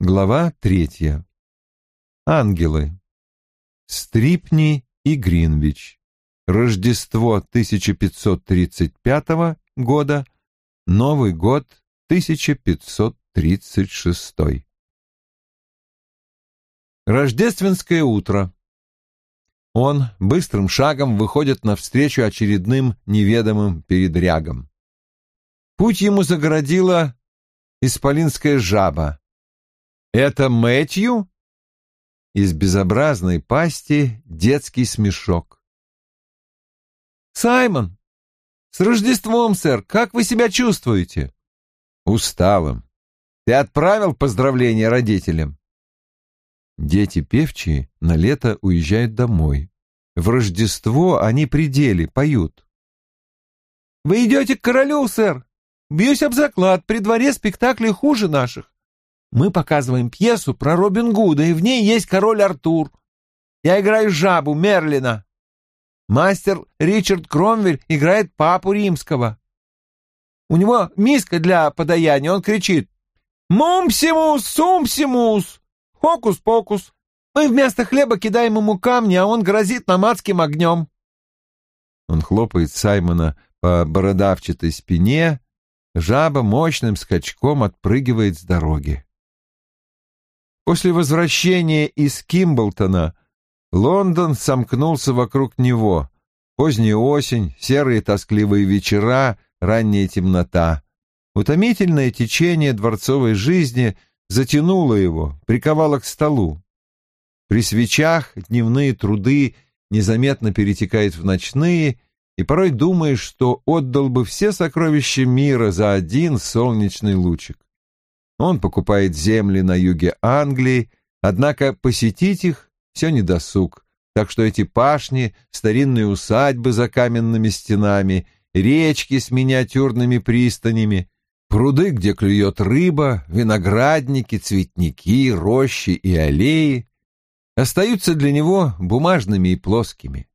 Глава третья. Ангелы. Стрипни и Гринвич. Рождество 1535 года. Новый год 1536. Рождественское утро. Он быстрым шагом выходит навстречу очередным неведомым передрягам. Путь ему загородила исполинская жаба. «Это Мэтью?» Из безобразной пасти детский смешок. «Саймон! С Рождеством, сэр! Как вы себя чувствуете?» «Усталым. Ты отправил поздравления родителям?» Дети певчие на лето уезжают домой. В Рождество они при деле поют. «Вы идете к королю, сэр? Бьюсь об заклад, при дворе спектакли хуже наших. Мы показываем пьесу про Робин Гуда, и в ней есть король Артур. Я играю жабу Мерлина. Мастер Ричард Кромвель играет папу римского. У него миска для подаяния, он кричит «Мумсимус, сумсимус! Хокус-покус! Мы вместо хлеба кидаем ему камни, а он грозит нам адским огнем!» Он хлопает Саймона по бородавчатой спине, жаба мощным скачком отпрыгивает с дороги. После возвращения из Кимблтона Лондон сомкнулся вокруг него. Поздняя осень, серые тоскливые вечера, ранняя темнота. Утомительное течение дворцовой жизни затянуло его, приковало к столу. При свечах дневные труды незаметно перетекают в ночные, и порой думаешь, что отдал бы все сокровища мира за один солнечный лучик. Он покупает земли на юге Англии, однако посетить их все недосуг, так что эти пашни, старинные усадьбы за каменными стенами, речки с миниатюрными пристанями, пруды, где клюет рыба, виноградники, цветники, рощи и аллеи, остаются для него бумажными и плоскими.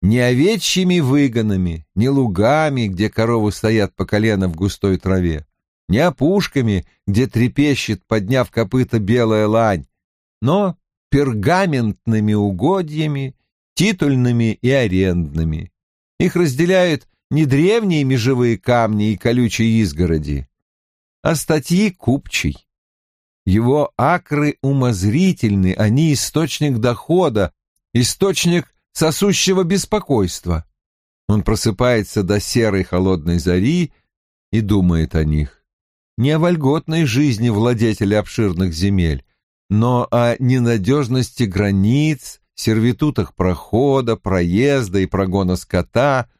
Не овечьими выгонами, не лугами, где коровы стоят по колено в густой траве, не опушками, где трепещет, подняв копыта белая лань, но пергаментными угодьями, титульными и арендными. Их разделяют не древние межевые камни и колючие изгороди, а статьи купчей. Его акры умозрительны, они источник дохода, источник сосущего беспокойства. Он просыпается до серой холодной зари и думает о них не о вольготной жизни владетеля обширных земель, но о ненадежности границ, сервитутах прохода, проезда и прогона скота,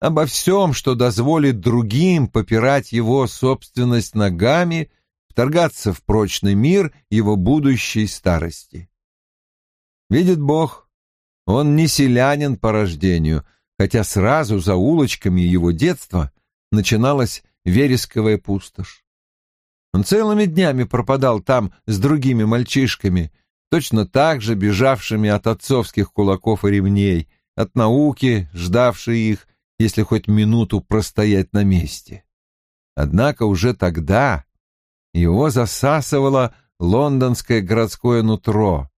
обо всем, что дозволит другим попирать его собственность ногами, вторгаться в прочный мир его будущей старости. Видит Бог, он не селянин по рождению, хотя сразу за улочками его детства начиналась вересковая пустошь. Он целыми днями пропадал там с другими мальчишками, точно так же бежавшими от отцовских кулаков и ремней, от науки, ждавшей их, если хоть минуту простоять на месте. Однако уже тогда его засасывало лондонское городское нутро.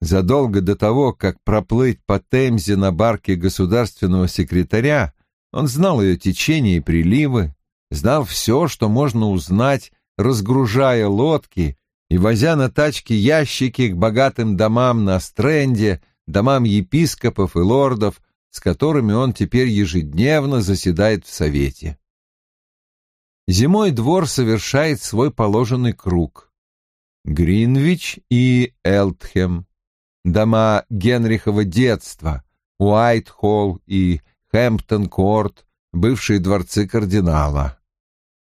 Задолго до того, как проплыть по Темзе на барке государственного секретаря, он знал ее течение и приливы, знал все, что можно узнать разгружая лодки и возя на тачке ящики к богатым домам на Стренде, домам епископов и лордов, с которыми он теперь ежедневно заседает в Совете. Зимой двор совершает свой положенный круг. Гринвич и Элтхем, дома Генрихова детства, Уайт-Холл и Хэмптон-Корт, бывшие дворцы кардинала.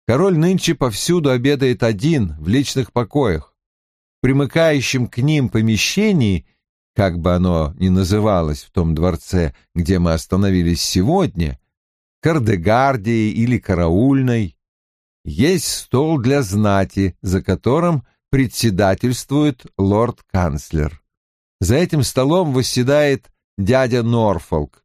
Король нынче повсюду обедает один, в личных покоях. В примыкающем к ним помещении, как бы оно ни называлось в том дворце, где мы остановились сегодня, Кардегардией или Караульной, есть стол для знати, за которым председательствует лорд-канцлер. За этим столом восседает дядя Норфолк,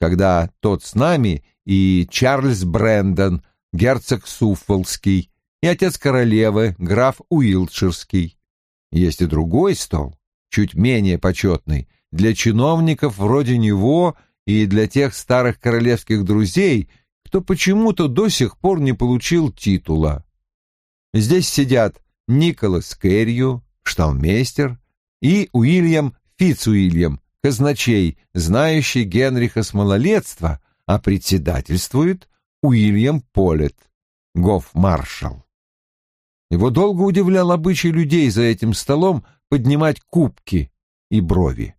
когда тот с нами, и Чарльз Брэндон, герцог Суффолский, и отец королевы, граф Уилтширский. Есть и другой стол, чуть менее почетный, для чиновников вроде него и для тех старых королевских друзей, кто почему-то до сих пор не получил титула. Здесь сидят Николас Кэррию, шталмейстер, и Уильям Фицуильям, казначей, знающий Генриха с малолетства, а председательствует Уильям Полет, гоф-маршал. Его долго удивлял обычай людей за этим столом поднимать кубки и брови,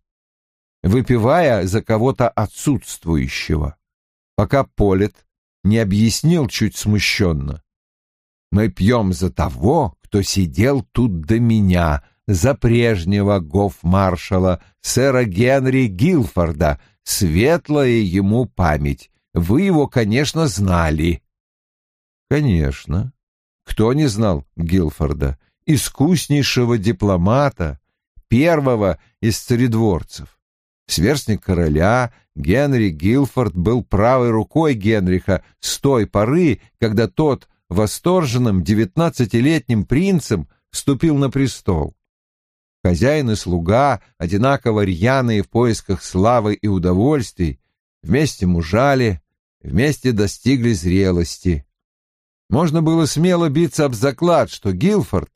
выпивая за кого-то отсутствующего, пока Полет не объяснил чуть смущенно. «Мы пьем за того, кто сидел тут до меня, за прежнего гоф-маршала, сэра Генри Гилфорда, светлая ему память. Вы его, конечно, знали. Конечно. Кто не знал Гилфорда, искуснейшего дипломата, первого из царедворцев? Сверстник короля Генри Гилфорд был правой рукой Генриха с той поры, когда тот восторженным девятнадцатилетним принцем вступил на престол. Хозяин и слуга, одинаково рьяные в поисках славы и удовольствий, вместе мужали, вместе достигли зрелости. Можно было смело биться об заклад, что Гилфорд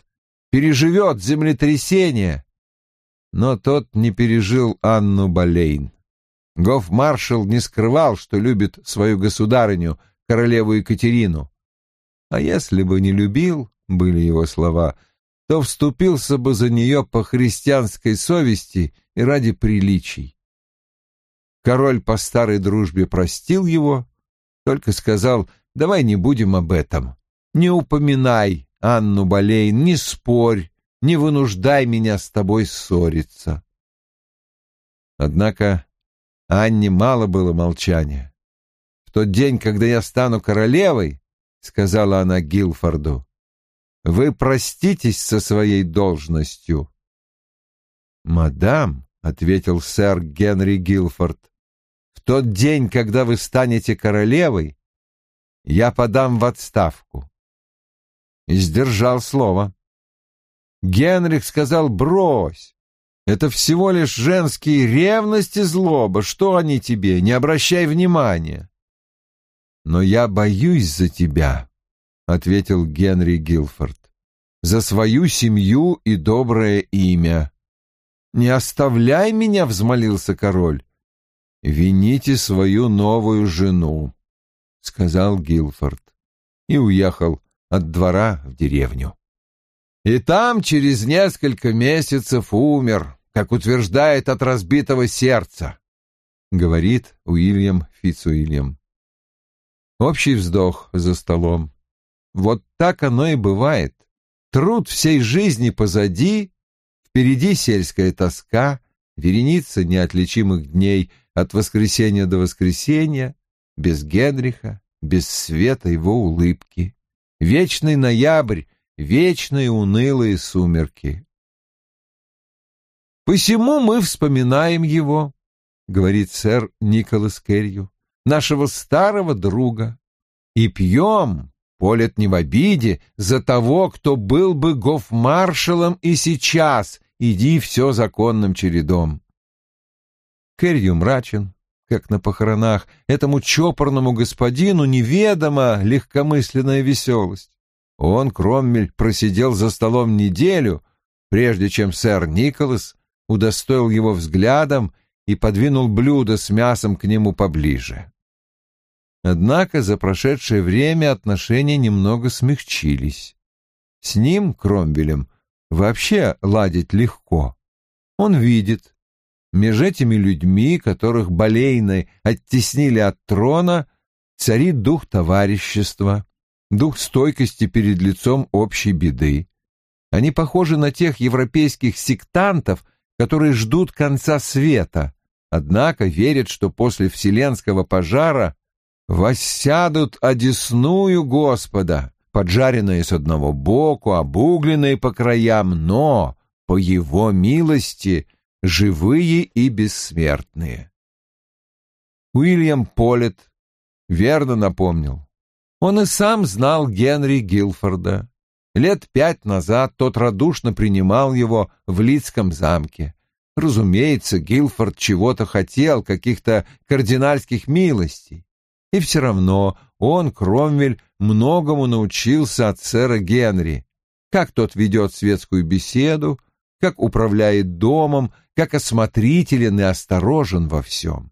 переживет землетрясение, но тот не пережил Анну Болейн. Гоф-маршал не скрывал, что любит свою государыню, королеву Екатерину. А если бы не любил, были его слова, то вступился бы за нее по христианской совести и ради приличий. Король по старой дружбе простил его, только сказал, давай не будем об этом. Не упоминай Анну Болейн, не спорь, не вынуждай меня с тобой ссориться. Однако Анне мало было молчания. В тот день, когда я стану королевой, — сказала она Гилфорду, вы проститесь со своей должностью. Мадам, ответил сэр Генри Гилфорд, тот день, когда вы станете королевой, я подам в отставку. И сдержал слово. Генрих сказал: "Брось. Это всего лишь женские ревность и злоба. Что они тебе? Не обращай внимания". Но я боюсь за тебя, ответил Генри Гилфорд. За свою семью и доброе имя. Не оставляй меня, взмолился король. Вините свою новую жену, сказал Гилфорд и уехал от двора в деревню. И там через несколько месяцев умер, как утверждает от разбитого сердца, говорит Уильям Фицуильям. Общий вздох за столом. Вот так оно и бывает. Труд всей жизни позади, впереди сельская тоска, вереница неотличимых дней от воскресенья до воскресенья, без Генриха, без света его улыбки. Вечный ноябрь, вечные унылые сумерки. «Посему мы вспоминаем его», — говорит сэр Николас Керрию, «нашего старого друга, и пьем, Полет не в обиде за того, кто был бы гофмаршалом и сейчас, иди все законным чередом. Кэррию мрачен, как на похоронах, этому чопорному господину неведома легкомысленная веселость. Он, Кроммель, просидел за столом неделю, прежде чем сэр Николас удостоил его взглядом и подвинул блюдо с мясом к нему поближе. Однако за прошедшее время отношения немного смягчились. С ним, Кромвелем, вообще ладить легко. Он видит, между этими людьми, которых болейны оттеснили от трона, царит дух товарищества, дух стойкости перед лицом общей беды. Они похожи на тех европейских сектантов, которые ждут конца света, однако верят, что после вселенского пожара воссядут одесную Господа, поджаренные с одного боку, обугленные по краям, но, по его милости, живые и бессмертные. Уильям Полет верно напомнил. Он и сам знал Генри Гилфорда. Лет пять назад тот радушно принимал его в Лидском замке. Разумеется, Гилфорд чего-то хотел, каких-то кардинальских милостей. И все равно он, Кромвель, многому научился от сэра Генри. Как тот ведет светскую беседу, как управляет домом, как осмотрителен и осторожен во всем.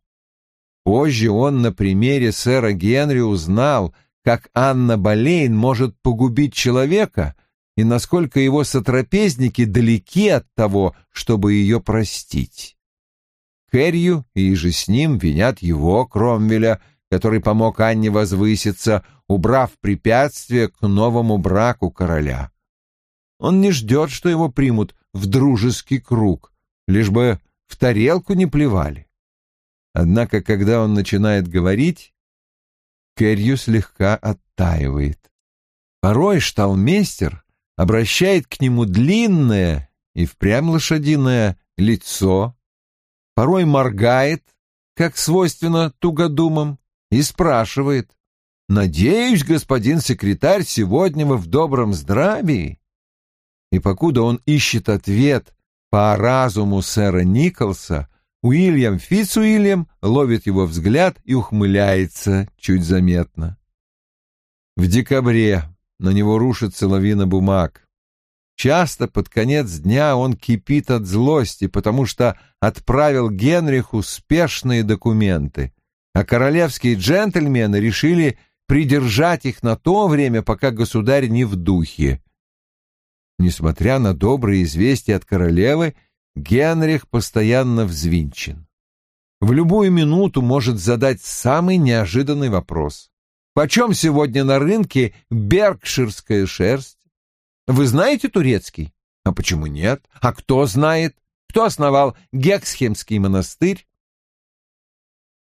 Позже он на примере сэра Генри узнал, как Анна Болейн может погубить человека и насколько его сотрапезники далеки от того, чтобы ее простить. Кэррию и же с ним винят его, Кромвеля, который помог Анне возвыситься, убрав препятствие к новому браку короля. Он не ждет, что его примут в дружеский круг, лишь бы в тарелку не плевали. Однако, когда он начинает говорить, Кэрью слегка оттаивает. Порой шталмейстер обращает к нему длинное и впрямь лошадиное лицо, порой моргает, как свойственно тугодумам, и спрашивает, «Надеюсь, господин секретарь, сегодня вы в добром здравии?» И покуда он ищет ответ по разуму сэра Николса, Уильям Фицуильям ловит его взгляд и ухмыляется чуть заметно. В декабре на него рушится лавина бумаг. Часто под конец дня он кипит от злости, потому что отправил Генриху спешные документы, а королевские джентльмены решили придержать их на то время, пока государь не в духе. Несмотря на добрые известия от королевы, Генрих постоянно взвинчен. В любую минуту может задать самый неожиданный вопрос. Почем сегодня на рынке беркширская шерсть? Вы знаете турецкий? А почему нет? А кто знает? Кто основал Гексхемский монастырь?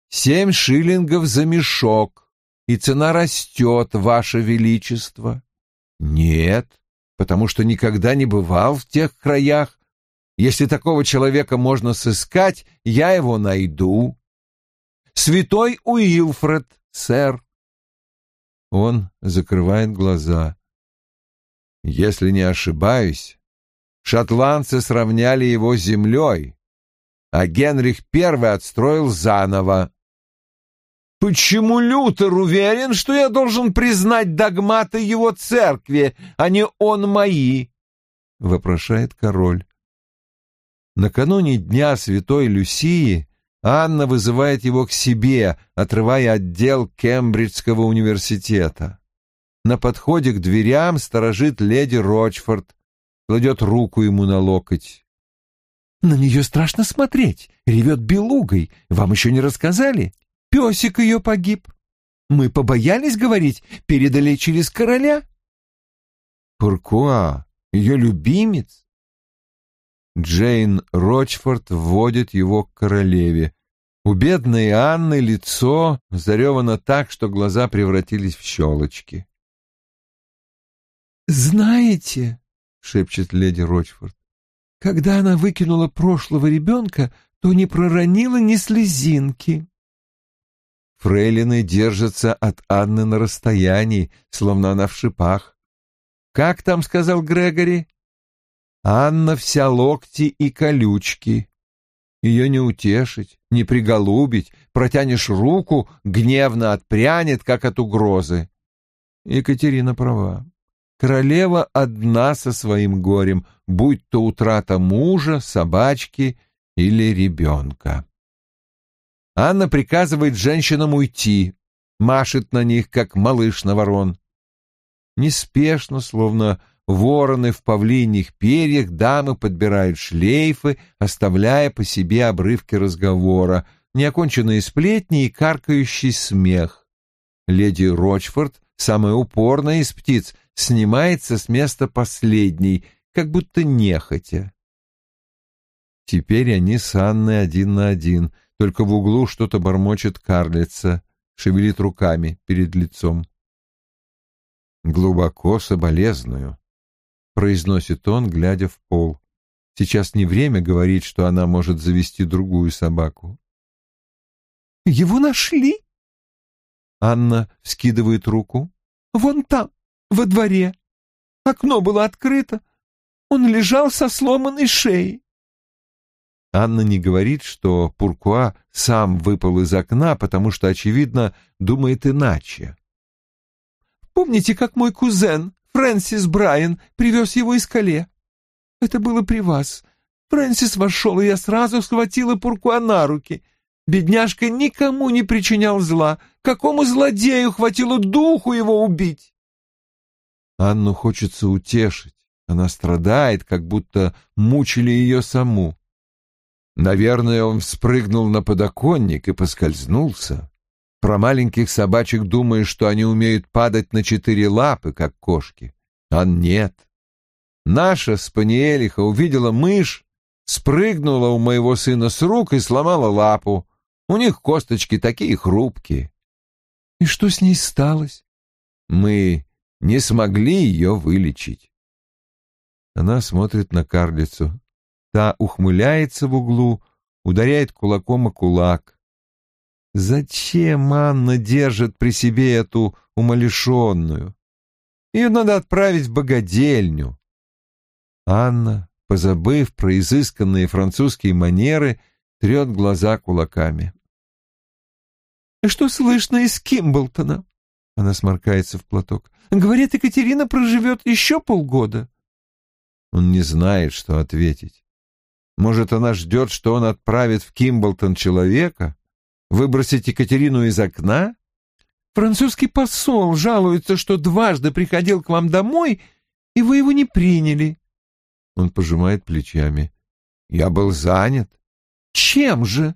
Семь шиллингов за мешок, и цена растет, ваше величество. Нет, потому что никогда не бывал в тех краях. Если такого человека можно сыскать, я его найду. Святой Уилфред, сэр. Он закрывает глаза. Если не ошибаюсь, шотландцы сравняли его с землей, а Генрих I отстроил заново. Почему Лютер уверен, что я должен признать догматы его церкви, а не он мои? — вопрошает король. Накануне Дня Святой Люсии Анна вызывает его к себе, отрывая отдел Кембриджского университета. На подходе к дверям сторожит леди Рочфорд, кладет руку ему на локоть. «На нее страшно смотреть, ревет белугой. Вам еще не рассказали? Песик ее погиб. Мы побоялись говорить, передали через короля». «Пуркуа, ее любимец, Джейн Рочфорд вводит его к королеве. У бедной Анны лицо заревано так, что глаза превратились в щелочки. «Знаете, — шепчет леди Рочфорд, — когда она выкинула прошлого ребенка, то не проронила ни слезинки». Фрейлины держатся от Анны на расстоянии, словно она в шипах. «Как там?» — сказал Грегори. Анна вся локти и колючки. Ее не утешить, не приголубить, протянешь руку, гневно отпрянет, как от угрозы. Екатерина права. Королева одна со своим горем, будь то утрата мужа, собачки или ребенка. Анна приказывает женщинам уйти, машет на них, как малыш на ворон. Неспешно, словно Вороны в павлиньих перьях, дамы подбирают шлейфы, оставляя по себе обрывки разговора, неоконченные сплетни и каркающий смех. Леди Рочфорд, самая упорная из птиц, снимается с места последней, как будто нехотя. Теперь они с Анной один на один, только в углу что-то бормочет карлица, шевелит руками перед лицом. Глубоко соболезную произносит он, глядя в пол. Сейчас не время говорить, что она может завести другую собаку. «Его нашли?» Анна вскидывает руку. «Вон там, во дворе. Окно было открыто. Он лежал со сломанной шеей. Анна не говорит, что Пуркуа сам выпал из окна, потому что, очевидно, думает иначе. «Помните, как мой кузен, Фрэнсис Брайан, привез его из Кале? Это было при вас. Фрэнсис вошел, и я сразу схватила Пуркуа на руки. Бедняжка никому не причинял зла. Какому злодею хватило духу его убить?» Анну хочется утешить. Она страдает, как будто мучили ее саму. Наверное, он спрыгнул на подоконник и поскользнулся. Про маленьких собачек думаешь, что они умеют падать на четыре лапы, как кошки. А нет. Наша спаниелиха увидела мышь, спрыгнула у моего сына с рук и сломала лапу. У них косточки такие хрупкие. И что с ней сталось? Мы не смогли ее вылечить. Она смотрит на карлицу. Та ухмыляется в углу, ударяет кулаком о кулак. Зачем Анна держит при себе эту умалишенную? Ее надо отправить в богадельню. Анна, позабыв про изысканные французские манеры, трет глаза кулаками. «Что слышно из Кимблтона?» Она сморкается в платок. «Говорит, Екатерина проживет еще полгода». Он не знает, что ответить. Может, она ждет, что он отправит в Кимблтон человека? Выбросить Екатерину из окна? Французский посол жалуется, что дважды приходил к вам домой, и вы его не приняли. Он пожимает плечами. Я был занят. Чем же?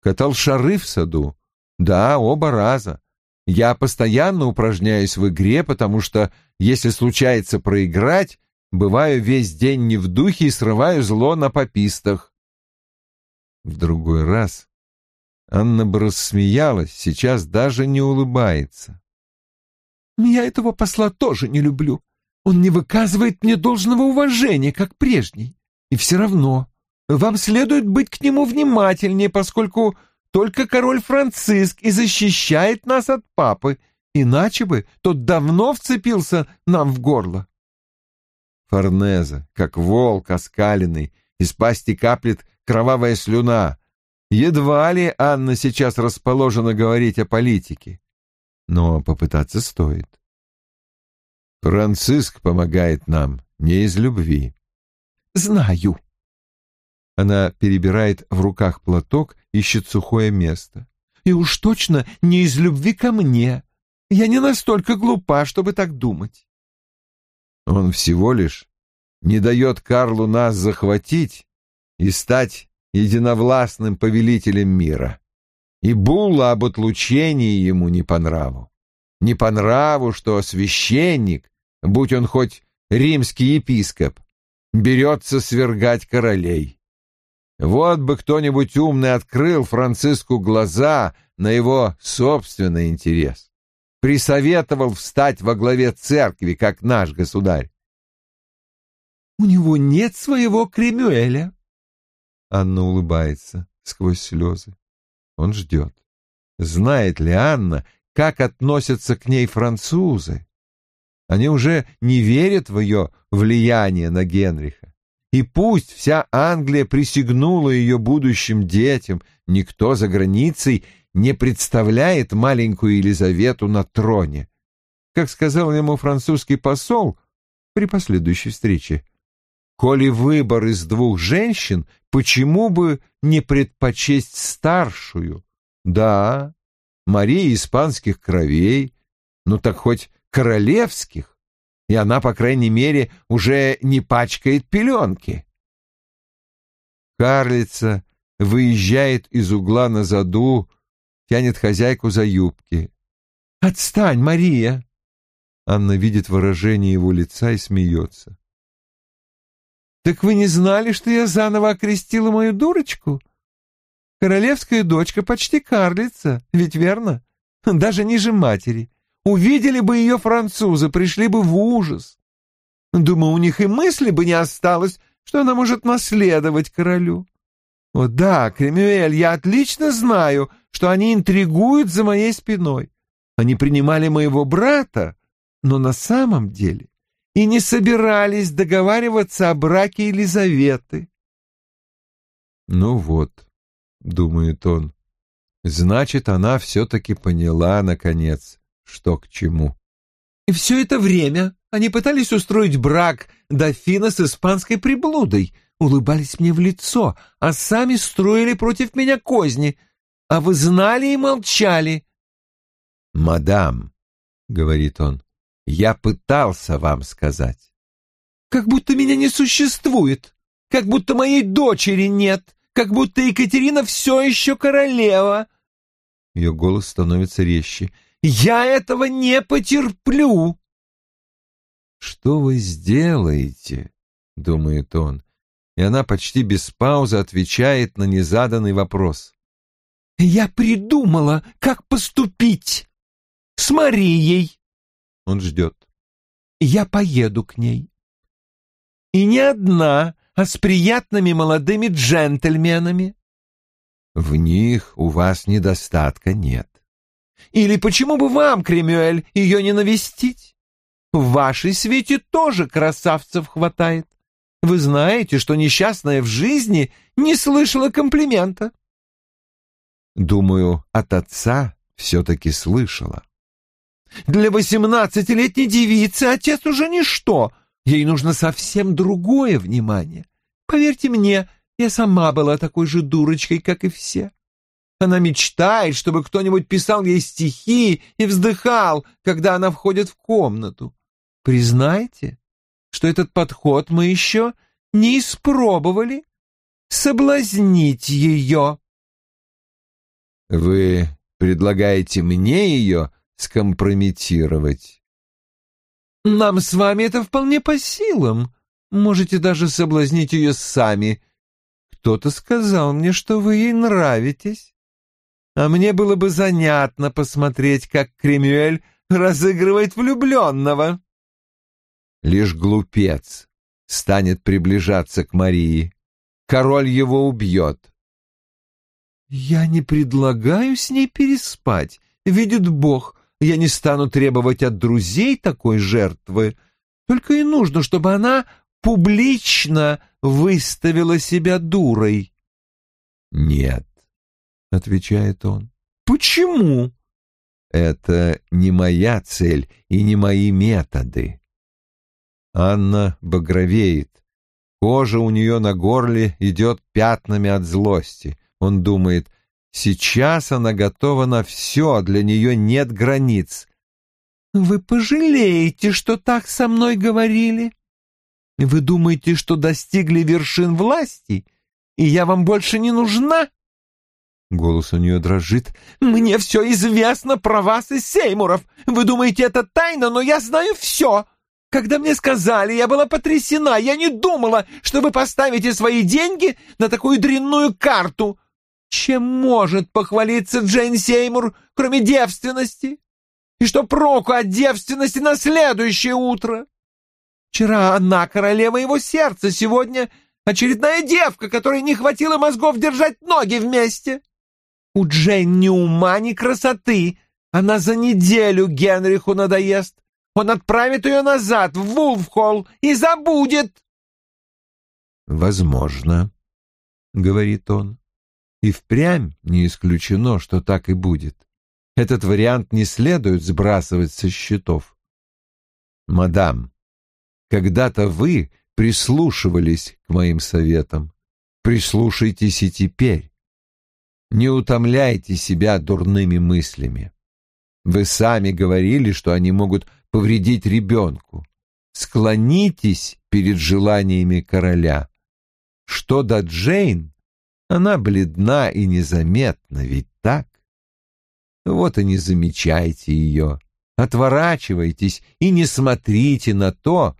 Катал шары в саду. Да, оба раза. Я постоянно упражняюсь в игре, потому что, если случается проиграть, Бываю весь день не в духе и срываю зло на попистах. В другой раз Анна бы рассмеялась, сейчас даже не улыбается. «Я этого посла тоже не люблю. Он не выказывает мне должного уважения, как прежний. И все равно вам следует быть к нему внимательнее, поскольку только король Франциск и защищает нас от папы, иначе бы тот давно вцепился нам в горло. Форнеза, как волк оскаленный, из пасти каплет кровавая слюна. Едва ли Анна сейчас расположена говорить о политике, но попытаться стоит. Франциск помогает нам не из любви. Знаю. Она перебирает в руках платок, ищет сухое место. И уж точно не из любви ко мне. Я не настолько глупа, чтобы так думать. Он всего лишь не дает Карлу нас захватить и стать единовластным повелителем мира. И булла об отлучении ему не по нраву. Не по нраву, что священник, будь он хоть римский епископ, берется свергать королей. Вот бы кто-нибудь умный открыл Франциску глаза на его собственный интерес присоветовал встать во главе церкви, как наш государь. «У него нет своего Кремюэля». Анна улыбается сквозь слезы. Он ждет. Знает ли Анна, как относятся к ней французы? Они уже не верят в ее влияние на Генриха. И пусть вся Англия присягнула ее будущим детям, никто за границей не представляет маленькую Елизавету на троне. Как сказал ему французский посол при последующей встрече, коли выбор из двух женщин, почему бы не предпочесть старшую? Да, Мария испанских кровей, ну так хоть королевских, и она, по крайней мере, уже не пачкает пеленки. Карлица выезжает из угла на заду, тянет хозяйку за юбки. «Отстань, Мария!» Анна видит выражение его лица и смеется. «Так вы не знали, что я заново окрестила мою дурочку? Королевская дочка почти карлица, ведь верно? Даже ниже матери. Увидели бы ее французы, пришли бы в ужас. Думаю, у них и мысли бы не осталось, что она может наследовать королю. О да, Кремюэль, я отлично знаю, что они интригуют за моей спиной. Они принимали моего брата, но на самом деле и не собирались договариваться о браке Елизаветы. «Ну вот», — думает он, — «значит, она все-таки поняла, наконец, что к чему». И все это время они пытались устроить брак дофина с испанской приблудой, улыбались мне в лицо, а сами строили против меня козни. А вы знали и молчали. «Мадам», — говорит он, — «я пытался вам сказать». «Как будто меня не существует, как будто моей дочери нет, как будто Екатерина все еще королева». Ее голос становится резче. «Я этого не потерплю!» «Что вы сделаете?» — думает он, и она почти без паузы отвечает на незаданный вопрос. «Я придумала, как поступить. С Марией!» Он ждет. «Я поеду к ней. И не одна, а с приятными молодыми джентльменами». «В них у вас недостатка нет». «Или почему бы вам, Кремюэль, ее не навестить? В вашей свете тоже красавцев хватает. Вы знаете, что несчастная в жизни не слышала комплимента. Думаю, от отца все-таки слышала. Для восемнадцатилетней девицы отец уже ничто. Ей нужно совсем другое внимание. Поверьте мне, я сама была такой же дурочкой, как и все. Она мечтает, чтобы кто-нибудь писал ей стихи и вздыхал, когда она входит в комнату. Признайте, что этот подход мы еще не испробовали. Соблазнить ее. Вы предлагаете мне ее скомпрометировать? Нам с вами это вполне по силам. Можете даже соблазнить ее сами. Кто-то сказал мне, что вы ей нравитесь. А мне было бы занятно посмотреть, как Кремюэль разыгрывает влюбленного. Лишь глупец станет приближаться к Марии. Король его убьет. Я не предлагаю с ней переспать. Видит Бог, я не стану требовать от друзей такой жертвы. Только и нужно, чтобы она публично выставила себя дурой. Нет, отвечает он. Почему? Это не моя цель и не мои методы. Анна багровеет. Кожа у нее на горле идет пятнами от злости. Он думает, сейчас она готова на все, для нее нет границ. «Вы пожалеете, что так со мной говорили? Вы думаете, что достигли вершин власти, и я вам больше не нужна?» Голос у нее дрожит. «Мне все известно про вас и Сеймуров. Вы думаете, это тайна, но я знаю все. Когда мне сказали, я была потрясена. Я не думала, что вы поставите свои деньги на такую дрянную карту. Чем может похвалиться Джейн Сеймур, кроме девственности? И что проку от девственности на следующее утро? Вчера она королева его сердца, сегодня очередная девка, которой не хватило мозгов держать ноги вместе. У Джейн ни ума, ни красоты. Она за неделю Генриху надоест. Он отправит ее назад, в Вулфхолл, и забудет. «Возможно», — говорит он. И впрямь не исключено, что так и будет. Этот вариант не следует сбрасывать со счетов. «Мадам, когда-то вы прислушивались к моим советам. Прислушайтесь и теперь. Не утомляйте себя дурными мыслями. Вы сами говорили, что они могут повредить ребенку. Склонитесь перед желаниями короля. Что до Джейн, она бледна и незаметна, ведь так? Вот и не замечайте ее, отворачивайтесь и не смотрите на то,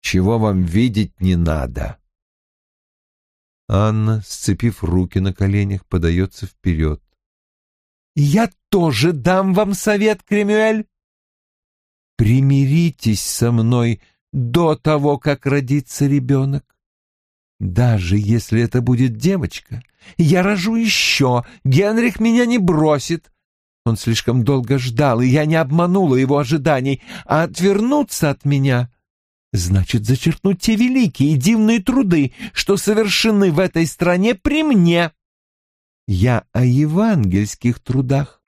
чего вам видеть не надо. Анна, сцепив руки на коленях, подается вперед. «Я тоже дам вам совет, Кремюэль примиритесь со мной до того, как родится ребенок. Даже если это будет девочка, я рожу еще, Генрих меня не бросит. Он слишком долго ждал, и я не обманула его ожиданий, а отвернуться от меня значит зачеркнуть те великие и дивные труды, что совершены в этой стране при мне. Я о евангельских трудах.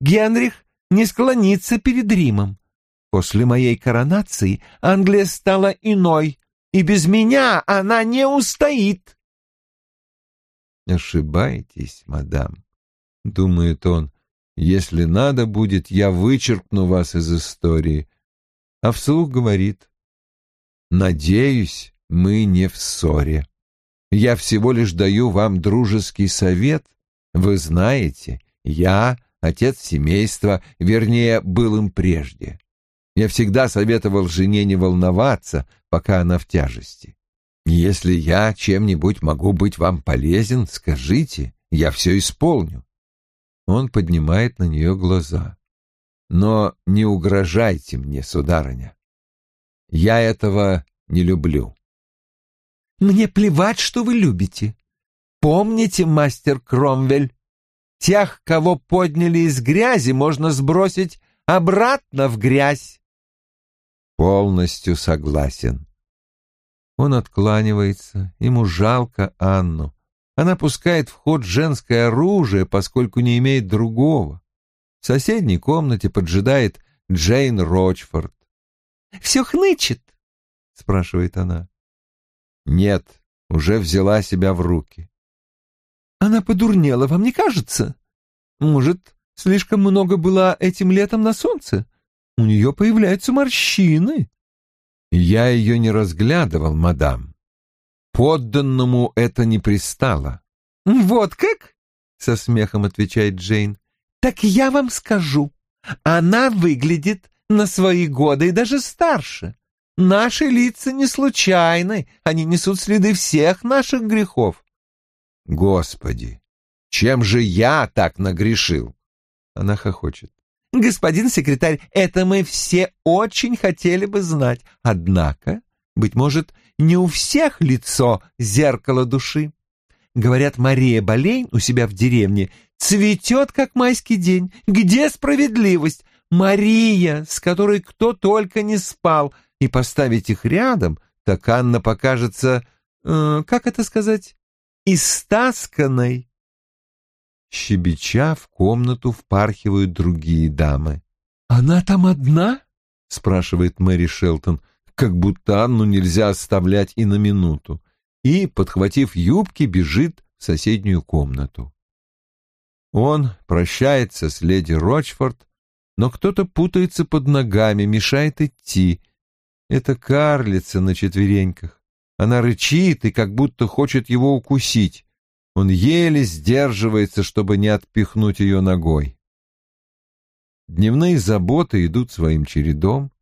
Генрих не склонится перед Римом. После моей коронации Англия стала иной, и без меня она не устоит. Ошибаетесь, мадам, думает он. Если надо будет, я вычеркну вас из истории. А вслух говорит: Надеюсь, мы не в ссоре. Я всего лишь даю вам дружеский совет. Вы знаете, я отец семейства, вернее, был им прежде. Я всегда советовал жене не волноваться, пока она в тяжести. Если я чем-нибудь могу быть вам полезен, скажите, я все исполню. Он поднимает на нее глаза. Но не угрожайте мне, сударыня. Я этого не люблю. Мне плевать, что вы любите. Помните, мастер Кромвель, тех, кого подняли из грязи, можно сбросить обратно в грязь. Полностью согласен. Он откланивается, ему жалко Анну. Она пускает в ход женское оружие, поскольку не имеет другого. В соседней комнате поджидает Джейн Рочфорд. «Все хнычет?» — спрашивает она. «Нет, уже взяла себя в руки». «Она подурнела, вам не кажется? Может, слишком много было этим летом на солнце? У нее появляются морщины». «Я ее не разглядывал, мадам. Подданному это не пристало». «Вот как?» — со смехом отвечает Джейн. «Так я вам скажу. Она выглядит на свои годы и даже старше. Наши лица не случайны, они несут следы всех наших грехов». «Господи, чем же я так нагрешил?» Она хохочет. Господин секретарь, это мы все очень хотели бы знать. Однако, быть может, не у всех лицо зеркало души. Говорят, Мария Болейн у себя в деревне цветет, как майский день. Где справедливость? Мария, с которой кто только не спал. И поставить их рядом, так Анна покажется, э, как это сказать, истасканной. Щебеча в комнату впархивают другие дамы. «Она там одна?» — спрашивает Мэри Шелтон, как будто Анну нельзя оставлять и на минуту, и, подхватив юбки, бежит в соседнюю комнату. Он прощается с леди Рочфорд, но кто-то путается под ногами, мешает идти. Это карлица на четвереньках. Она рычит и как будто хочет его укусить. Он еле сдерживается, чтобы не отпихнуть ее ногой. Дневные заботы идут своим чередом.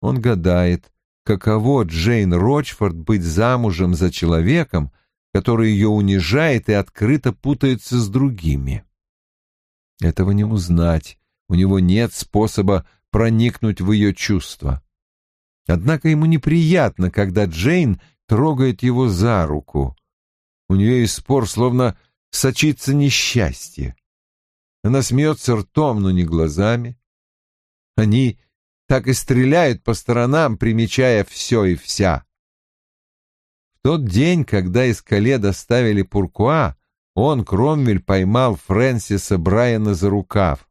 Он гадает, каково Джейн Рочфорд быть замужем за человеком, который ее унижает и открыто путается с другими. Этого не узнать, у него нет способа проникнуть в ее чувства. Однако ему неприятно, когда Джейн трогает его за руку. У нее из спор словно сочится несчастье. Она смеется ртом, но не глазами. Они так и стреляют по сторонам, примечая все и вся. В тот день, когда из Кале доставили Пуркуа, он, Кромвель, поймал Фрэнсиса Брайана за рукав.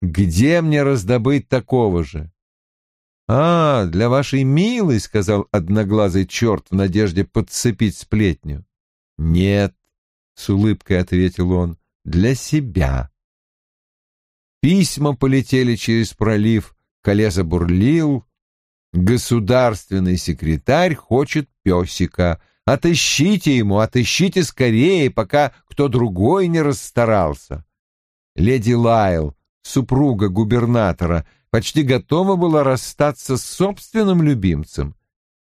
«Где мне раздобыть такого же?» «А, для вашей милой», — сказал одноглазый черт в надежде подцепить сплетню. «Нет», — с улыбкой ответил он, — «для себя». Письма полетели через пролив, колеса бурлил. Государственный секретарь хочет песика. Отыщите ему, отыщите скорее, пока кто другой не расстарался. Леди Лайл, супруга губернатора, почти готова была расстаться с собственным любимцем.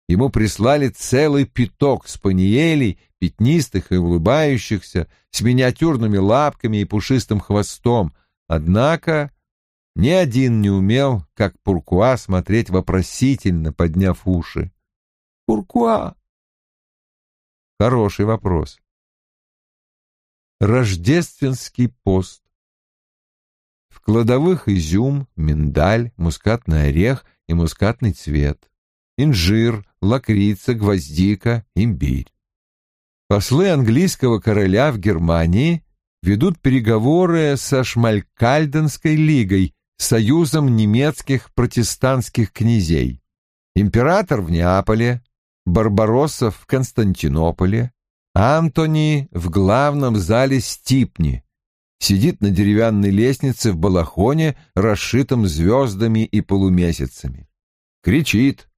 Ему прислали целый пяток спаниелей, пятнистых и улыбающихся, с миниатюрными лапками и пушистым хвостом. Однако ни один не умел, как Пуркуа, смотреть вопросительно, подняв уши. «Пуркуа?» Хороший вопрос. Рождественский пост. В кладовых изюм, миндаль, мускатный орех и мускатный цвет. Инжир, лакрица, гвоздика, имбирь. Послы английского короля в Германии ведут переговоры со Шмалькальденской лигой, союзом немецких протестантских князей. Император в Неаполе, Барбаросса в Константинополе, Антони в главном зале Стипни. Сидит на деревянной лестнице в балахоне, расшитом звездами и полумесяцами. Кричит.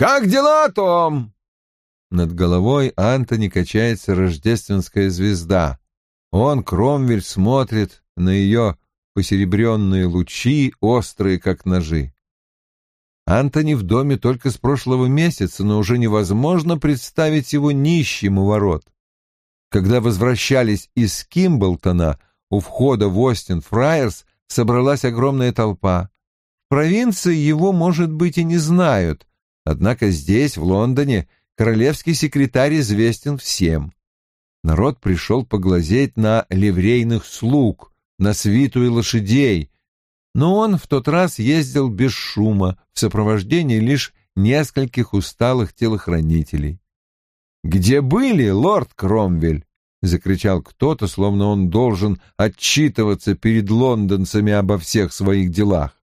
«Как дела, Том?» Над головой Антони качается рождественская звезда. Он, Кромвель, смотрит на ее посеребренные лучи, острые, как ножи. Антони в доме только с прошлого месяца, но уже невозможно представить его нищим у ворот. Когда возвращались из Кимблтона, у входа в Остин Фрайерс собралась огромная толпа. В провинции его, может быть, и не знают, однако здесь, в Лондоне, королевский секретарь известен всем. Народ пришел поглазеть на ливрейных слуг, на свиту и лошадей, но он в тот раз ездил без шума, в сопровождении лишь нескольких усталых телохранителей. «Где были, лорд Кромвель?» — закричал кто-то, словно он должен отчитываться перед лондонцами обо всех своих делах.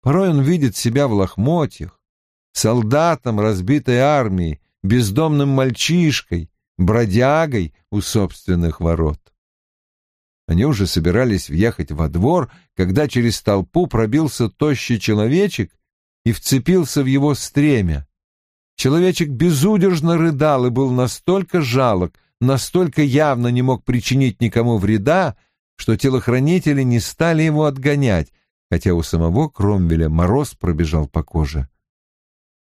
Порой он видит себя в лохмотьях, солдатом разбитой армии, бездомным мальчишкой, бродягой у собственных ворот. Они уже собирались въехать во двор, когда через толпу пробился тощий человечек и вцепился в его стремя. Человечек безудержно рыдал и был настолько жалок, настолько явно не мог причинить никому вреда, что телохранители не стали его отгонять, хотя у самого Кромвеля мороз пробежал по коже.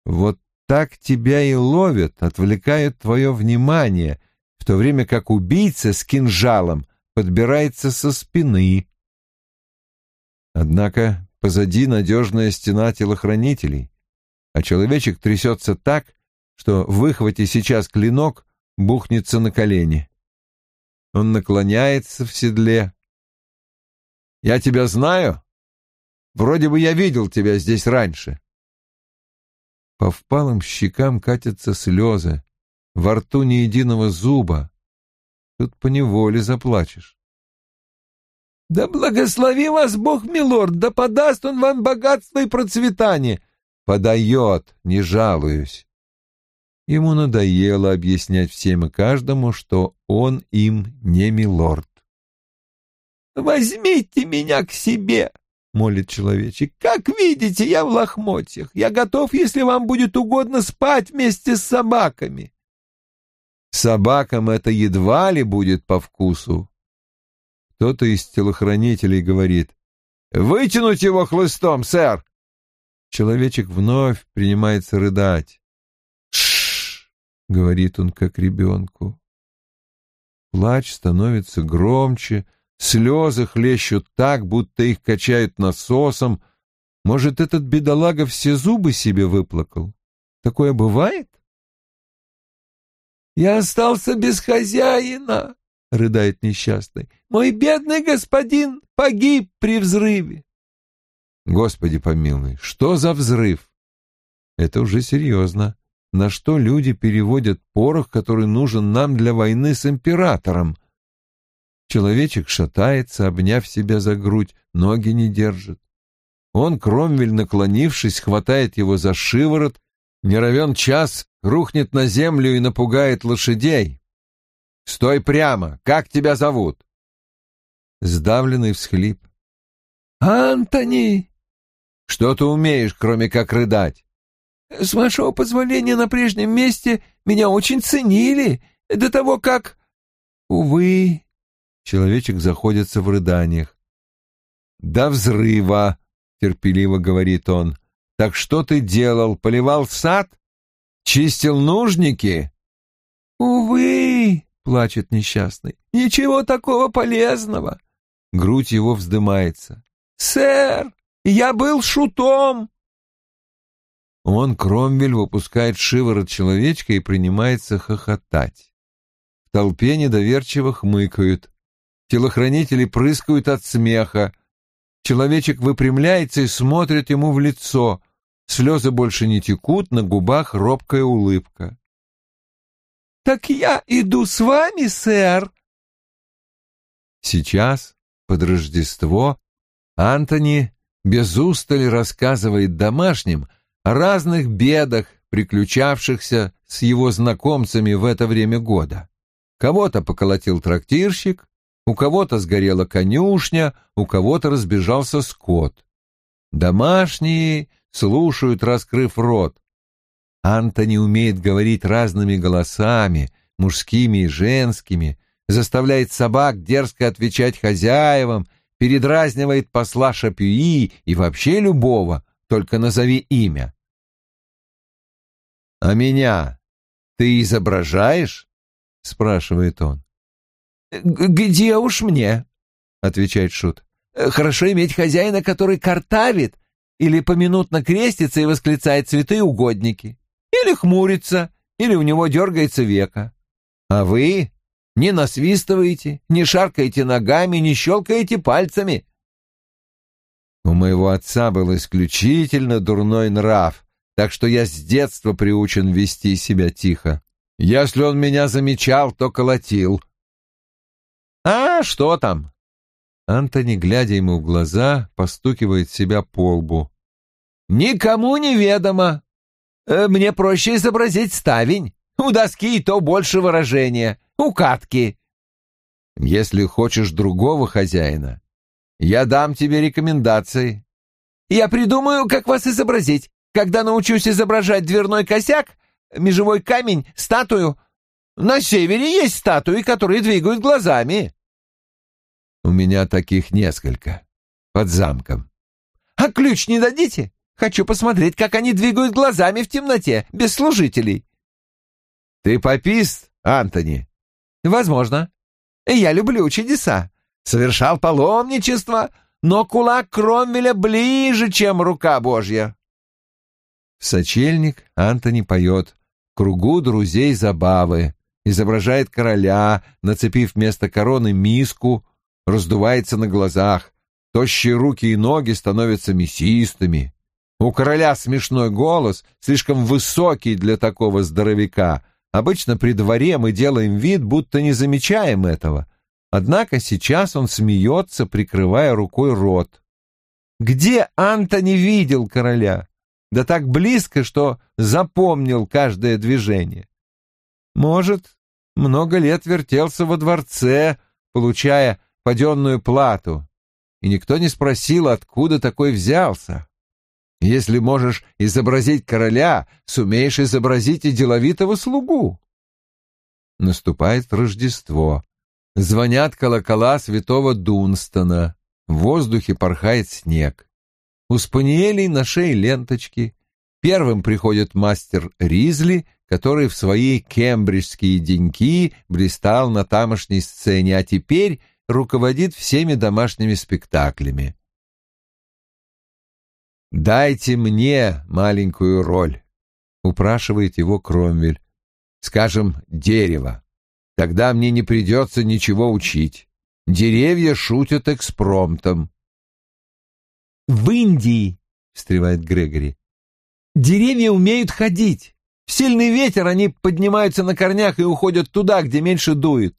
Вот так тебя и ловят, отвлекают твое внимание, в то время как убийца с кинжалом подбирается со спины. Однако позади надежная стена телохранителей, а человечек трясется так, что, выхвати сейчас клинок, бухнется на колени. Он наклоняется в седле. «Я тебя знаю? Вроде бы я видел тебя здесь раньше». По впалым щекам катятся слезы, во рту ни единого зуба. Тут поневоле заплачешь. «Да благослови вас Бог, милорд, да подаст он вам богатство и процветание!» «Подает, не жалуюсь». Ему надоело объяснять всем и каждому, что он им не милорд. «Возьмите меня к себе!» — молит человечек. «Как видите, я в лохмотьях. Я готов, если вам будет угодно, спать вместе с собаками». «Собакам это едва ли будет по вкусу». Кто-то из телохранителей говорит. «Вытянуть его хлыстом, сэр!» Человечек вновь принимается рыдать. — говорит он как ребенку. Плач становится громче, слезы хлещут так, будто их качают насосом. Может, этот бедолага все зубы себе выплакал? Такое бывает? «Я остался без хозяина», — рыдает несчастный. «Мой бедный господин погиб при взрыве». Господи помилуй, что за взрыв? Это уже серьезно на что люди переводят порох, который нужен нам для войны с императором. Человечек шатается, обняв себя за грудь, ноги не держит. Он, Кромвель, наклонившись, хватает его за шиворот, не равен час, рухнет на землю и напугает лошадей. «Стой прямо! Как тебя зовут?» Сдавленный всхлип. «Антони!» «Что ты умеешь, кроме как рыдать?» С вашего позволения на прежнем месте меня очень ценили до того, как... Увы, человечек заходится в рыданиях. До взрыва, терпеливо говорит он. Так что ты делал? Поливал сад? Чистил нужники? Увы, плачет несчастный. Ничего такого полезного. Грудь его вздымается. Сэр, я был шутом. Он, Кромвель, выпускает шиворот человечка и принимается хохотать. В толпе недоверчиво хмыкают. Телохранители прыскают от смеха. Человечек выпрямляется и смотрит ему в лицо. слезы больше не текут, на губах робкая улыбка. «Так я иду с вами, сэр!» Сейчас, под Рождество, Антони без устали рассказывает домашним о разных бедах, приключавшихся с его знакомцами в это время года. Кого-то поколотил трактирщик, у кого-то сгорела конюшня, у кого-то разбежался скот. Домашние слушают, раскрыв рот. Антони умеет говорить разными голосами, мужскими и женскими, заставляет собак дерзко отвечать хозяевам, передразнивает посла Шапюи и вообще любого, только назови имя. «А меня ты изображаешь?» — спрашивает он. «Где уж мне?» — отвечает Шут. «Хорошо иметь хозяина, который картавит или поминутно крестится и восклицает цветы угодники, или хмурится, или у него дергается века. А вы не насвистываете, не шаркаете ногами, не щелкаете пальцами». У моего отца был исключительно дурной нрав, так что я с детства приучен вести себя тихо. Если он меня замечал, то колотил. «А, что там?» Антони, глядя ему в глаза, постукивает себя по лбу. «Никому не ведомо. Э, мне проще изобразить ставень. У доски и то больше выражения. У катки». «Если хочешь другого хозяина, я дам тебе рекомендации». «Я придумаю, как вас изобразить. Когда научусь изображать дверной косяк, межевой камень, статую... На севере есть статуи, которые двигают глазами». Меня таких несколько. Под замком. А ключ не дадите? Хочу посмотреть, как они двигают глазами в темноте, без служителей. Ты попист, Антони? Возможно. Я люблю чудеса. Совершал паломничество, но кулак Кромвеля ближе, чем рука Божья. В сочельник Антони поет «Кругу друзей забавы», изображает короля, нацепив вместо короны миску, раздувается на глазах, тощие руки и ноги становятся мясистыми. У короля смешной голос, слишком высокий для такого здоровяка. Обычно при дворе мы делаем вид, будто не замечаем этого. Однако сейчас он смеется, прикрывая рукой рот. Где Антони видел короля? Да так близко, что запомнил каждое движение. Может, много лет вертелся во дворце, получая паденную плату, и никто не спросил, откуда такой взялся. Если можешь изобразить короля, сумеешь изобразить и деловитого слугу. Наступает Рождество. Звонят колокола святого Дунстона. В воздухе порхает снег. У спаниелей на шее ленточки. Первым приходит мастер Ризли, который в свои кембриджские деньки блистал на тамошней сцене, а теперь руководит всеми домашними спектаклями. «Дайте мне маленькую роль», — упрашивает его Кромвель. «Скажем, дерево. Тогда мне не придется ничего учить. Деревья шутят экспромтом». «В Индии», — встревает Грегори, — «деревья умеют ходить. В сильный ветер они поднимаются на корнях и уходят туда, где меньше дует».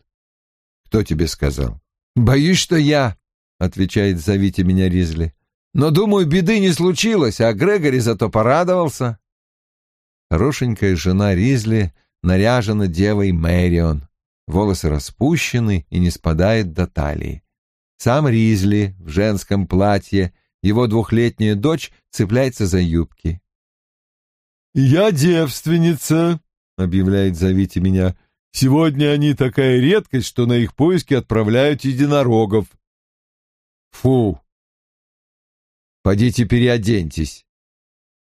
«Кто тебе сказал?» «Боюсь, что я», — отвечает «Зовите меня Ризли». «Но, думаю, беды не случилось, а Грегори зато порадовался». Хорошенькая жена Ризли наряжена девой Мэрион. Волосы распущены и не спадают до талии. Сам Ризли в женском платье, его двухлетняя дочь цепляется за юбки. «Я девственница», — объявляет «Зовите меня». Сегодня они такая редкость, что на их поиски отправляют единорогов. Фу! Пойдите переоденьтесь.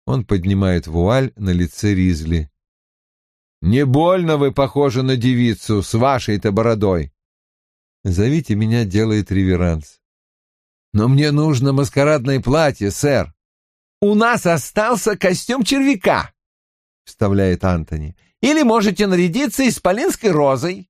Он поднимает вуаль на лице Ризли. Не больно вы похожи на девицу с вашей-то бородой. Зовите меня, делает реверанс. Но мне нужно маскарадное платье, сэр. У нас остался костюм червяка, вставляет Антони. Или можете нарядиться исполинской розой.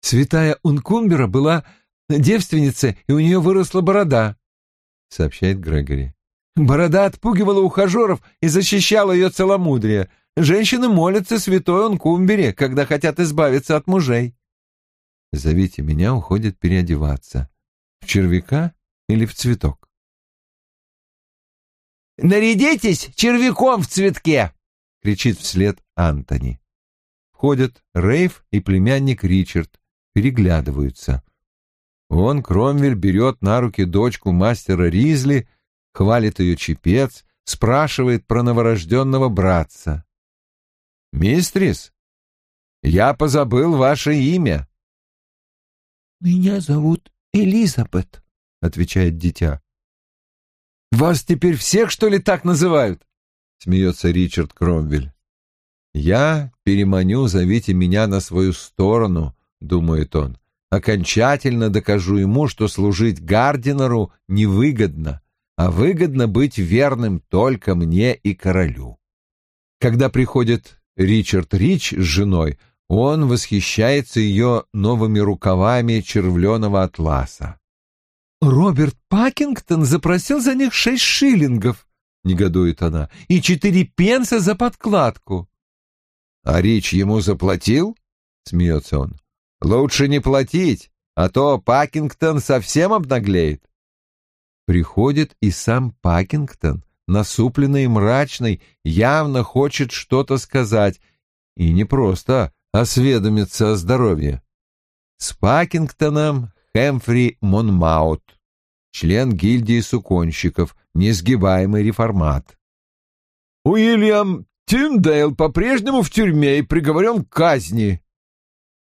Святая Ункумбера была девственница, и у нее выросла борода, — сообщает Грегори. Борода отпугивала ухажеров и защищала ее целомудрие. Женщины молятся святой Онкумбере, когда хотят избавиться от мужей. Зовите меня, уходит переодеваться. В червяка или в цветок? «Нарядитесь червяком в цветке!» — кричит вслед Антони. Входят Рейв и племянник Ричард, переглядываются. Он, Кромвель, берет на руки дочку мастера Ризли, хвалит ее чепец, спрашивает про новорожденного братца. «Мистрис, я позабыл ваше имя». «Меня зовут Элизабет», — отвечает дитя. «Вас теперь всех, что ли, так называют?» — смеется Ричард Кромвель. «Я переманю, зовите меня на свою сторону», — думает он. «Окончательно докажу ему, что служить Гардинеру невыгодно, а выгодно быть верным только мне и королю». Когда приходит Ричард Рич с женой, он восхищается ее новыми рукавами червленого атласа. «Роберт Пакингтон запросил за них шесть шиллингов», — негодует она, — «и четыре пенса за подкладку». «А Рич ему заплатил?» — смеется он. «Лучше не платить, а то Пакингтон совсем обнаглеет». Приходит и сам Пакингтон, насупленный и мрачный, явно хочет что-то сказать, и не просто осведомиться о здоровье. С Пакингтоном Хэмфри Монмаут, член гильдии суконщиков, несгибаемый реформат. «Уильям Тиндейл по-прежнему в тюрьме и приговорен к казни».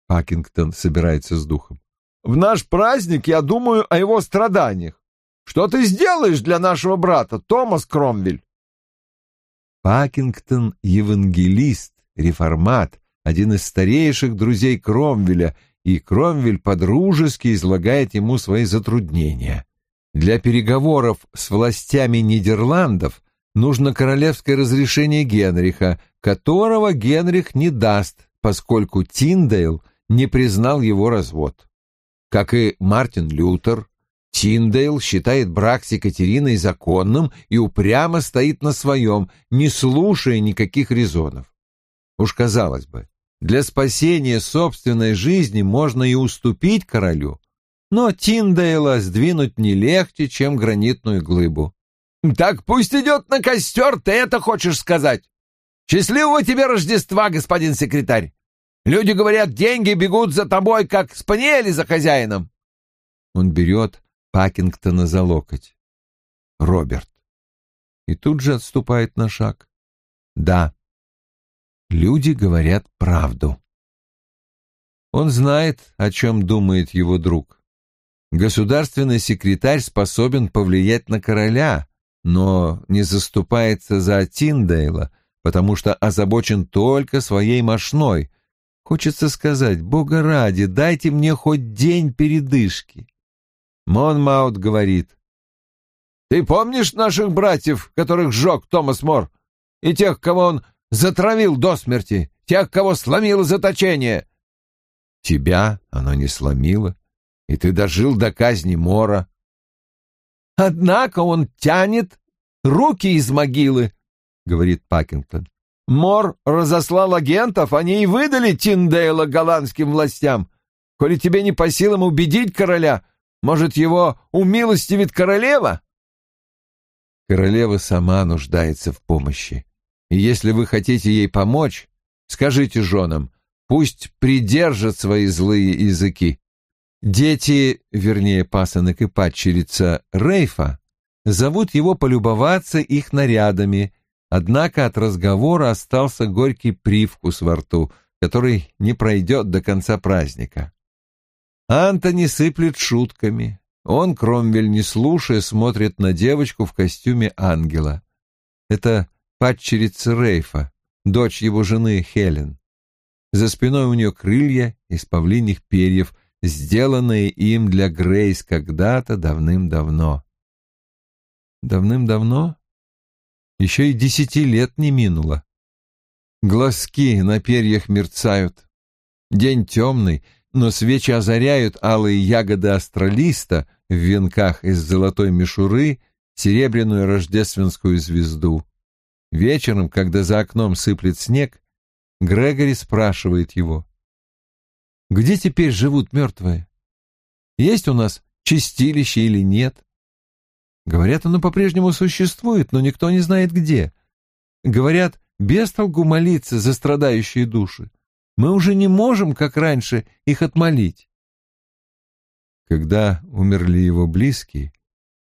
Пакингтон собирается с духом. «В наш праздник я думаю о его страданиях. Что ты сделаешь для нашего брата, Томас Кромвель?» Пакингтон — евангелист, реформат, один из старейших друзей Кромвеля, и Кромвель по-дружески излагает ему свои затруднения. Для переговоров с властями Нидерландов нужно королевское разрешение Генриха, которого Генрих не даст, поскольку Тиндейл не признал его развод. Как и Мартин Лютер, Тиндейл считает брак с Екатериной законным и упрямо стоит на своем, не слушая никаких резонов. Уж казалось бы, для спасения собственной жизни можно и уступить королю, но Тиндейла сдвинуть не легче, чем гранитную глыбу. «Так пусть идет на костер, ты это хочешь сказать? Счастливого тебе Рождества, господин секретарь! Люди говорят, деньги бегут за тобой, как спаниели за хозяином!» Он берет Пакингтона за локоть. Роберт. И тут же отступает на шаг. Да, люди говорят правду. Он знает, о чем думает его друг. Государственный секретарь способен повлиять на короля, но не заступается за Тиндейла, потому что озабочен только своей мошной. Хочется сказать, бога ради, дайте мне хоть день передышки. Монмаут говорит. «Ты помнишь наших братьев, которых сжег Томас Мор, и тех, кого он затравил до смерти, тех, кого сломило заточение?» «Тебя оно не сломило, и ты дожил до казни Мора. Однако он тянет руки из могилы, — говорит Пакингтон. Мор разослал агентов, они и выдали Тиндейла голландским властям. Коли тебе не по силам убедить короля, может, его умилостивит королева? Королева сама нуждается в помощи. И если вы хотите ей помочь, скажите женам, пусть придержат свои злые языки. Дети, вернее, пасынок и падчерица Рейфа, зовут его полюбоваться их нарядами, однако от разговора остался горький привкус во рту, который не пройдет до конца праздника. Антони сыплет шутками. Он, Кромвель, не слушая, смотрит на девочку в костюме ангела. Это падчерица Рейфа, дочь его жены Хелен. За спиной у нее крылья из павлиних перьев — сделанные им для Грейс когда-то давным-давно. Давным-давно? Еще и десяти лет не минуло. Глазки на перьях мерцают. День темный, но свечи озаряют алые ягоды астралиста в венках из золотой мишуры, серебряную рождественскую звезду. Вечером, когда за окном сыплет снег, Грегори спрашивает его. «Где теперь живут мертвые? Есть у нас чистилище или нет?» Говорят, оно по-прежнему существует, но никто не знает где. Говорят, без толку молиться за страдающие души. Мы уже не можем, как раньше, их отмолить. Когда умерли его близкие,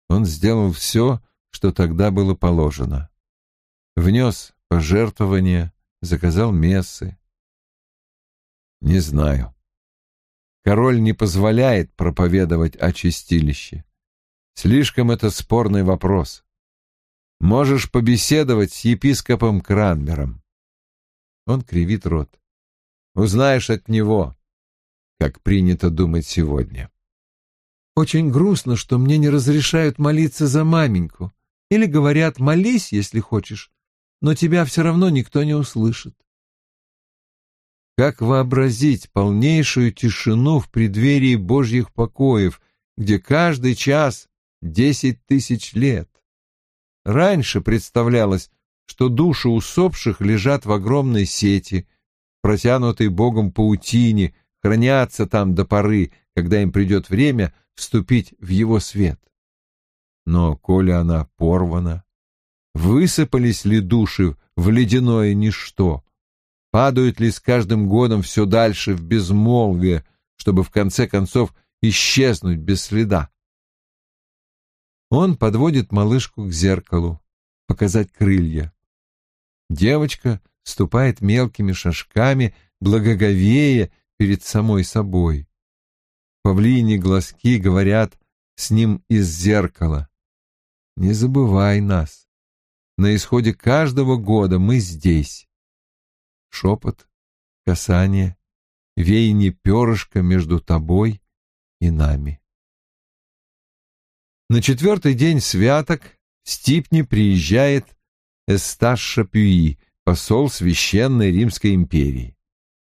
он сделал все, что тогда было положено. Внес пожертвования, заказал мессы. Не знаю. Король не позволяет проповедовать о чистилище. Слишком это спорный вопрос. Можешь побеседовать с епископом Кранмером. Он кривит рот. Узнаешь от него, как принято думать сегодня. Очень грустно, что мне не разрешают молиться за маменьку. Или говорят, молись, если хочешь, но тебя все равно никто не услышит. Как вообразить полнейшую тишину в преддверии Божьих покоев, где каждый час десять тысяч лет? Раньше представлялось, что души усопших лежат в огромной сети, протянутой Богом паутине, хранятся там до поры, когда им придет время вступить в его свет. Но коли она порвана, высыпались ли души в ледяное ничто, падают ли с каждым годом все дальше в безмолвие, чтобы в конце концов исчезнуть без следа? Он подводит малышку к зеркалу, показать крылья. Девочка ступает мелкими шажками, благоговея перед самой собой. Павлини глазки говорят с ним из зеркала. Не забывай нас. На исходе каждого года мы здесь. Шепот, касание, веяние перышка между тобой и нами. На четвертый день святок в Стипни приезжает Эсташ Шапюи, посол Священной Римской империи.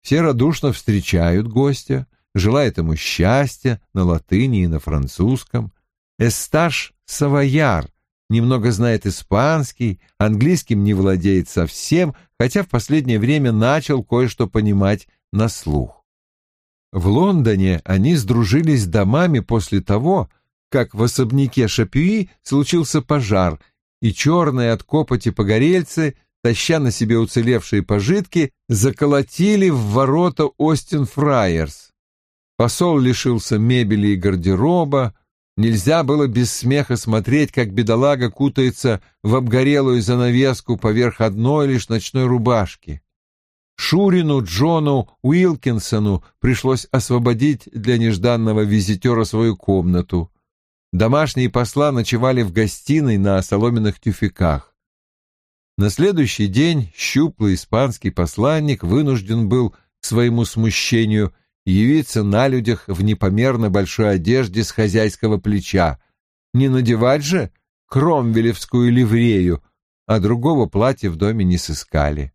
Все радушно встречают гостя, желают ему счастья на латыни и на французском. Эсташ Савояр немного знает испанский, английским не владеет совсем, хотя в последнее время начал кое-что понимать на слух. В Лондоне они сдружились домами после того, как в особняке Шапюи случился пожар, и черные от копоти погорельцы, таща на себе уцелевшие пожитки, заколотили в ворота Остин Фрайерс. Посол лишился мебели и гардероба, нельзя было без смеха смотреть, как бедолага кутается в обгорелую занавеску поверх одной лишь ночной рубашки. Шурину Джону Уилкинсону пришлось освободить для нежданного визитера свою комнату. Домашние посла ночевали в гостиной на соломенных тюфяках. На следующий день щуплый испанский посланник вынужден был к своему смущению явиться на людях в непомерно большой одежде с хозяйского плеча. Не надевать же кромвелевскую ливрею, а другого платья в доме не сыскали.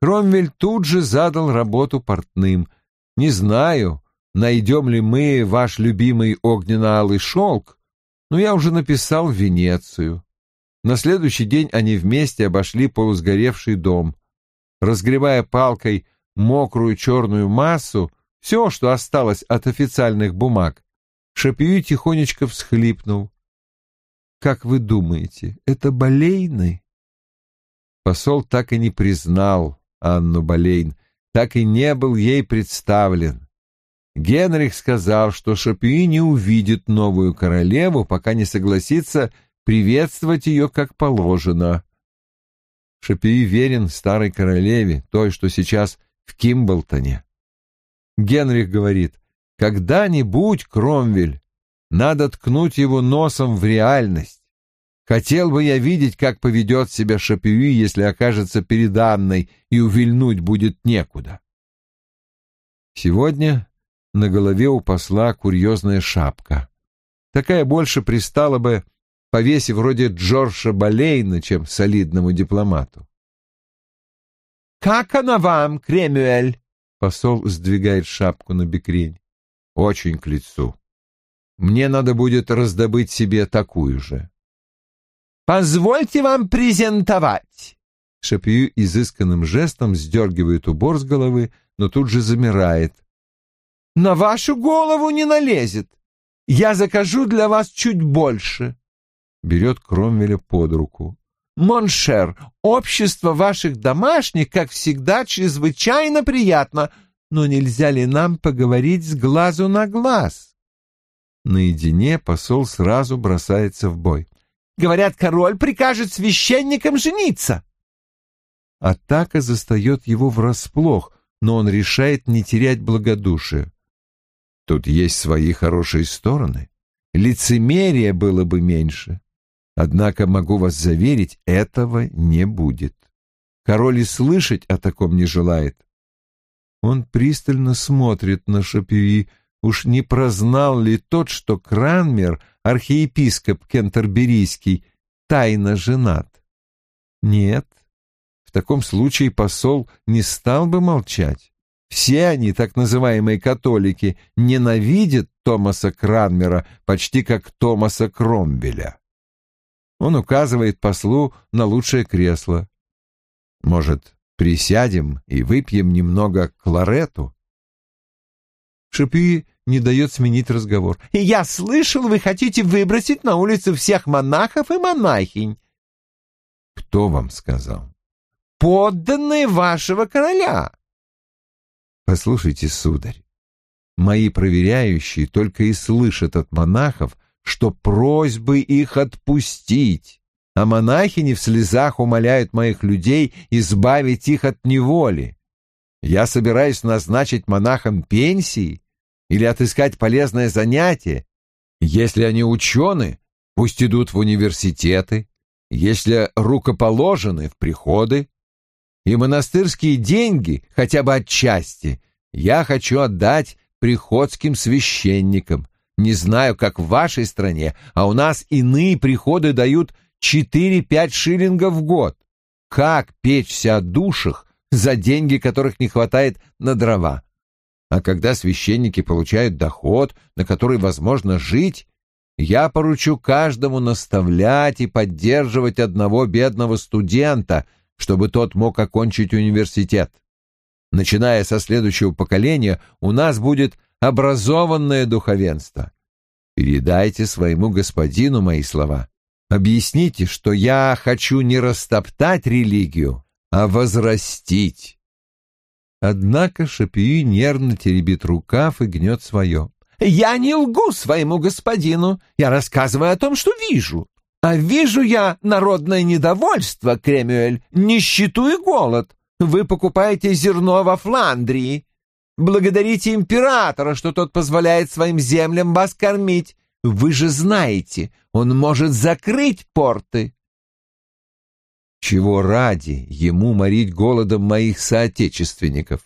Кромвель тут же задал работу портным. Не знаю, найдем ли мы ваш любимый огненно-алый шелк, но я уже написал в Венецию. На следующий день они вместе обошли полусгоревший дом. Разгребая палкой мокрую черную массу, все, что осталось от официальных бумаг, Шапию тихонечко всхлипнул. «Как вы думаете, это Болейны?» Посол так и не признал Анну Болейн, так и не был ей представлен. Генрих сказал, что Шапюи не увидит новую королеву, пока не согласится приветствовать ее как положено. Шапюи верен старой королеве, той, что сейчас в Кимблтоне. Генрих говорит, когда-нибудь, Кромвель, надо ткнуть его носом в реальность. Хотел бы я видеть, как поведет себя Шапюи, если окажется перед Анной и увильнуть будет некуда. Сегодня на голове у посла курьезная шапка. Такая больше пристала бы повесе вроде Джорджа Болейна, чем солидному дипломату. «Как она вам, Кремюэль?» Посол сдвигает шапку на бекрень. «Очень к лицу. Мне надо будет раздобыть себе такую же». Позвольте вам презентовать. Шапью изысканным жестом сдергивает убор с головы, но тут же замирает. На вашу голову не налезет. Я закажу для вас чуть больше. Берет Кромвеля под руку. Mon cher, общество ваших домашних, как всегда, чрезвычайно приятно, но нельзя ли нам поговорить с глазу на глаз? Наедине посол сразу бросается в бой. Говорят, король прикажет священникам жениться. Атака застает его врасплох, но он решает не терять благодушие. Тут есть свои хорошие стороны. Лицемерия было бы меньше. Однако могу вас заверить, этого не будет. Король и слышать о таком не желает. Он пристально смотрит на Шапюи, уж не прознал ли тот, что Кранмер, архиепископ Кентерберийский, тайно женат? Нет, в таком случае посол не стал бы молчать. Все они, так называемые католики, ненавидят Томаса Кранмера почти как Томаса Кромвеля. Он указывает послу на лучшее кресло. Может, присядем и выпьем немного кларету? Шипи не дает сменить разговор. «Я слышал, вы хотите выбросить на улицу всех монахов и монахинь». «Кто вам сказал?» «Подданные вашего короля». «Послушайте, сударь, мои проверяющие только и слышат от монахов, что просьбы их отпустить, а монахини в слезах умоляют моих людей избавить их от неволи. Я собираюсь назначить монахам пенсии или отыскать полезное занятие. Если они ученые, пусть идут в университеты, если рукоположены в приходы. И монастырские деньги, хотя бы отчасти, я хочу отдать приходским священникам. Не знаю, как в вашей стране, а у нас иные приходы дают 4-5 шиллингов в год. Как печься о душах за деньги, которых не хватает на дрова. А когда священники получают доход, на который возможно жить, я поручу каждому наставлять и поддерживать одного бедного студента, чтобы тот мог окончить университет. Начиная со следующего поколения, у нас будет образованное духовенство. Передайте своему господину мои слова. Объясните, что я хочу не растоптать религию, а возрастить. Однако Шапии нервно теребит рукав и гнет свое. «Я не лгу своему господину, я рассказываю о том, что вижу. А вижу я народное недовольство, Кремюэль, нищету и голод. Вы покупаете зерно во Фландрии. Благодарите императора, что тот позволяет своим землям вас кормить. Вы же знаете, он может закрыть порты. Чего ради ему морить голодом моих соотечественников?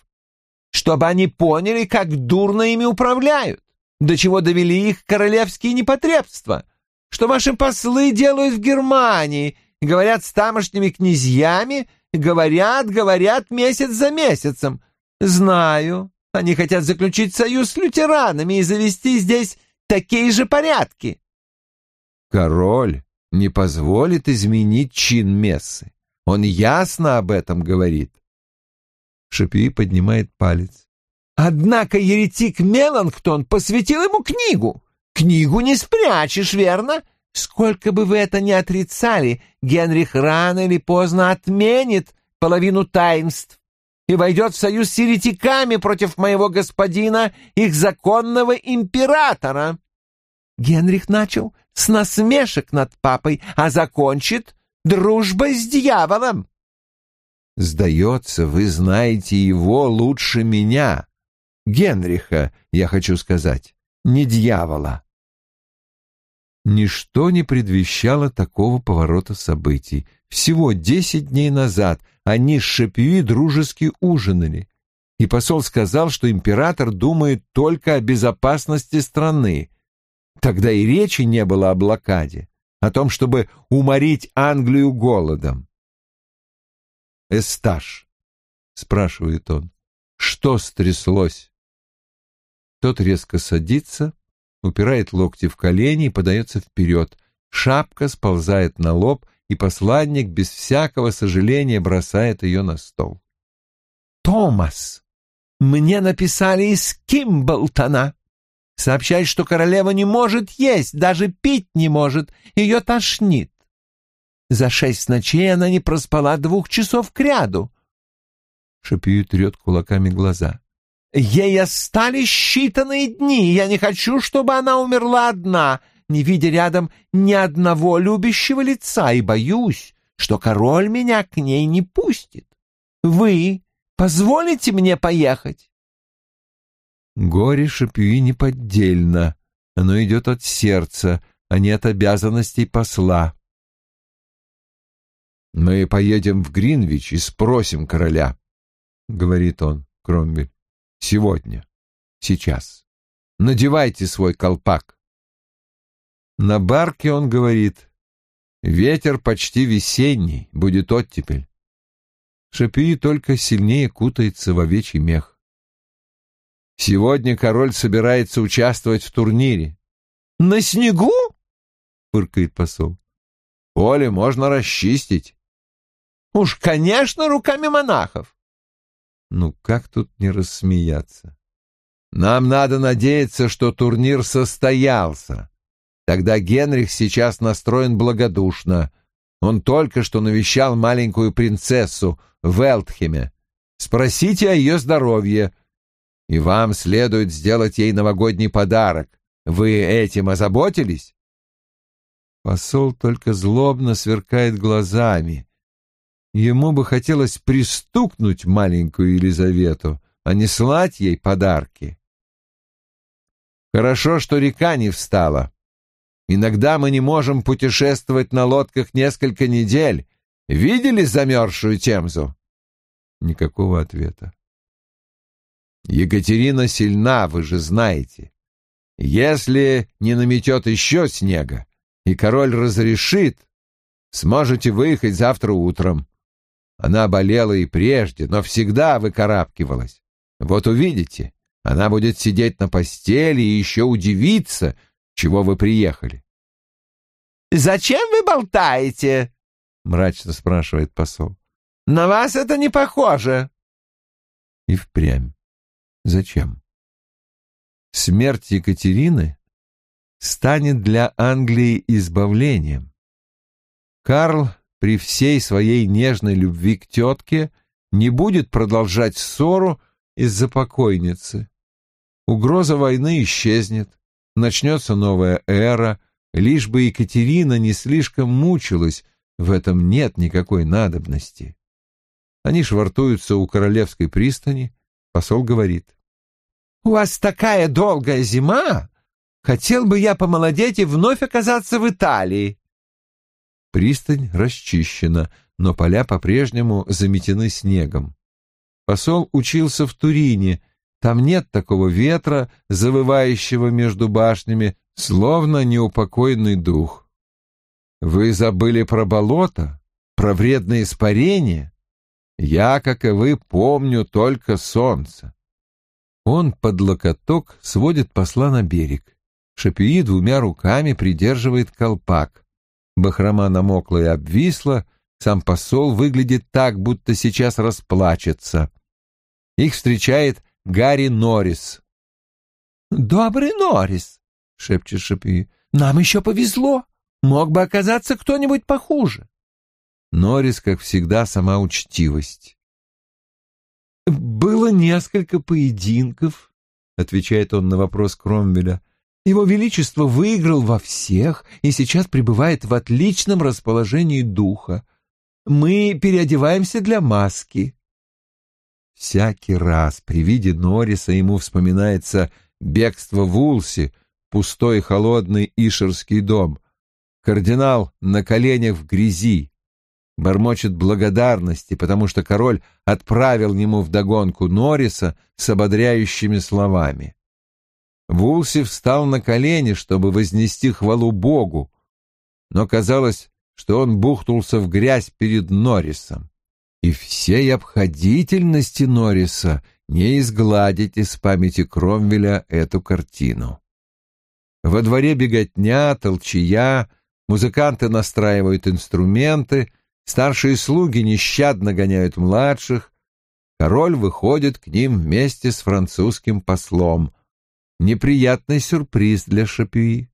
Чтобы они поняли, как дурно ими управляют, до чего довели их королевские непотребства, что ваши послы делают в Германии, говорят с тамошними князьями, говорят, говорят месяц за месяцем. Знаю, они хотят заключить союз с лютеранами и завести здесь такие же порядки. Король не позволит изменить чин мессы. Он ясно об этом говорит. Шапи поднимает палец. Однако еретик Меланхтон посвятил ему книгу. Книгу не спрячешь, верно? Сколько бы вы это ни отрицали, Генрих рано или поздно отменит половину таинств и войдет в союз с еретиками против моего господина, их законного императора. Генрих начал с насмешек над папой, а закончит дружбой с дьяволом. Сдается, вы знаете его лучше меня. Генриха, я хочу сказать, не дьявола. Ничто не предвещало такого поворота событий. Всего десять дней назад они с Шапюи дружески ужинали, и посол сказал, что император думает только о безопасности страны, Тогда и речи не было о блокаде, о том, чтобы уморить Англию голодом. «Эстаж», — спрашивает он, — «что стряслось?» Тот резко садится, упирает локти в колени и подается вперед. Шапка сползает на лоб, и посланник без всякого сожаления бросает ее на стол. «Томас, мне написали из Кимблтона. Сообщают, что королева не может есть, даже пить не может, ее тошнит. За шесть ночей она не проспала двух часов кряду. Шапью трет кулаками глаза. Ей остались считанные дни, я не хочу, чтобы она умерла одна, не видя рядом ни одного любящего лица, и боюсь, что король меня к ней не пустит. Вы позволите мне поехать? Горе Шапюи неподдельно, оно идет от сердца, а не от обязанностей посла. «Мы поедем в Гринвич и спросим короля», — говорит он, Кромвель. «Сегодня. Сейчас. Надевайте свой колпак». На барке он говорит, «Ветер почти весенний, будет оттепель». Шапюи только сильнее кутается в овечий мех. Сегодня король собирается участвовать в турнире. — На снегу? — фыркает посол. — Поле можно расчистить. — Уж, конечно, руками монахов. Ну, как тут не рассмеяться? Нам надо надеяться, что турнир состоялся. Тогда Генрих сейчас настроен благодушно. Он только что навещал маленькую принцессу в Элтхеме. Спросите о ее здоровье — и вам следует сделать ей новогодний подарок. Вы этим озаботились?» Посол только злобно сверкает глазами. Ему бы хотелось пристукнуть маленькую Елизавету, а не слать ей подарки. Хорошо, что река не встала. Иногда мы не можем путешествовать на лодках несколько недель. Видели замерзшую Темзу? Никакого ответа. Екатерина сильна, вы же знаете. Если не наметет еще снега, и король разрешит, сможете выехать завтра утром. Она болела и прежде, но всегда выкарабкивалась. Вот увидите, она будет сидеть на постели и еще удивиться, чего вы приехали. «Зачем вы болтаете?» — мрачно спрашивает посол. «На вас это не похоже». И впрямь. Зачем? Смерть Екатерины станет для Англии избавлением. Карл при всей своей нежной любви к тетке не будет продолжать ссору из-за покойницы. Угроза войны исчезнет, начнется новая эра, лишь бы Екатерина не слишком мучилась, в этом нет никакой надобности. Они швартуются у Королевской пристани, посол говорит. «У вас такая долгая зима! Хотел бы я помолодеть и вновь оказаться в Италии!» Пристань расчищена, но поля по-прежнему заметены снегом. Посол учился в Турине, там нет такого ветра, завывающего между башнями, словно неупокойный дух. Вы забыли про болото, про вредные испарения? Я, как и вы, помню только солнце. Он под локоток сводит посла на берег. Шапюи двумя руками придерживает колпак. Бахрома намокла и обвисла, сам посол выглядит так, будто сейчас расплачется. Их встречает Гарри Норрис. «Добрый Норрис», — шепчет Шапюи, — «нам еще повезло. Мог бы оказаться кто-нибудь похуже». Норрис, как всегда, сама учтивость. «Было несколько поединков», — отвечает он на вопрос Кромвеля. «Его Величество выиграл во всех и сейчас пребывает в отличном расположении духа. Мы переодеваемся для маски». Всякий раз при виде Норриса ему вспоминается бегство в Улсе, пустой холодный Ишерский дом. Кардинал на коленях в грязи, бормочет благодарности, потому что король отправил ему вдогонку Норриса с ободряющими словами. Вулси встал на колени, чтобы вознести хвалу Богу, но казалось, что он бухнулся в грязь перед Норрисом. И всей обходительности Норриса не изгладить из памяти Кромвеля эту картину. Во дворе беготня, толчая, Музыканты настраивают инструменты, старшие слуги нещадно гоняют младших. Король выходит к ним вместе с французским послом. Неприятный сюрприз для Шапюи.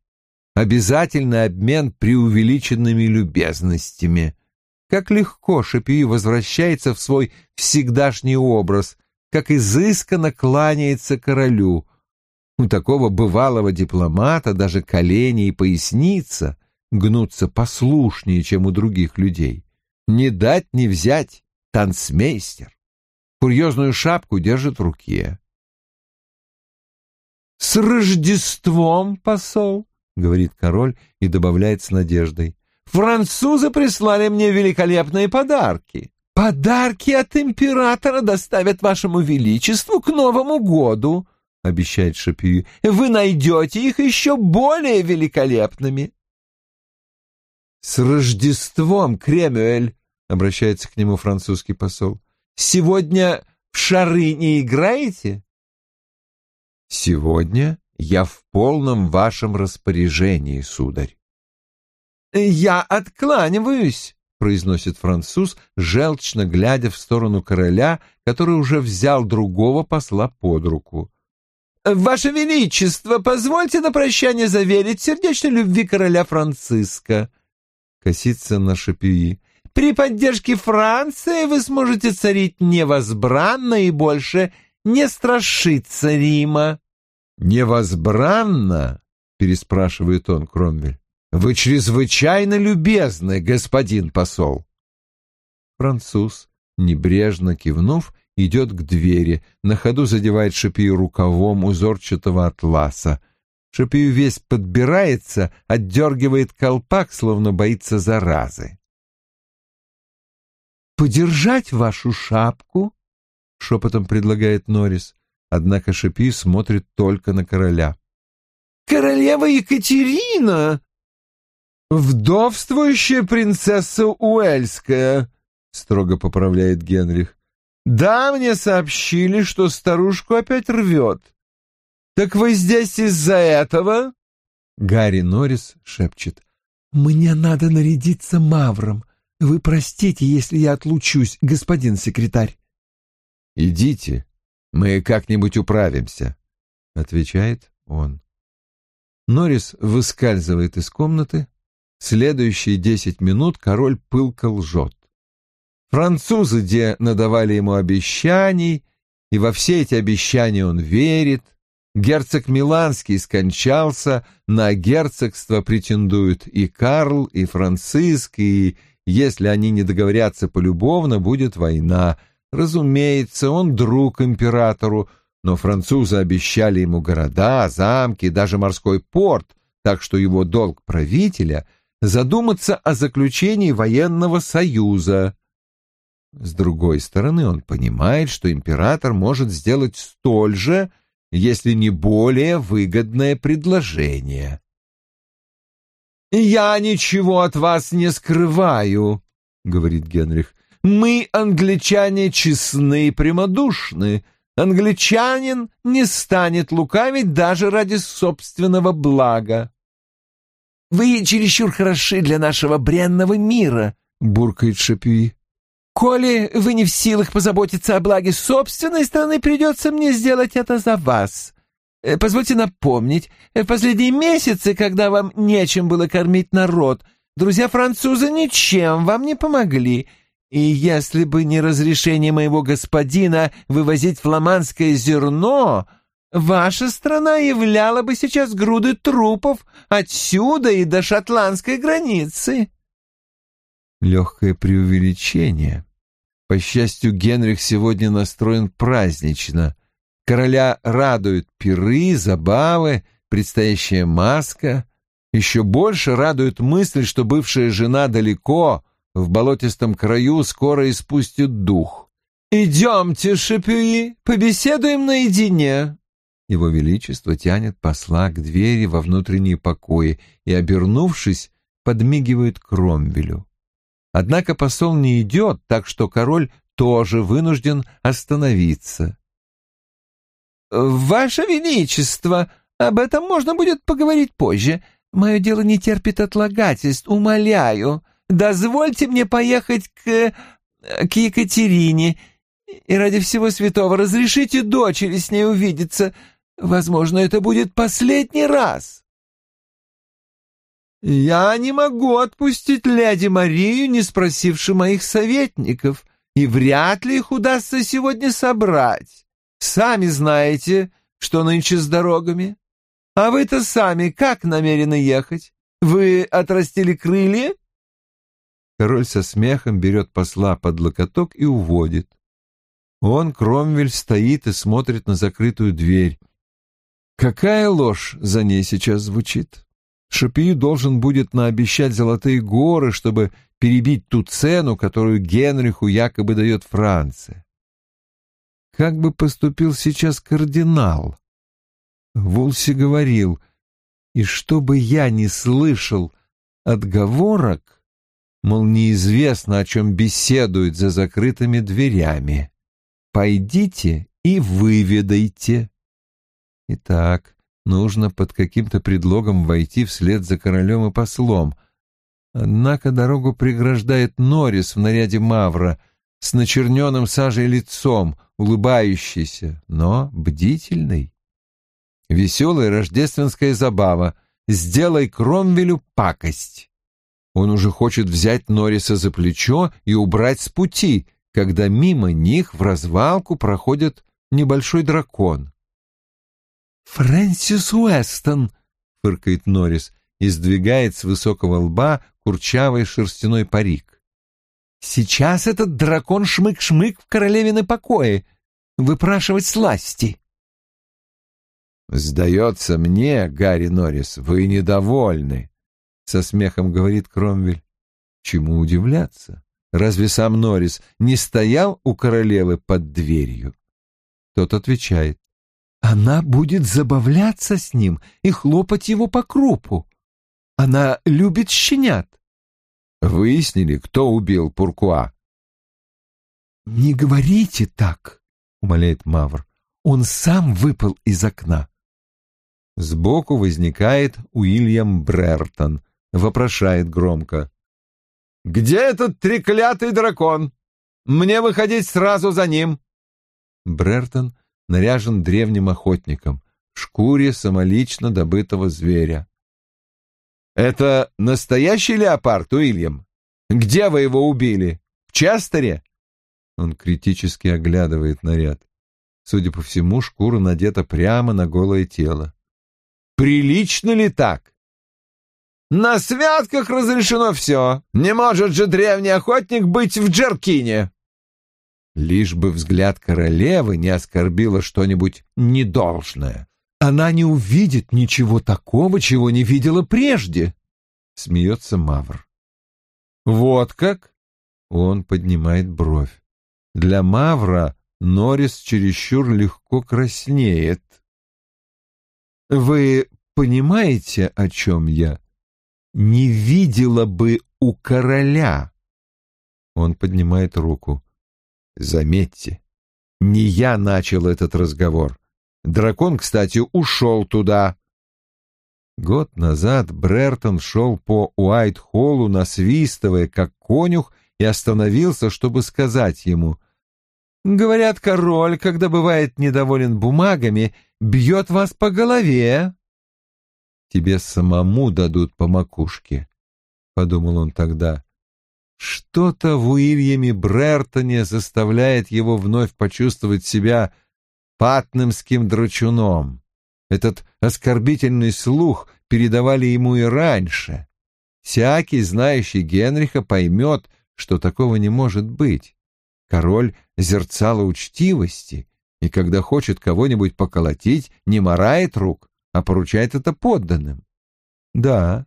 Обязательный обмен преувеличенными любезностями. Как легко Шапюи возвращается в свой всегдашний образ, как изысканно кланяется королю. У такого бывалого дипломата даже колени и поясница гнутся послушнее, чем у других людей. Не дать не взять танцмейстер. Курьезную шапку держит в руке. «С Рождеством, посол!» — говорит король и добавляет с надеждой. «Французы прислали мне великолепные подарки. Подарки от императора доставят вашему величеству к Новому году», — обещает Шапью. «Вы найдете их еще более великолепными». «С Рождеством, Кремюэль!» — обращается к нему французский посол. «Сегодня в шары не играете?» «Сегодня я в полном вашем распоряжении, сударь». «Я откланиваюсь», — произносит француз, желчно глядя в сторону короля, который уже взял другого посла под руку. «Ваше Величество, позвольте на прощание заверить сердечной любви короля Франциска», косится на Шапюи. «При поддержке Франции вы сможете царить невозбранно и больше не страшиться Рима». «Невозбранно?» — переспрашивает он Кромвель. «Вы чрезвычайно любезны, господин посол». Француз, небрежно кивнув, идет к двери, на ходу задевает Шапию рукавом узорчатого атласа. Шапию весь подбирается, отдергивает колпак, словно боится заразы. «Подержать вашу шапку?» — шепотом предлагает Норрис. Однако Шапи смотрит только на короля. «Королева Екатерина!» «Вдовствующая принцесса Уэльская», — строго поправляет Генрих. «Да, мне сообщили, что старушку опять рвет. «Так вы здесь из-за этого?» Гарри Норрис шепчет. «Мне надо нарядиться мавром. Вы простите, если я отлучусь, господин секретарь». «Идите, мы как-нибудь управимся», — отвечает он. Норрис выскальзывает из комнаты. Следующие десять минут король пылко лжет. Французы где надавали ему обещаний, и во все эти обещания он верит — Герцог Миланский скончался, на герцогство претендуют и Карл, и Франциск, и, если они не договорятся полюбовно, будет война. Разумеется, он друг императору, но французы обещали ему города, замки, даже морской порт, так что его долг правителя — задуматься о заключении военного союза. С другой стороны, он понимает, что император может сделать столь же, если не более выгодное предложение. «Я ничего от вас не скрываю», — говорит Генрих. «Мы, англичане, честны и прямодушны. Англичанин не станет лукавить даже ради собственного блага». «Вы чересчур хороши для нашего бренного мира», — буркает Шапюи. Коли вы не в силах позаботиться о благе собственной страны, придется мне сделать это за вас. Э, позвольте напомнить, в последние месяцы, когда вам нечем было кормить народ, друзья-французы ничем вам не помогли, и если бы не разрешение моего господина вывозить фламандское зерно, ваша страна являла бы сейчас груды трупов отсюда и до шотландской границы легкое преувеличение. По счастью, Генрих сегодня настроен празднично. Короля радуют пиры, забавы, предстоящая маска. Еще больше радует мысль, что бывшая жена далеко, в болотистом краю, скоро испустит дух. «Идемте, Шапюи, побеседуем наедине». Его Величество тянет посла к двери во внутренние покои и, обернувшись, подмигивает Кромвелю. Однако посол не идет, так что король тоже вынужден остановиться. «Ваше Величество, об этом можно будет поговорить позже. Мое дело не терпит отлагательств, умоляю. Дозвольте мне поехать к... к Екатерине, и ради всего святого разрешите дочери с ней увидеться. Возможно, это будет последний раз». «Я не могу отпустить леди Марию, не спросивши моих советников, и вряд ли их удастся сегодня собрать. Сами знаете, что нынче с дорогами. А вы-то сами как намерены ехать? Вы отрастили крылья?» Король со смехом берет посла под локоток и уводит. Он, Кромвель, стоит и смотрит на закрытую дверь. Какая ложь за ней сейчас звучит? Шапию должен будет наобещать золотые горы, чтобы перебить ту цену, которую Генриху якобы дает Франция. Как бы поступил сейчас кардинал? Вулси говорил, и чтобы я не слышал отговорок, мол, неизвестно, о чем беседуют за закрытыми дверями. Пойдите и выведайте. Итак, нужно под каким-то предлогом войти вслед за королем и послом. Однако дорогу преграждает Норрис в наряде Мавра с начерненным сажей лицом, улыбающийся, но бдительный. Веселая рождественская забава. Сделай Кромвелю пакость. Он уже хочет взять Норриса за плечо и убрать с пути, когда мимо них в развалку проходит небольшой дракон. «Фрэнсис Уэстон!» — фыркает Норрис и сдвигает с высокого лба курчавый шерстяной парик. «Сейчас этот дракон шмык-шмык в королевины покое, выпрашивать сласти». «Сдается мне, Гарри Норрис, вы недовольны», — со смехом говорит Кромвель. Чему удивляться? Разве сам Норрис не стоял у королевы под дверью? Тот отвечает. Она будет забавляться с ним и хлопать его по крупу. Она любит щенят. Выяснили, кто убил Пуркуа? «Не говорите так», — умоляет Мавр. «Он сам выпал из окна». Сбоку возникает Уильям Брертон, вопрошает громко. «Где этот треклятый дракон? Мне выходить сразу за ним!» Брертон наряжен древним охотником в шкуре самолично добытого зверя. «Это настоящий леопард, Уильям? Где вы его убили? В Честере?» Он критически оглядывает наряд. Судя по всему, шкура надета прямо на голое тело. «Прилично ли так?» «На святках разрешено все. Не может же древний охотник быть в Джеркине!» Лишь бы взгляд королевы не оскорбило что-нибудь недолжное. Она не увидит ничего такого, чего не видела прежде, — смеется Мавр. Вот как? Он поднимает бровь. Для Мавра Норрис чересчур легко краснеет. Вы понимаете, о чем я? Не видела бы у короля. Он поднимает руку. Заметьте, не я начал этот разговор. Дракон, кстати, ушел туда. Год назад Брертон шел по Уайт-Холлу, насвистывая, как конюх, и остановился, чтобы сказать ему. «Говорят, король, когда бывает недоволен бумагами, бьет вас по голове». «Тебе самому дадут по макушке», — подумал он тогда. Что-то в Уильяме Брертоне заставляет его вновь почувствовать себя патнемским драчуном. Этот оскорбительный слух передавали ему и раньше. Всякий, знающий Генриха, поймет, что такого не может быть. Король зерцало учтивости, и когда хочет кого-нибудь поколотить, не морает рук, а поручает это подданным. Да,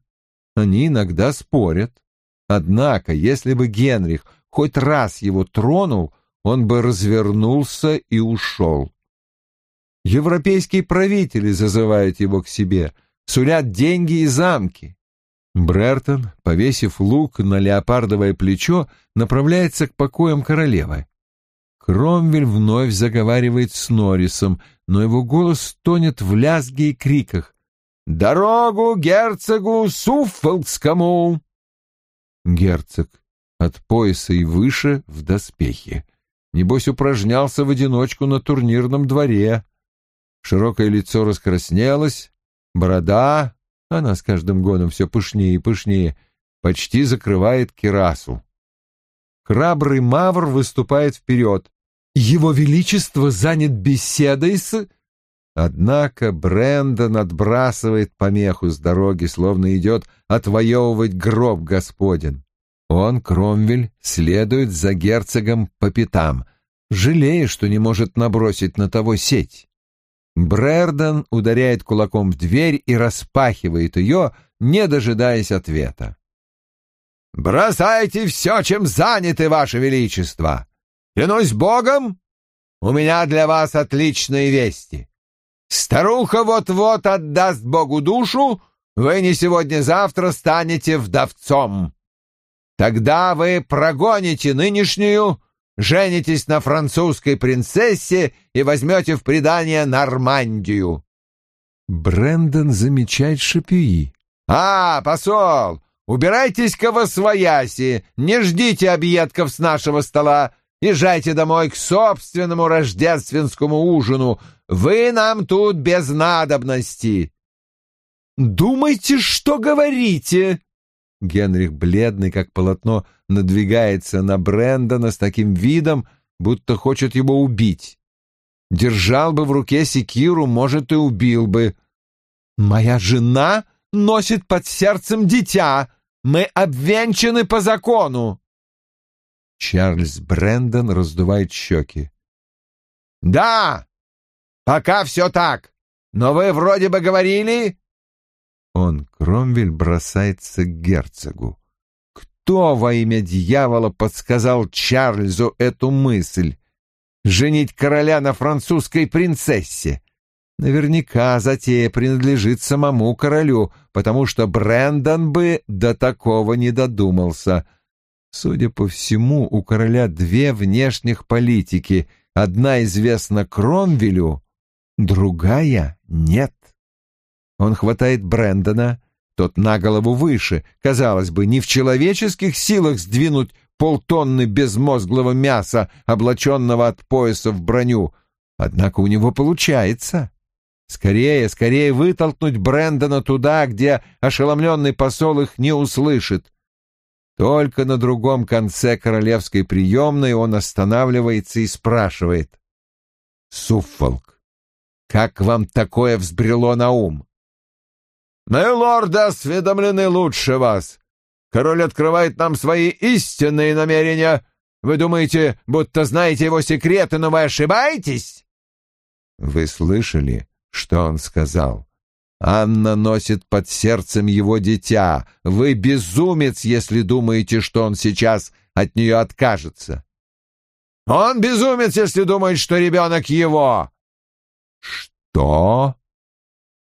они иногда спорят, Однако, если бы Генрих хоть раз его тронул, он бы развернулся и ушел. Европейские правители зазывают его к себе, сулят деньги и замки. Брертон, повесив лук на леопардовое плечо, направляется к покоям королевы. Кромвель вновь заговаривает с Норрисом, но его голос тонет в лязге и криках. Дорогу герцогу Суффолкскому!» Герцог от пояса и выше в доспехе. Небось, упражнялся в одиночку на турнирном дворе. Широкое лицо раскраснелось, борода, она с каждым годом все пышнее и пышнее, почти закрывает кирасу. Храбрый мавр выступает вперед. Его Величество занят беседой с... Однако Брендон отбрасывает помеху с дороги, словно идет отвоевывать гроб Господен. Он, Кромвель, следует за герцогом по пятам, жалея, что не может набросить на того сеть. Брердон ударяет кулаком в дверь и распахивает ее, не дожидаясь ответа. «Бросайте все, чем заняты, Ваше Величество! Клянусь Богом, у меня для вас отличные вести. Старуха вот-вот отдаст Богу душу, вы не сегодня-завтра станете вдовцом. Тогда вы прогоните нынешнюю, женитесь на французской принцессе и возьмете в придание Нормандию. Брендон замечает Шапюи. «А, посол, убирайтесь-ка во свояси, не ждите объедков с нашего стола, езжайте домой к собственному рождественскому ужину, вы нам тут без надобности. Думайте, что говорите. Генрих, бледный как полотно, надвигается на Брэндона с таким видом, будто хочет его убить. Держал бы в руке секиру, может, и убил бы. Моя жена носит под сердцем дитя. Мы обвенчаны по закону. Чарльз Брэндон раздувает щеки. «Да, Пока все так. Но вы вроде бы говорили...» Он, Кромвель, бросается к герцогу. Кто во имя дьявола подсказал Чарльзу эту мысль? Женить короля на французской принцессе? Наверняка затея принадлежит самому королю, потому что Брэндон бы до такого не додумался. Судя по всему, у короля две внешних политики. Одна известна Кромвелю, другая нет. Он хватает Брэндона, тот на голову выше, казалось бы, не в человеческих силах сдвинуть полтонны безмозглого мяса, облаченного от пояса в броню, однако у него получается. Скорее, скорее вытолкнуть Брэндона туда, где ошеломленный посол их не услышит. Только на другом конце королевской приемной он останавливается и спрашивает. «Суффолк, как вам такое взбрело на ум? Мы, лорды, осведомлены лучше вас. Король открывает нам свои истинные намерения. Вы думаете, будто знаете его секреты, но вы ошибаетесь? Вы слышали, что он сказал? Анна носит под сердцем его дитя. Вы безумец, если думаете, что он сейчас от нее откажется. Он безумец, если думает, что ребенок его. «Что?»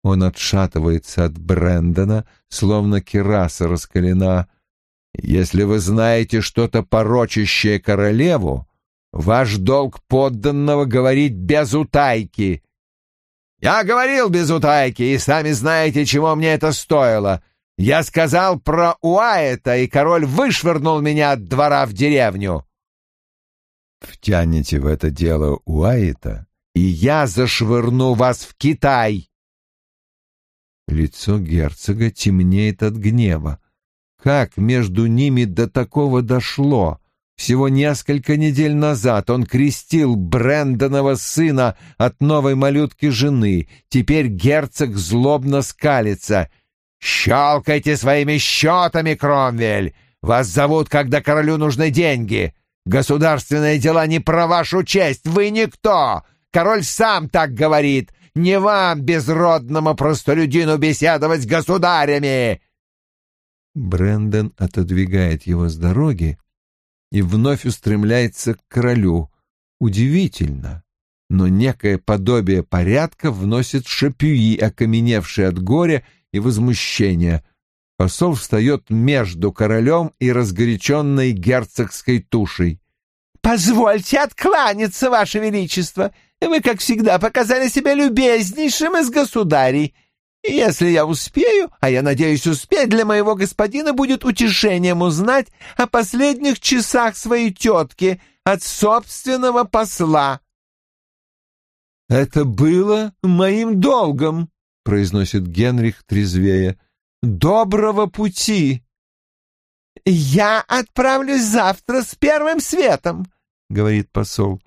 Он отшатывается от Брэндона, словно кераса раскалена. «Если вы знаете что-то порочащее королеву, ваш долг подданного говорить без утайки». «Я говорил без утайки, и сами знаете, чего мне это стоило. Я сказал про Уайта, и король вышвырнул меня от двора в деревню». «Втянете в это дело Уайта, и я зашвырну вас в Китай!» Лицо герцога темнеет от гнева. Как между ними до такого дошло? Всего несколько недель назад он крестил Брэндонова сына от новой малютки жены. Теперь герцог злобно скалится. «Щелкайте своими счетами, Кромвель! Вас зовут, когда королю нужны деньги! Государственные дела не про вашу честь! Вы никто! Король сам так говорит. Не вам, безродному простолюдину, беседовать с государями!» Брендон отодвигает его с дороги и вновь устремляется к королю. Удивительно, но некое подобие порядка вносит шапюи, окаменевшие от горя и возмущения. Посол встает между королем и разгоряченной герцогской тушей. «Позвольте откланяться, Ваше Величество! Вы, как всегда, показали себя любезнейшим из государей. Если я успею, а я надеюсь успеть, для моего господина будет утешением узнать о последних часах своей тетки от собственного посла». «Это было моим долгом», — произносит Генрих трезвее. «Доброго пути!» «Я отправлюсь завтра с первым светом», — говорит посол.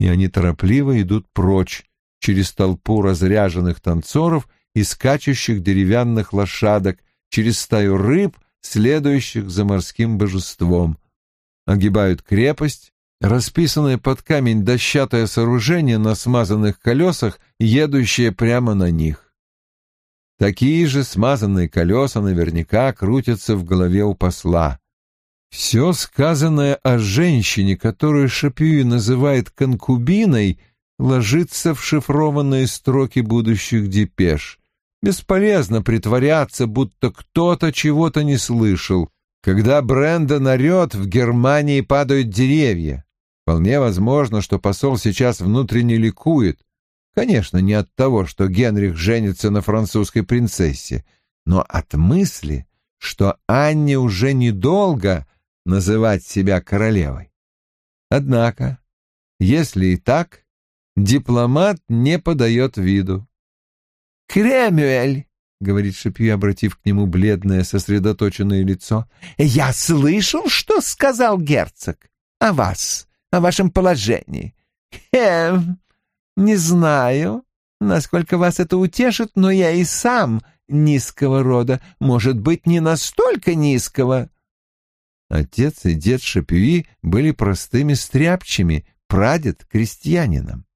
И они торопливо идут прочь через толпу разряженных танцоров и скачущих деревянных лошадок, через стаю рыб, следующих за морским божеством. Огибают крепость, расписанное под камень дощатое сооружение на смазанных колесах, едущее прямо на них. Такие же смазанные колеса наверняка крутятся в голове у посла. Все сказанное о женщине, которую Шапюи называет конкубиной, ложится в шифрованные строки будущих депеш. Бесполезно притворяться, будто кто-то чего-то не слышал. Когда Брэндон орет, в Германии падают деревья. Вполне возможно, что посол сейчас внутренне ликует. Конечно, не от того, что Генрих женится на французской принцессе, но от мысли, что Анне уже недолго называть себя королевой. Однако, если и так, дипломат не подает виду. «Кремюэль», — говорит Шапью, обратив к нему бледное, сосредоточенное лицо, — «я слышал, что сказал герцог о вас, о вашем положении. Хем, не знаю, насколько вас это утешит, но я и сам низкого рода, может быть, не настолько низкого. Отец и дед Шапюи были простыми стряпчими, прадед — крестьянином.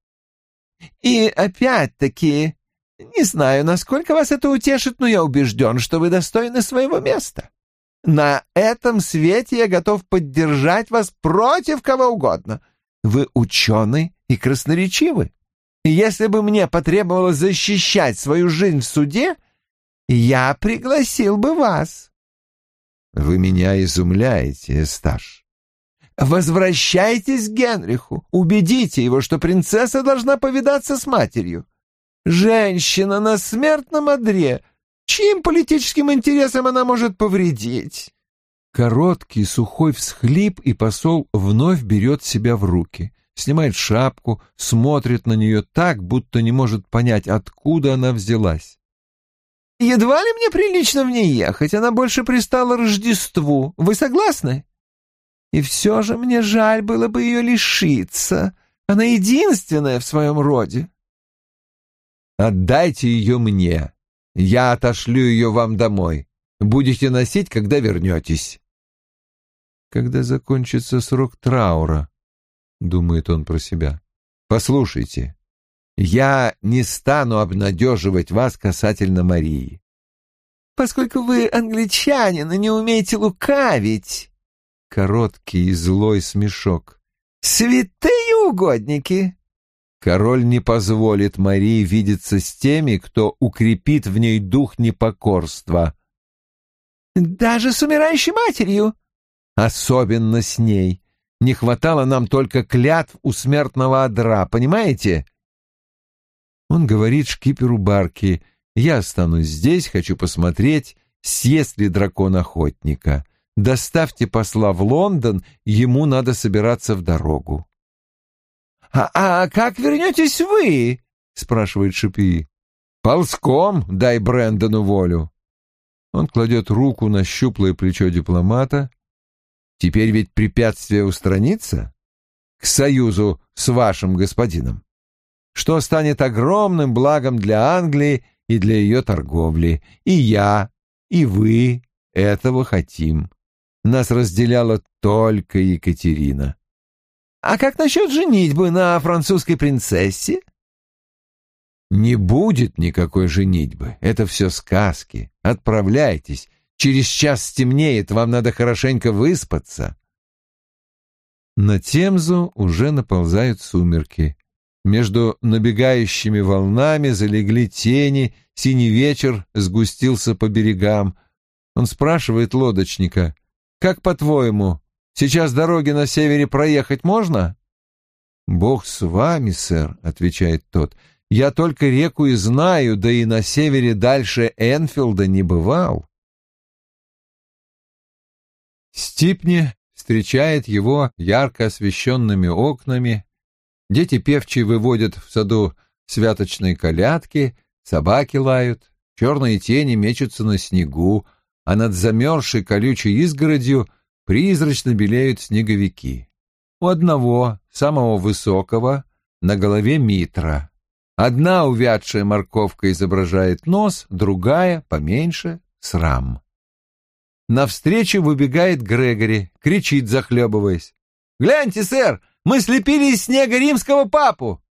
И опять-таки, не знаю, насколько вас это утешит, но я убежден, что вы достойны своего места. На этом свете я готов поддержать вас против кого угодно. Вы ученый и красноречивы. Если бы мне потребовалось защищать свою жизнь в суде, я пригласил бы вас. Вы меня изумляете, Эсташ. Возвращайтесь к Генриху, убедите его, что принцесса должна повидаться с матерью. Женщина на смертном одре. Чьим политическим интересам она может повредить? Короткий сухой всхлип, и посол вновь берет себя в руки снимает шапку, смотрит на нее так, будто не может понять, откуда она взялась. «Едва ли мне прилично в ней ехать, она больше пристала Рождеству. Вы согласны? И все же мне жаль было бы ее лишиться. Она единственная в своем роде». «Отдайте ее мне. Я отошлю ее вам домой. Будете носить, когда вернетесь». Когда закончится срок траура, — думает он про себя. «Послушайте, я не стану обнадеживать вас касательно Марии». «Поскольку вы англичанин и не умеете лукавить...» Короткий и злой смешок. «Святые угодники!» Король не позволит Марии видеться с теми, кто укрепит в ней дух непокорства. «Даже с умирающей матерью?» «Особенно с ней. Не хватало нам только клятв у смертного одра, понимаете? Он говорит шкиперу барки, я останусь здесь, хочу посмотреть, съест ли дракон охотника. Доставьте посла в Лондон, ему надо собираться в дорогу. «А, а как вернетесь вы?» — спрашивает Шипи. «Ползком дай Брэндону волю». Он кладет руку на щуплое плечо дипломата, Теперь ведь препятствие устранится к союзу с вашим господином, что станет огромным благом для Англии и для ее торговли. И я, и вы этого хотим. Нас разделяла только Екатерина. А как насчет женитьбы на французской принцессе? Не будет никакой женитьбы. Это все сказки. Отправляйтесь Через час стемнеет, вам надо хорошенько выспаться. На Темзу уже наползают сумерки. Между набегающими волнами залегли тени, синий вечер сгустился по берегам. Он спрашивает лодочника, «Как по-твоему, сейчас дороги на севере проехать можно?» «Бог с вами, сэр», — отвечает тот, Я только реку и знаю, да и на севере дальше Энфилда не бывал. Стипни встречает его ярко освещенными окнами, дети певчие выводят в саду святочные колядки, собаки лают, черные тени мечутся на снегу, а над замерзшей колючей изгородью призрачно белеют снеговики. У одного, самого высокого, на голове митра. Одна увядшая морковка изображает нос, другая, поменьше, срам. Навстречу выбегает Грегори, кричит, захлебываясь. «Гляньте, сэр, мы слепили из снега римского папу!»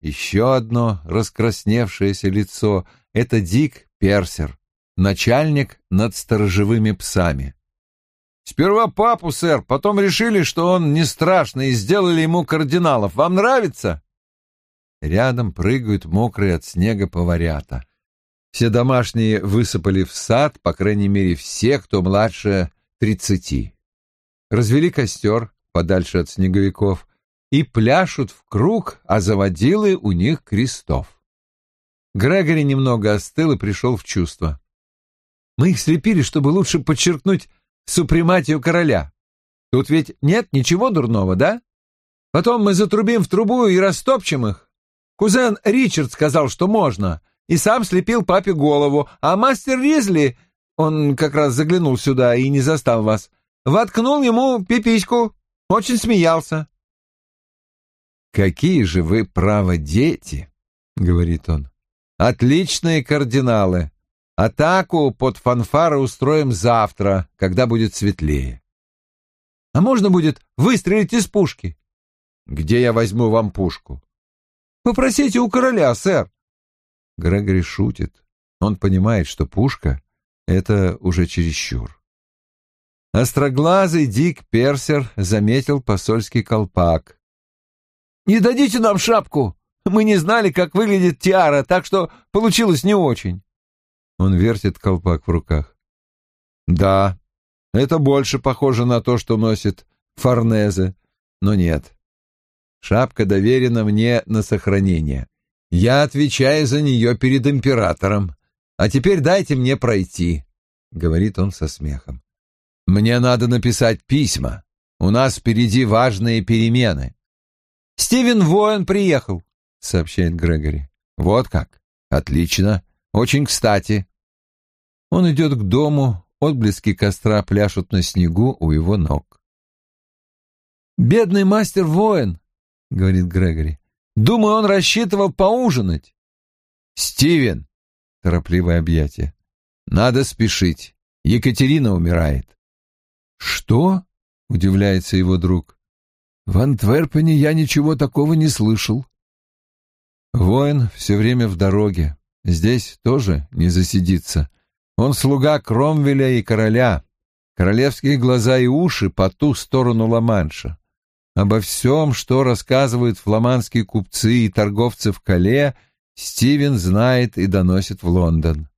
Еще одно раскрасневшееся лицо — это Дик Персер, начальник над сторожевыми псами. «Сперва папу, сэр, потом решили, что он не страшный, и сделали ему кардиналов. Вам нравится?» Рядом прыгают мокрые от снега поварята. Все домашние высыпали в сад, по крайней мере, все, кто младше тридцати. Развели костер подальше от снеговиков и пляшут в круг, а заводилы у них крестов. Грегори немного остыл и пришел в чувство. Мы их слепили, чтобы лучше подчеркнуть супрематию короля. Тут ведь нет ничего дурного, да? Потом мы затрубим в трубу и растопчем их. Кузен Ричард сказал, что можно, и сам слепил папе голову, а мастер Ризли, он как раз заглянул сюда и не застал вас, воткнул ему пипиську, очень смеялся. «Какие же вы, право, дети!» — говорит он. «Отличные кардиналы. Атаку под фанфары устроим завтра, когда будет светлее. А можно будет выстрелить из пушки?» «Где я возьму вам пушку?» «Попросите у короля, сэр. Грегори шутит. Он понимает, что пушка — это уже чересчур. Остроглазый Дик Персер заметил посольский колпак. «Не дадите нам шапку? Мы не знали, как выглядит тиара, так что получилось не очень». Он вертит колпак в руках. «Да, это больше похоже на то, что носит Форнезе, но нет. Шапка доверена мне на сохранение. Я отвечаю за нее перед императором. А теперь дайте мне пройти, — говорит он со смехом. Мне надо написать письма. У нас впереди важные перемены. Стивен Воин приехал, — сообщает Грегори. Вот как. Отлично. Очень кстати. Он идет к дому, отблески костра пляшут на снегу у его ног. «Бедный мастер воин», — говорит Грегори, Думаю, он рассчитывал поужинать. Стивен, торопливое объятие. Надо спешить. Екатерина умирает. Что? Удивляется его друг. В Антверпене я ничего такого не слышал. Воин все время в дороге. Здесь тоже не засидится. Он слуга Кромвеля и короля. Королевские глаза и уши по ту сторону Ла-Манша. Обо всем, что рассказывают фламандские купцы и торговцы в Кале, Стивен знает и доносит в Лондон.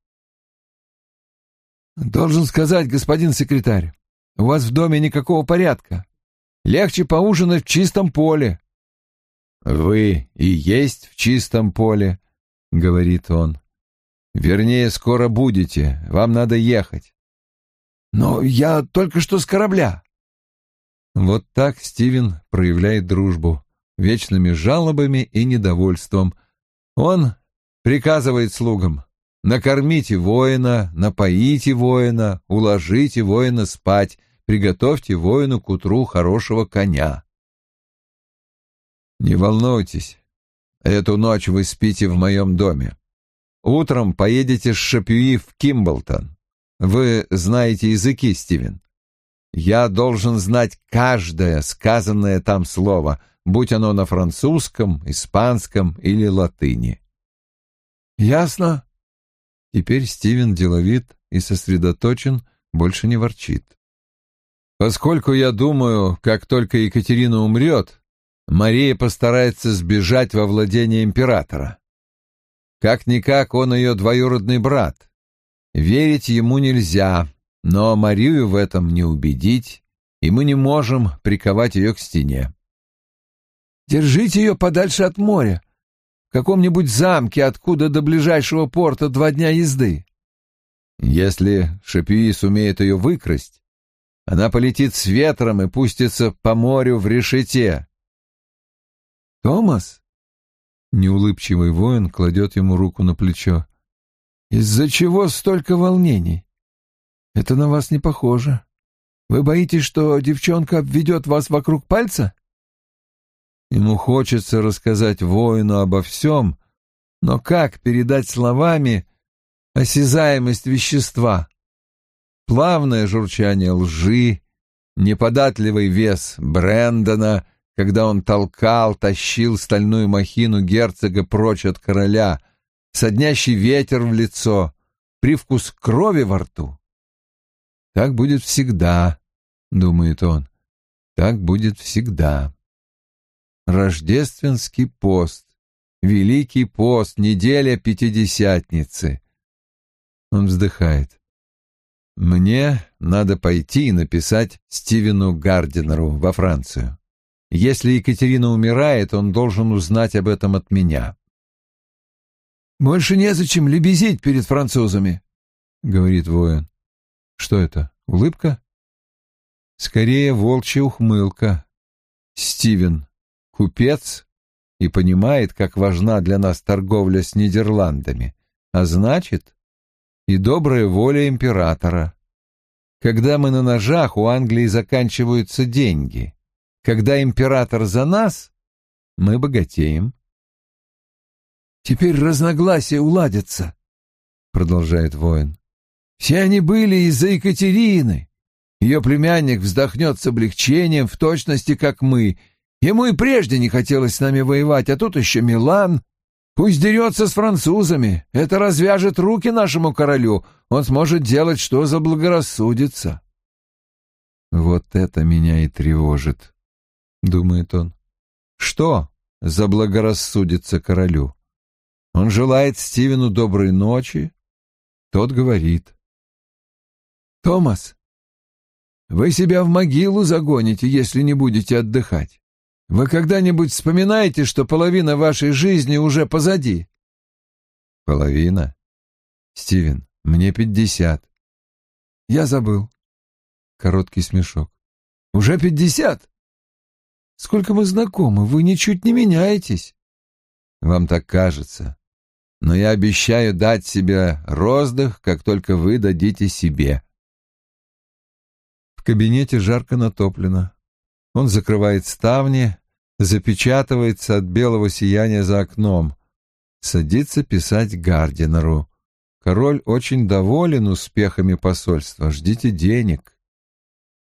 «Должен сказать, господин секретарь, у вас в доме никакого порядка. Легче поужинать в чистом поле». «Вы и есть в чистом поле», — говорит он. «Вернее, скоро будете. Вам надо ехать». «Но я только что с корабля». Вот так Стивен проявляет дружбу, вечными жалобами и недовольством. Он приказывает слугам «накормите воина, напоите воина, уложите воина спать, приготовьте воину к утру хорошего коня». «Не волнуйтесь, эту ночь вы спите в моем доме. Утром поедете с Шапюи в Кимблтон. Вы знаете языки, Стивен. Я должен знать каждое сказанное там слово, будь оно на французском, испанском или латыни. Ясно? Теперь Стивен деловит и сосредоточен, больше не ворчит. Поскольку я думаю, как только Екатерина умрет, Мария постарается сбежать во владение императора. Как-никак он ее двоюродный брат. Верить ему нельзя, но Марию в этом не убедить, и мы не можем приковать ее к стене. «Держите ее подальше от моря. в каком-нибудь замке, откуда до ближайшего порта два дня езды. Если Шапюи сумеет ее выкрасть, она полетит с ветром и пустится по морю в решете. «Томас?» Неулыбчивый воин кладет ему руку на плечо. «Из-за чего столько волнений? Это на вас не похоже. Вы боитесь, что девчонка обведет вас вокруг пальца?» Ему хочется рассказать воину обо всем, но как передать словами осязаемость вещества? Плавное журчание лжи, неподатливый вес Брэндона, когда он толкал, тащил стальную махину герцога прочь от короля, соднящий ветер в лицо, привкус крови во рту. Так будет всегда, думает он, так будет всегда. Рождественский пост, Великий пост, неделя Пятидесятницы. Он вздыхает. Мне надо пойти и написать Стивену Гардинеру во Францию. Если Екатерина умирает, он должен узнать об этом от меня. «Больше незачем лебезить перед французами», — говорит воин. «Что это, улыбка?» «Скорее волчья ухмылка. Стивен, купец и понимает, как важна для нас торговля с Нидерландами, а значит, и добрая воля императора. Когда мы на ножах, у Англии заканчиваются деньги. Когда император за нас, мы богатеем. «Теперь разногласия уладятся», — продолжает воин. «Все они были из-за Екатерины. Ее племянник вздохнет с облегчением в точности, как мы. Ему и прежде не хотелось с нами воевать, а тут еще Милан. Пусть дерется с французами. Это развяжет руки нашему королю. Он сможет делать, что заблагорассудится». «Вот это меня и тревожит», — думает он. «Что заблагорассудится королю? Он желает Стивену доброй ночи. Тот говорит. «Томас, вы себя в могилу загоните, если не будете отдыхать. Вы когда-нибудь вспоминаете, что половина вашей жизни уже позади?» «Половина? Стивен, мне пятьдесят». «Я забыл». Короткий смешок. «Уже пятьдесят? Сколько мы знакомы, вы ничуть не меняетесь». «Вам так кажется но я обещаю дать себе роздых, как только вы дадите себе. В кабинете жарко натоплено. Он закрывает ставни, запечатывается от белого сияния за окном. Садится писать Гардинеру. Король очень доволен успехами посольства. Ждите денег.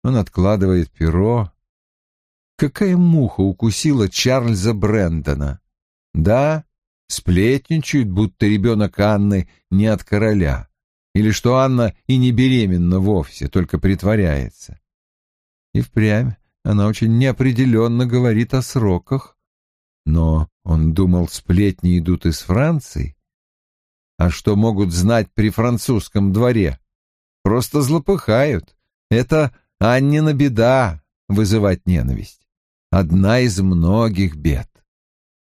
Он откладывает перо. Какая муха укусила Чарльза Брэндона? Да, сплетничают, будто ребенок Анны не от короля, или что Анна и не беременна вовсе, только притворяется. И впрямь она очень неопределенно говорит о сроках. Но он думал, сплетни идут из Франции. А что могут знать при французском дворе? Просто злопыхают. Это Аннина беда — вызывать ненависть. Одна из многих бед.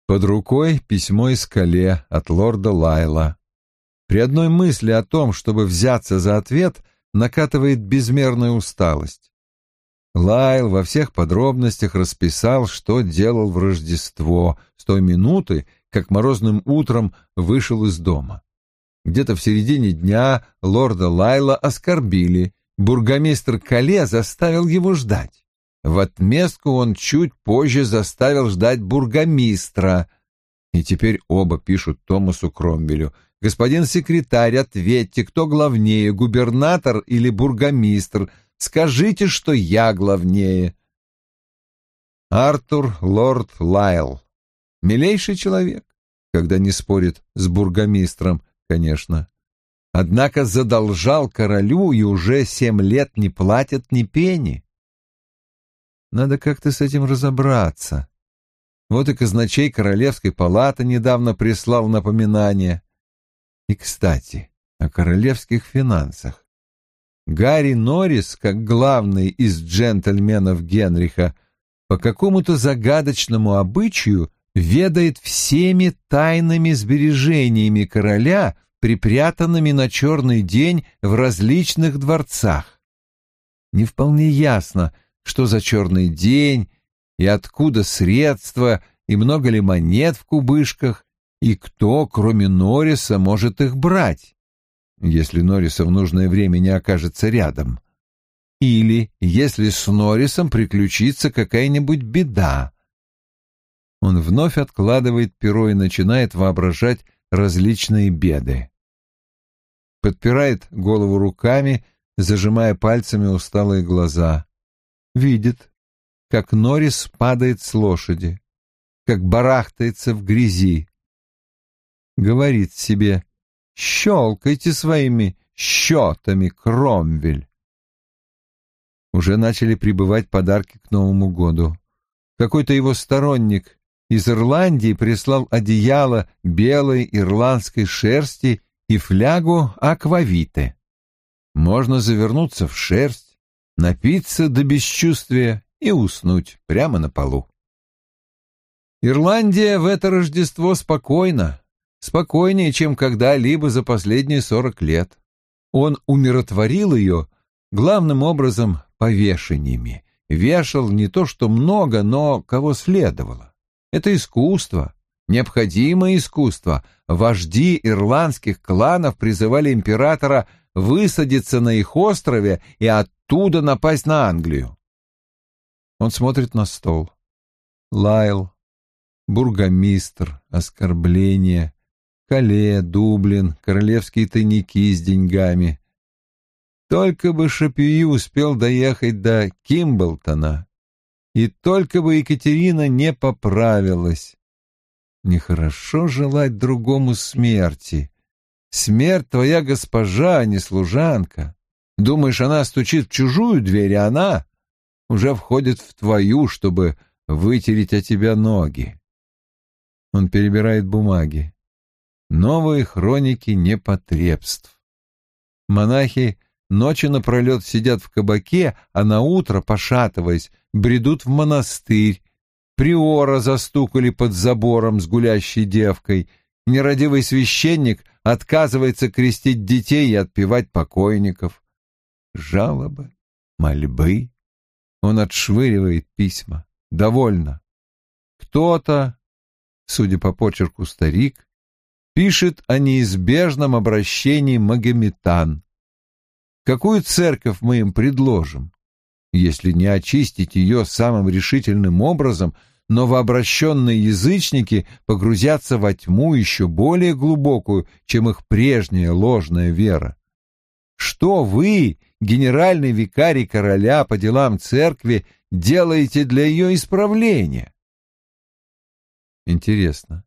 Под рукой письмо из Кале от лорда Лайла. При одной мысли о том, чтобы взяться за ответ, накатывает безмерная усталость. Лайл во всех подробностях расписал, что делал в Рождество с той минуты, как морозным утром вышел из дома. Где-то в середине дня лорда Лайла оскорбили, бургомистр Кале заставил его ждать. В отместку он чуть позже заставил ждать бургомистра. И теперь оба пишут Томасу Кромвелю. «Господин секретарь, ответьте, кто главнее, губернатор или бургомистр? Скажите, что я главнее». Артур Лорд Лайл. Милейший человек, когда не спорит с бургомистром, конечно. Однако задолжал королю и уже семь лет не платят ни пени. Надо как-то с этим разобраться. Вот и казначей Королевской палаты недавно прислал напоминание. И, кстати, о королевских финансах. Гарри Норрис, как главный из джентльменов Генриха, по какому-то загадочному обычаю ведает всеми тайными сбережениями короля, припрятанными на черный день в различных дворцах. Не вполне ясно, что за черный день и откуда средства, и много ли монет в кубышках, и кто, кроме Норриса, может их брать, если Норриса в нужное время не окажется рядом. Или если с Норрисом приключится какая-нибудь беда. Он вновь откладывает перо и начинает воображать различные беды. Подпирает голову руками, зажимая пальцами усталые глаза. Видит, как Норрис падает с лошади, как барахтается в грязи. Говорит себе, щелкайте своими счетами, Кромвель. Уже начали прибывать подарки к Новому году. Какой-то его сторонник из Ирландии прислал одеяло белой ирландской шерсти и флягу аквавиты. Можно завернуться в шерсть, напиться до бесчувствия и уснуть прямо на полу. Ирландия в это Рождество спокойна, спокойнее, чем когда-либо за последние сорок лет. Он умиротворил ее главным образом повешениями. Вешал не то что много, но кого следовало. Это искусство, необходимое искусство. Вожди ирландских кланов призывали императора высадиться на их острове и оттуда напасть на Англию. Он смотрит на стол. Лайл, бургомистр, оскорбление, Кале, Дублин, королевские тайники с деньгами. Только бы Шапью успел доехать до Кимблтона, и только бы Екатерина не поправилась. Нехорошо желать другому смерти. Смерть твоя госпожа, а не служанка. Думаешь, она стучит в чужую дверь, а она уже входит в твою, чтобы вытереть о тебя ноги. Он перебирает бумаги. Новые хроники непотребств. Монахи ночи напролет сидят в кабаке, а на утро, пошатываясь, бредут в монастырь. Приора застукали под забором с гулящей девкой. Нерадивый священник отказывается крестить детей и отпевать покойников. Жалобы, мольбы. Он отшвыривает письма. Довольно. Кто-то, судя по почерку старик, пишет о неизбежном обращении магометан. Какую церковь мы им предложим? Если не очистить ее самым решительным образом, новообращенные язычники погрузятся во тьму еще более глубокую, чем их прежняя ложная вера. Что вы, генеральный викарий короля по делам церкви, делаете для ее исправления? Интересно,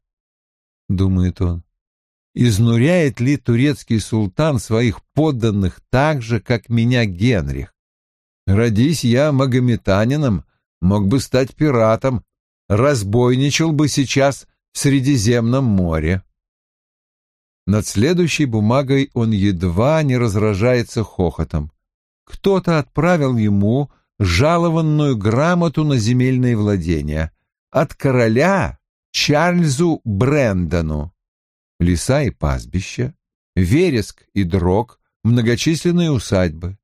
думает он, изнуряет ли турецкий султан своих подданных так же, как меня Генрих? Родись я магометанином, мог бы стать пиратом, разбойничал бы сейчас в Средиземном море. Над следующей бумагой он едва не разражается хохотом. Кто-то отправил ему жалованную грамоту на земельные владения от короля Чарльзу Брэндону. Леса и пастбища, вереск и дрог, многочисленные усадьбы.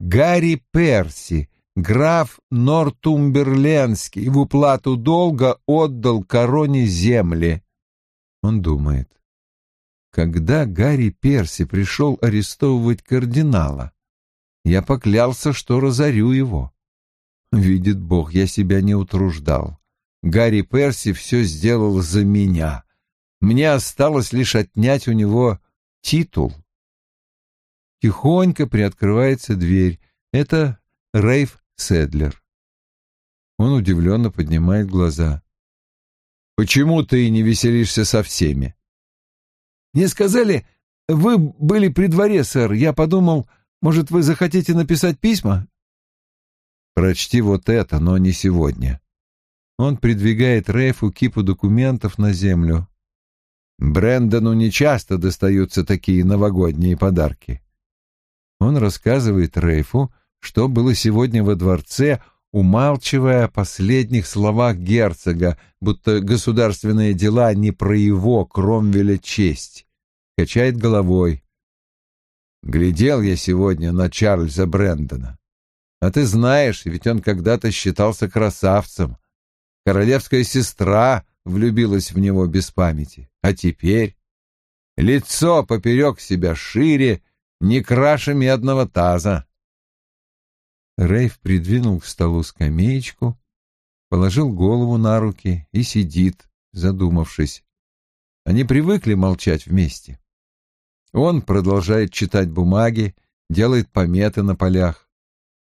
Гарри Перси, граф Нортумберленский, в уплату долга отдал короне земли. Он думает, когда Гарри Перси пришел арестовывать кардинала, я поклялся, что разорю его. Видит Бог, я себя не утруждал. Гарри Перси все сделал за меня. Мне осталось лишь отнять у него титул. Тихонько приоткрывается дверь. Это Рейф Седлер. Он удивленно поднимает глаза. «Почему ты не веселишься со всеми?» «Мне сказали, вы были при дворе, сэр. Я подумал, может, вы захотите написать письма?» «Прочти вот это, но не сегодня». Он придвигает Рейфу кипу документов на землю. Брэндону нечасто достаются такие новогодние подарки. Он рассказывает Рейфу, что было сегодня во дворце умалчивая о последних словах герцога, будто государственные дела не про его, Кромвеля, честь. Качает головой. Глядел я сегодня на Чарльза Брэндона. А ты знаешь, ведь он когда-то считался красавцем. Королевская сестра влюбилась в него без памяти. А теперь лицо поперек себя шире, не краше медного таза. Рейв придвинул к столу скамеечку, положил голову на руки и сидит, задумавшись. Они привыкли молчать вместе. Он продолжает читать бумаги, делает пометы на полях.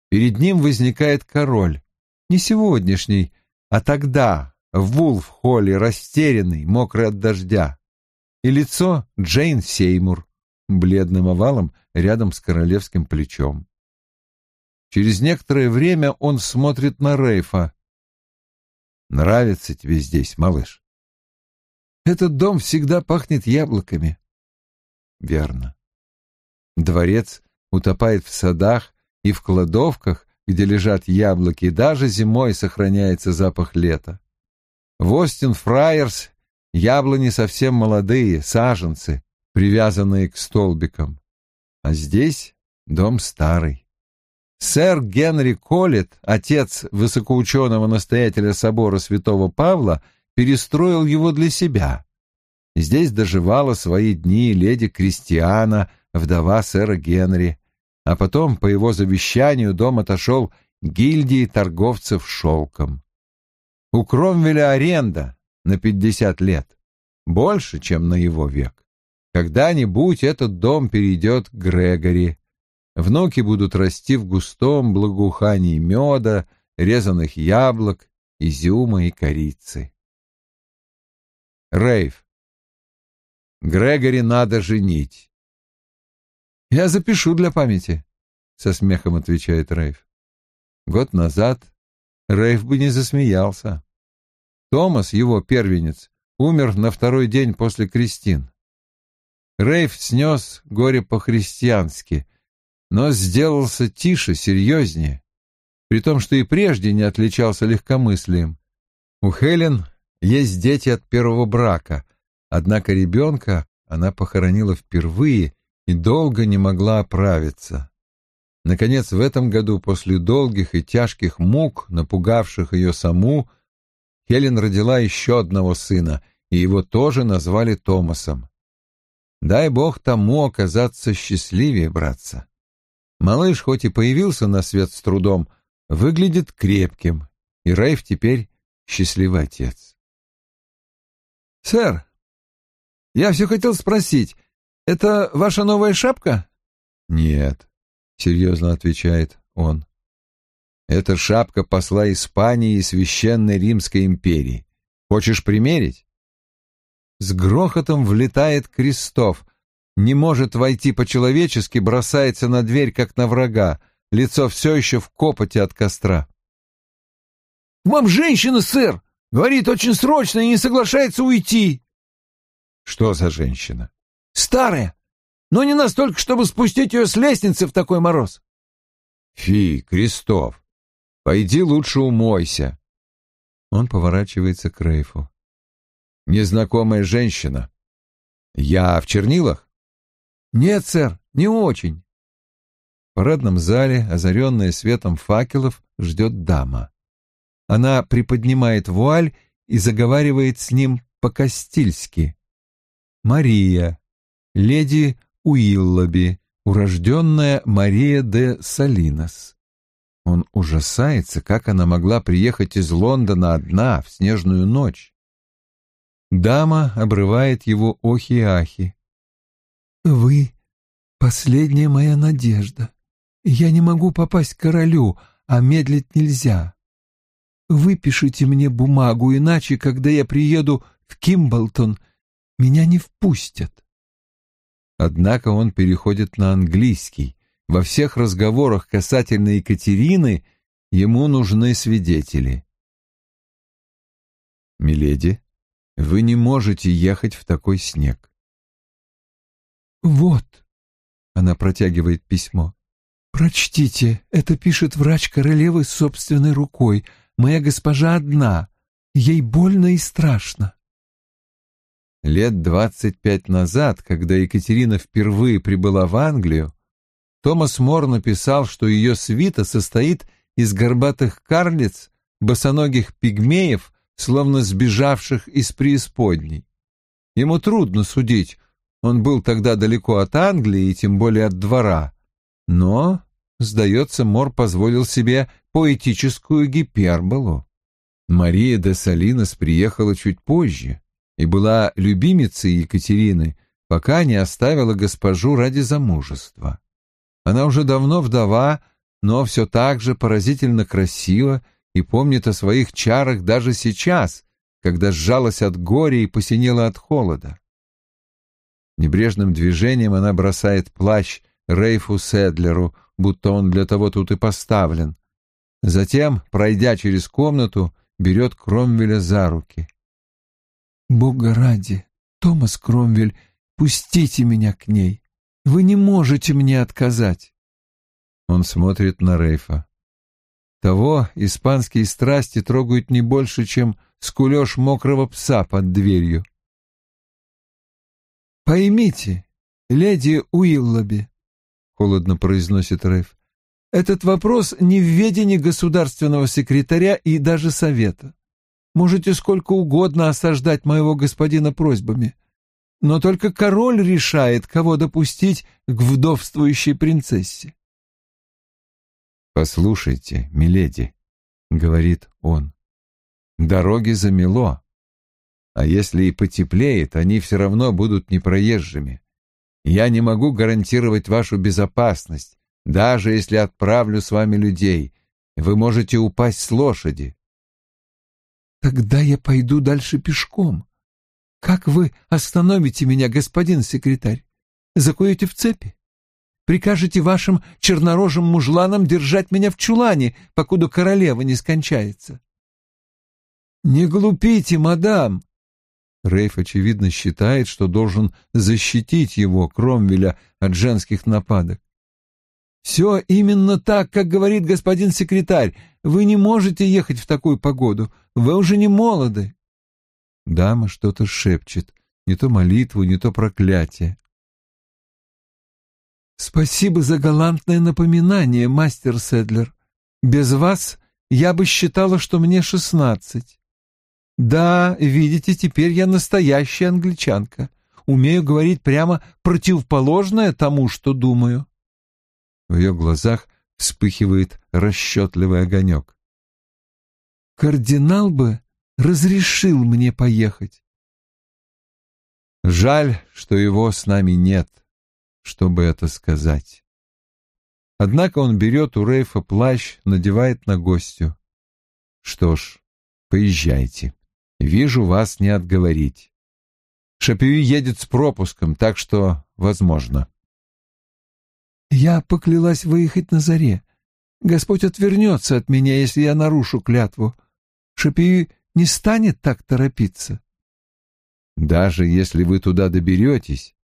Перед ним возникает король, не сегодняшний, а тогда, в Вулф-холле, растерянный, мокрый от дождя. И лицо Джейн Сеймур, бледным овалом рядом с королевским плечом. Через некоторое время он смотрит на Рейфа. «Нравится тебе здесь, малыш?» «Этот дом всегда пахнет яблоками». «Верно». Дворец утопает в садах и в кладовках, где лежат яблоки, даже зимой сохраняется запах лета. В Остин-Фрайерс яблони совсем молодые, саженцы, привязанные к столбикам. А здесь дом старый. Сэр Генри Коллет, отец высокоученого настоятеля собора святого Павла, перестроил его для себя. Здесь доживала свои дни леди Кристиана, вдова сэра Генри, а потом, по его завещанию, дом отошел гильдии торговцев шелком. У Кромвеля аренда на пятьдесят лет, больше, чем на его век. Когда-нибудь этот дом перейдет к Грегори, Внуки будут расти в густом благоухании меда, резаных яблок, изюма и корицы. Рейв. Грегори надо женить. Я запишу для памяти, со смехом отвечает Рейв. Год назад Рейв бы не засмеялся. Томас, его первенец, умер на второй день после крестин. Рейв снес горе по-христиански, но сделался тише, серьезнее, при том, что и прежде не отличался легкомыслием. У Хелен есть дети от первого брака, однако ребенка она похоронила впервые и долго не могла оправиться. Наконец, в этом году, после долгих и тяжких мук, напугавших ее саму, Хелен родила еще одного сына, и его тоже назвали Томасом. Дай бог тому оказаться счастливее, братца. Малыш, хоть и появился на свет с трудом, выглядит крепким, и Рейв теперь счастливый отец. «Сэр, я все хотел спросить, это ваша новая шапка?» «Нет», — серьезно отвечает он. «Это шапка посла Испании и Священной Римской империи. Хочешь примерить?» С грохотом влетает Крестов, не может войти по-человечески, бросается на дверь, как на врага, лицо все еще в копоте от костра. «Вам женщина, сэр! Говорит очень срочно и не соглашается уйти!» «Что за женщина?» «Старая, но не настолько, чтобы спустить ее с лестницы в такой мороз». «Фи, Крестов, пойди лучше умойся». Он поворачивается к Рейфу. «Незнакомая женщина. Я в чернилах?» «Нет, сэр, не очень». В парадном зале, озаренная светом факелов, ждет дама. Она приподнимает вуаль и заговаривает с ним по-кастильски. Мария, леди Уиллоби, урожденная Мария де Салинос. Он ужасается, как она могла приехать из Лондона одна в снежную ночь. Дама обрывает его охи-ахи. «Вы — последняя моя надежда. Я не могу попасть к королю, а медлить нельзя. Выпишите мне бумагу, иначе, когда я приеду в Кимблтон, меня не впустят». Однако он переходит на английский. Во всех разговорах касательно Екатерины ему нужны свидетели. «Миледи, вы не можете ехать в такой снег. «Вот», — она протягивает письмо, «Прочтите, это пишет врач королевы собственной рукой. Моя госпожа одна. Ей больно и страшно». Лет двадцать пять назад, когда Екатерина впервые прибыла в Англию, Томас Мор написал, что ее свита состоит из горбатых карлиц, босоногих пигмеев, словно сбежавших из преисподней. Ему трудно судить, он был тогда далеко от Англии и тем более от двора, но, сдается, Мор позволил себе поэтическую гиперболу. Мария де Салинос приехала чуть позже и была любимицей Екатерины, пока не оставила госпожу ради замужества. Она уже давно вдова, но все так же поразительно красива и помнит о своих чарах даже сейчас, когда сжалась от горя и посинела от холода. Небрежным движением она бросает плащ Рейфу Седлеру, будто он для того тут и поставлен. Затем, пройдя через комнату, берет Кромвеля за руки. «Бога ради, Томас Кромвель, пустите меня к ней. Вы не можете мне отказать». Он смотрит на Рейфа. Того испанские страсти трогают не больше, чем скулеж мокрого пса под дверью. «Поймите, леди Уиллоби», — холодно произносит Рейф, — «этот вопрос не в ведении государственного секретаря и даже совета. Можете сколько угодно осаждать моего господина просьбами, но только король решает, кого допустить к вдовствующей принцессе. «Послушайте, миледи», — говорит он, — «дороги замело, а если и потеплеет, они все равно будут непроезжими. Я не могу гарантировать вашу безопасность, даже если отправлю с вами людей. Вы можете упасть с лошади». «Тогда я пойду дальше пешком. Как вы остановите меня, господин секретарь? Закуете в цепи?» Прикажете вашим чернорожим мужланам держать меня в чулане, покуда королева не скончается. Не глупите, мадам. Рейф, очевидно, считает, что должен защитить его, Кромвеля, от женских нападок. «Все именно так, как говорит господин секретарь. Вы не можете ехать в такую погоду. Вы уже не молоды». Дама что-то шепчет, не то молитву, не то проклятие. Спасибо за галантное напоминание, мастер Седлер. Без вас я бы считала, что мне шестнадцать. Да, видите, теперь я настоящая англичанка. Умею говорить прямо противоположное тому, что думаю. В ее глазах вспыхивает расчетливый огонек. Кардинал бы разрешил мне поехать. Жаль, что его с нами нет чтобы это сказать. Однако он берет у Рейфа плащ, надевает на гостю. Что ж, поезжайте. Вижу, вас не отговорить. Шапюи едет с пропуском, так что возможно. Я поклялась выехать на заре. Господь отвернется от меня, если я нарушу клятву. Шапюи не станет так торопиться. Даже если вы туда доберетесь,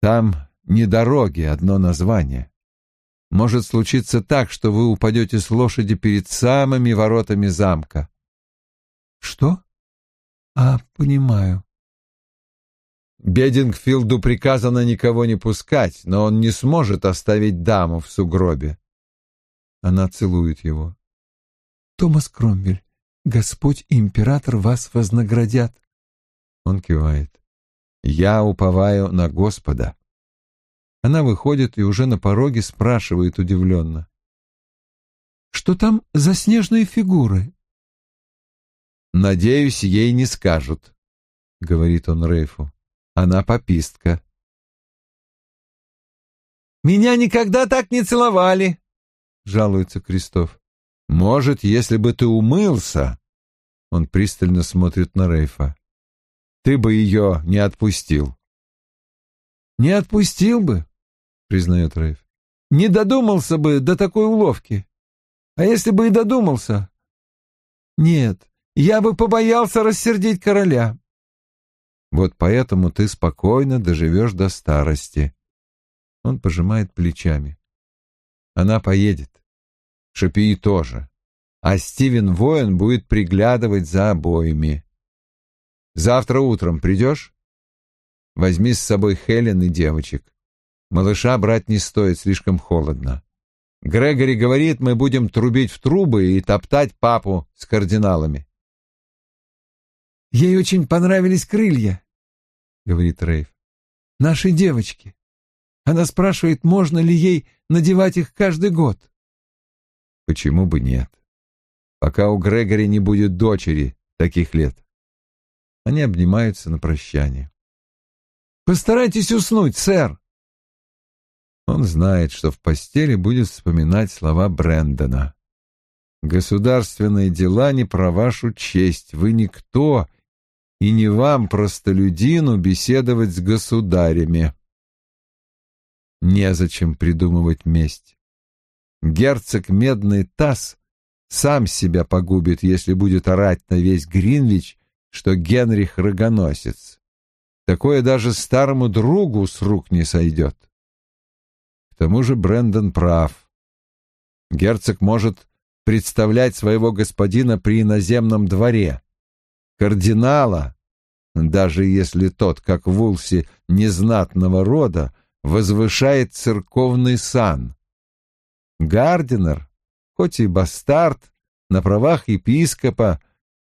там не дороги, одно название. Может случиться так, что вы упадете с лошади перед самыми воротами замка. Что? А, понимаю. Бедингфилду приказано никого не пускать, но он не сможет оставить даму в сугробе. Она целует его. Томас Кромвель, Господь и император вас вознаградят. Он кивает. Я уповаю на Господа. Она выходит и уже на пороге спрашивает удивленно. «Что там за снежные фигуры?» «Надеюсь, ей не скажут», — говорит он Рейфу. «Она попистка». «Меня никогда так не целовали», — жалуется Крестов. «Может, если бы ты умылся...» Он пристально смотрит на Рейфа. «Ты бы ее не отпустил». «Не отпустил бы, признает Рейф. Не додумался бы до такой уловки. А если бы и додумался? Нет, я бы побоялся рассердить короля. Вот поэтому ты спокойно доживешь до старости. Он пожимает плечами. Она поедет. Шапии тоже. А Стивен Воин будет приглядывать за обоими. Завтра утром придешь? Возьми с собой Хелен и девочек. Малыша брать не стоит, слишком холодно. Грегори говорит, мы будем трубить в трубы и топтать папу с кардиналами. «Ей очень понравились крылья», — говорит Рейв. «Нашей девочке. Она спрашивает, можно ли ей надевать их каждый год». «Почему бы нет? Пока у Грегори не будет дочери таких лет». Они обнимаются на прощание. «Постарайтесь уснуть, сэр», он знает, что в постели будет вспоминать слова Брэндона. «Государственные дела не про вашу честь. Вы никто, и не вам, простолюдину, беседовать с государями». Незачем придумывать месть. Герцог Медный Таз сам себя погубит, если будет орать на весь Гринвич, что Генрих рогоносец. Такое даже старому другу с рук не сойдет тому же Брендон прав. Герцог может представлять своего господина при иноземном дворе. Кардинала, даже если тот, как в Улсе, незнатного рода, возвышает церковный сан. Гардинер, хоть и бастард, на правах епископа,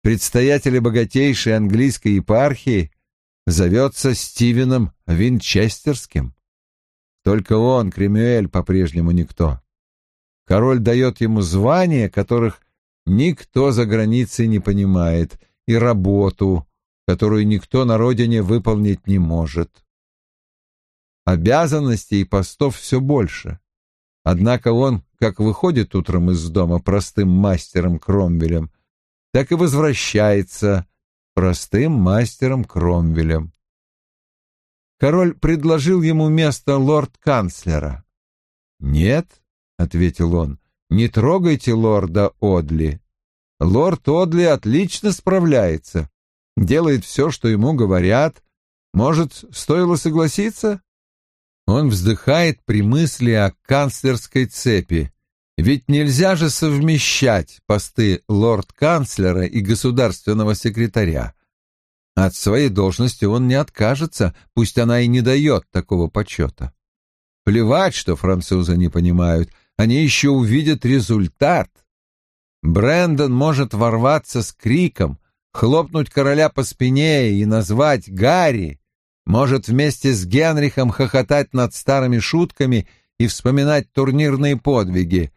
предстоятеля богатейшей английской епархии, зовется Стивеном Винчестерским. Только он, Кремюэль, по-прежнему никто. Король дает ему звания, которых никто за границей не понимает, и работу, которую никто на родине выполнить не может. Обязанностей и постов все больше. Однако он, как выходит утром из дома простым мастером Кромвелем, так и возвращается простым мастером Кромвелем король предложил ему место лорд-канцлера. «Нет», — ответил он, — «не трогайте лорда Одли. Лорд Одли отлично справляется, делает все, что ему говорят. Может, стоило согласиться?» Он вздыхает при мысли о канцлерской цепи. Ведь нельзя же совмещать посты лорд-канцлера и государственного секретаря. От своей должности он не откажется, пусть она и не дает такого почета. Плевать, что французы не понимают, они еще увидят результат. Брэндон может ворваться с криком, хлопнуть короля по спине и назвать Гарри, может вместе с Генрихом хохотать над старыми шутками и вспоминать турнирные подвиги.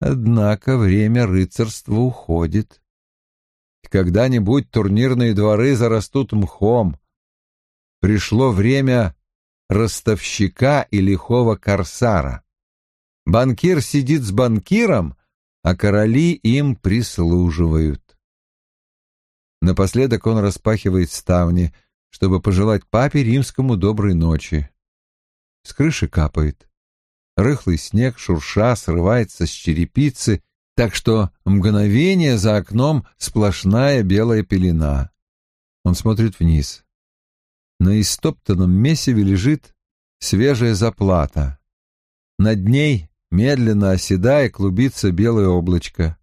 Однако время рыцарства уходит. Когда-нибудь турнирные дворы зарастут мхом. Пришло время ростовщика и лихого корсара. Банкир сидит с банкиром, а короли им прислуживают. Напоследок он распахивает ставни, чтобы пожелать папе римскому доброй ночи. С крыши капает. Рыхлый снег, шурша, срывается с черепицы так что мгновение за окном сплошная белая пелена. Он смотрит вниз. На истоптанном месиве лежит свежая заплата. Над ней, медленно оседая, клубится белое облачко.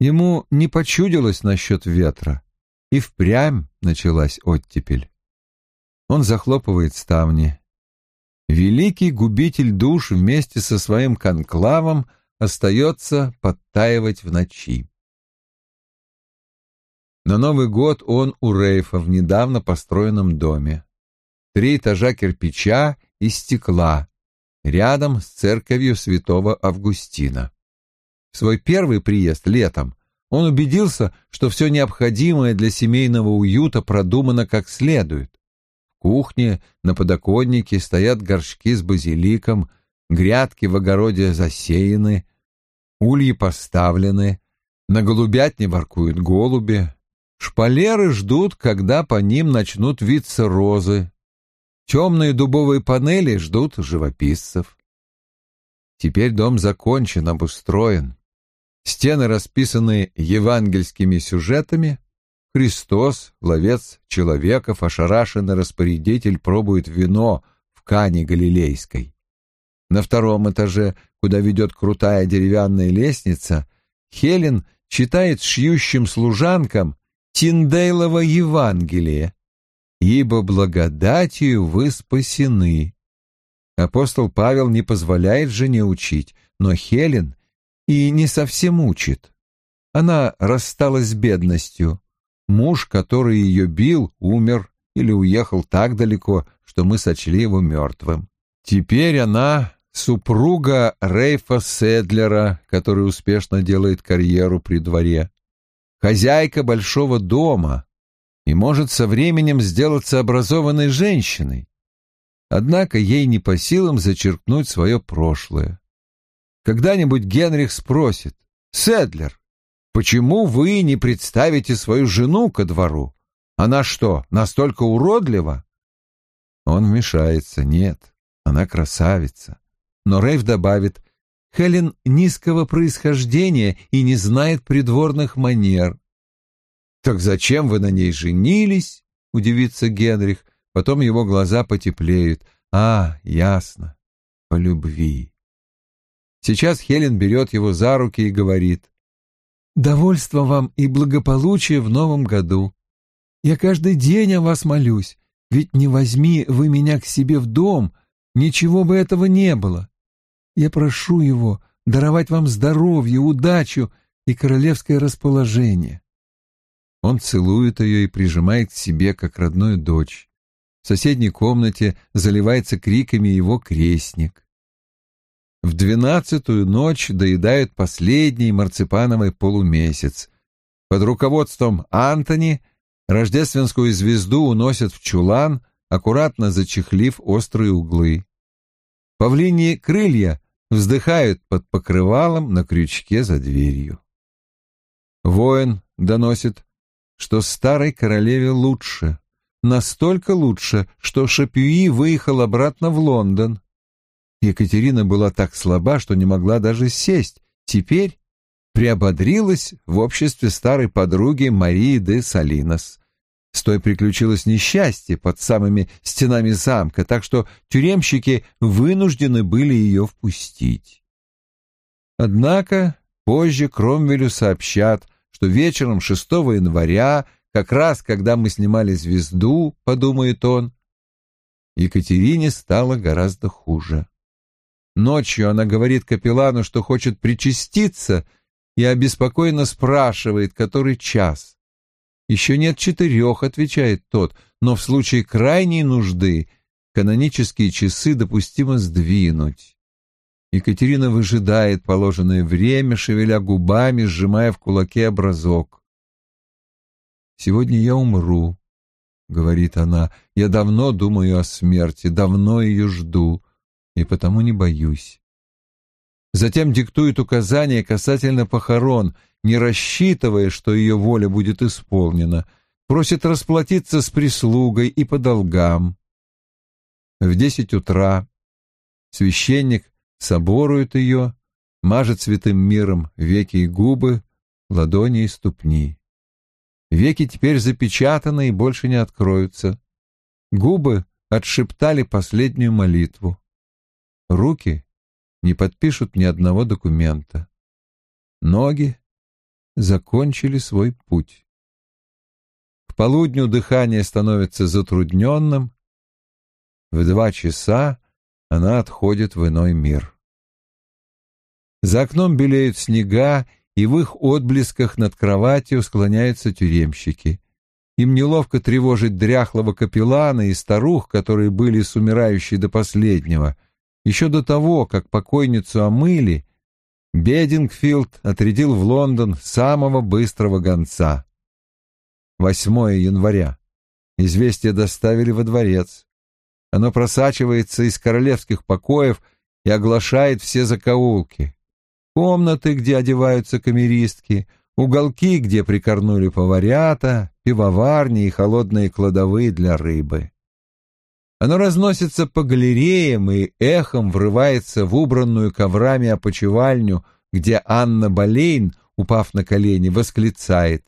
Ему не почудилось насчет ветра, и впрямь началась оттепель. Он захлопывает ставни. Великий губитель душ вместе со своим конклавом — остается подтаивать в ночи. На Новый год он у Рейфа в недавно построенном доме. Три этажа кирпича и стекла, рядом с церковью святого Августина. В свой первый приезд летом он убедился, что все необходимое для семейного уюта продумано как следует. В кухне на подоконнике стоят горшки с базиликом, грядки в огороде засеяны, ульи поставлены, на голубятне воркуют голуби, шпалеры ждут, когда по ним начнут виться розы, темные дубовые панели ждут живописцев. Теперь дом закончен, обустроен. Стены расписаны евангельскими сюжетами. Христос, ловец человеков, ошарашенный распорядитель пробует вино в Кане Галилейской. На втором этаже, куда ведет крутая деревянная лестница, Хелен читает шьющим служанкам Тиндейлово Евангелие, ибо благодатью вы спасены. Апостол Павел не позволяет жене учить, но Хелен и не совсем учит. Она рассталась с бедностью. Муж, который ее бил, умер или уехал так далеко, что мы сочли его мертвым. Теперь она супруга Рейфа Седлера, который успешно делает карьеру при дворе, хозяйка большого дома и может со временем сделаться образованной женщиной. Однако ей не по силам зачеркнуть свое прошлое. Когда-нибудь Генрих спросит, «Седлер, почему вы не представите свою жену ко двору? Она что, настолько уродлива?» Он вмешается, «Нет, она красавица но Рейв добавит, Хелен низкого происхождения и не знает придворных манер. «Так зачем вы на ней женились?» — удивится Генрих. Потом его глаза потеплеют. «А, ясно. По любви». Сейчас Хелен берет его за руки и говорит. «Довольство вам и благополучие в новом году. Я каждый день о вас молюсь, ведь не возьми вы меня к себе в дом, ничего бы этого не было. Я прошу его даровать вам здоровье, удачу и королевское расположение. Он целует ее и прижимает к себе, как родную дочь. В соседней комнате заливается криками его крестник. В двенадцатую ночь доедают последний марципановый полумесяц. Под руководством Антони рождественскую звезду уносят в чулан, аккуратно зачехлив острые углы. Павлиньи крылья вздыхают под покрывалом на крючке за дверью. Воин доносит, что старой королеве лучше, настолько лучше, что Шапюи выехал обратно в Лондон. Екатерина была так слаба, что не могла даже сесть. Теперь приободрилась в обществе старой подруги Марии де Салинос. С той приключилось несчастье под самыми стенами замка, так что тюремщики вынуждены были ее впустить. Однако позже Кромвелю сообщат, что вечером 6 января, как раз когда мы снимали «Звезду», подумает он, Екатерине стало гораздо хуже. Ночью она говорит капеллану, что хочет причаститься, и обеспокоенно спрашивает, который час. «Еще нет четырех», — отвечает тот, «но в случае крайней нужды канонические часы допустимо сдвинуть». Екатерина выжидает положенное время, шевеля губами, сжимая в кулаке образок. «Сегодня я умру», — говорит она, — «я давно думаю о смерти, давно ее жду, и потому не боюсь». Затем диктует указания касательно похорон — не рассчитывая, что ее воля будет исполнена, просит расплатиться с прислугой и по долгам. В десять утра священник соборует ее, мажет святым миром веки и губы, ладони и ступни. Веки теперь запечатаны и больше не откроются. Губы отшептали последнюю молитву. Руки не подпишут ни одного документа. Ноги закончили свой путь. К полудню дыхание становится затрудненным. В два часа она отходит в иной мир. За окном белеют снега, и в их отблесках над кроватью склоняются тюремщики. Им неловко тревожить дряхлого капеллана и старух, которые были с умирающей до последнего. Еще до того, как покойницу омыли, Бедингфилд отрядил в Лондон самого быстрого гонца. 8 января. Известие доставили во дворец. Оно просачивается из королевских покоев и оглашает все закоулки. Комнаты, где одеваются камеристки, уголки, где прикорнули поварята, пивоварни и холодные кладовые для рыбы. Оно разносится по галереям и эхом врывается в убранную коврами опочивальню, где Анна Болейн, упав на колени, восклицает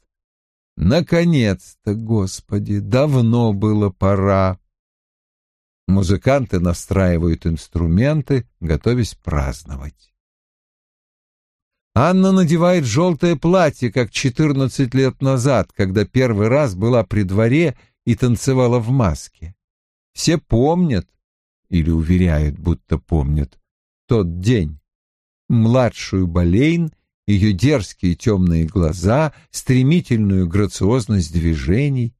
«Наконец-то, Господи, давно было пора!» Музыканты настраивают инструменты, готовясь праздновать. Анна надевает желтое платье, как четырнадцать лет назад, когда первый раз была при дворе и танцевала в маске. Все помнят, или уверяют, будто помнят, тот день. Младшую Болейн, ее дерзкие темные глаза, стремительную грациозность движений.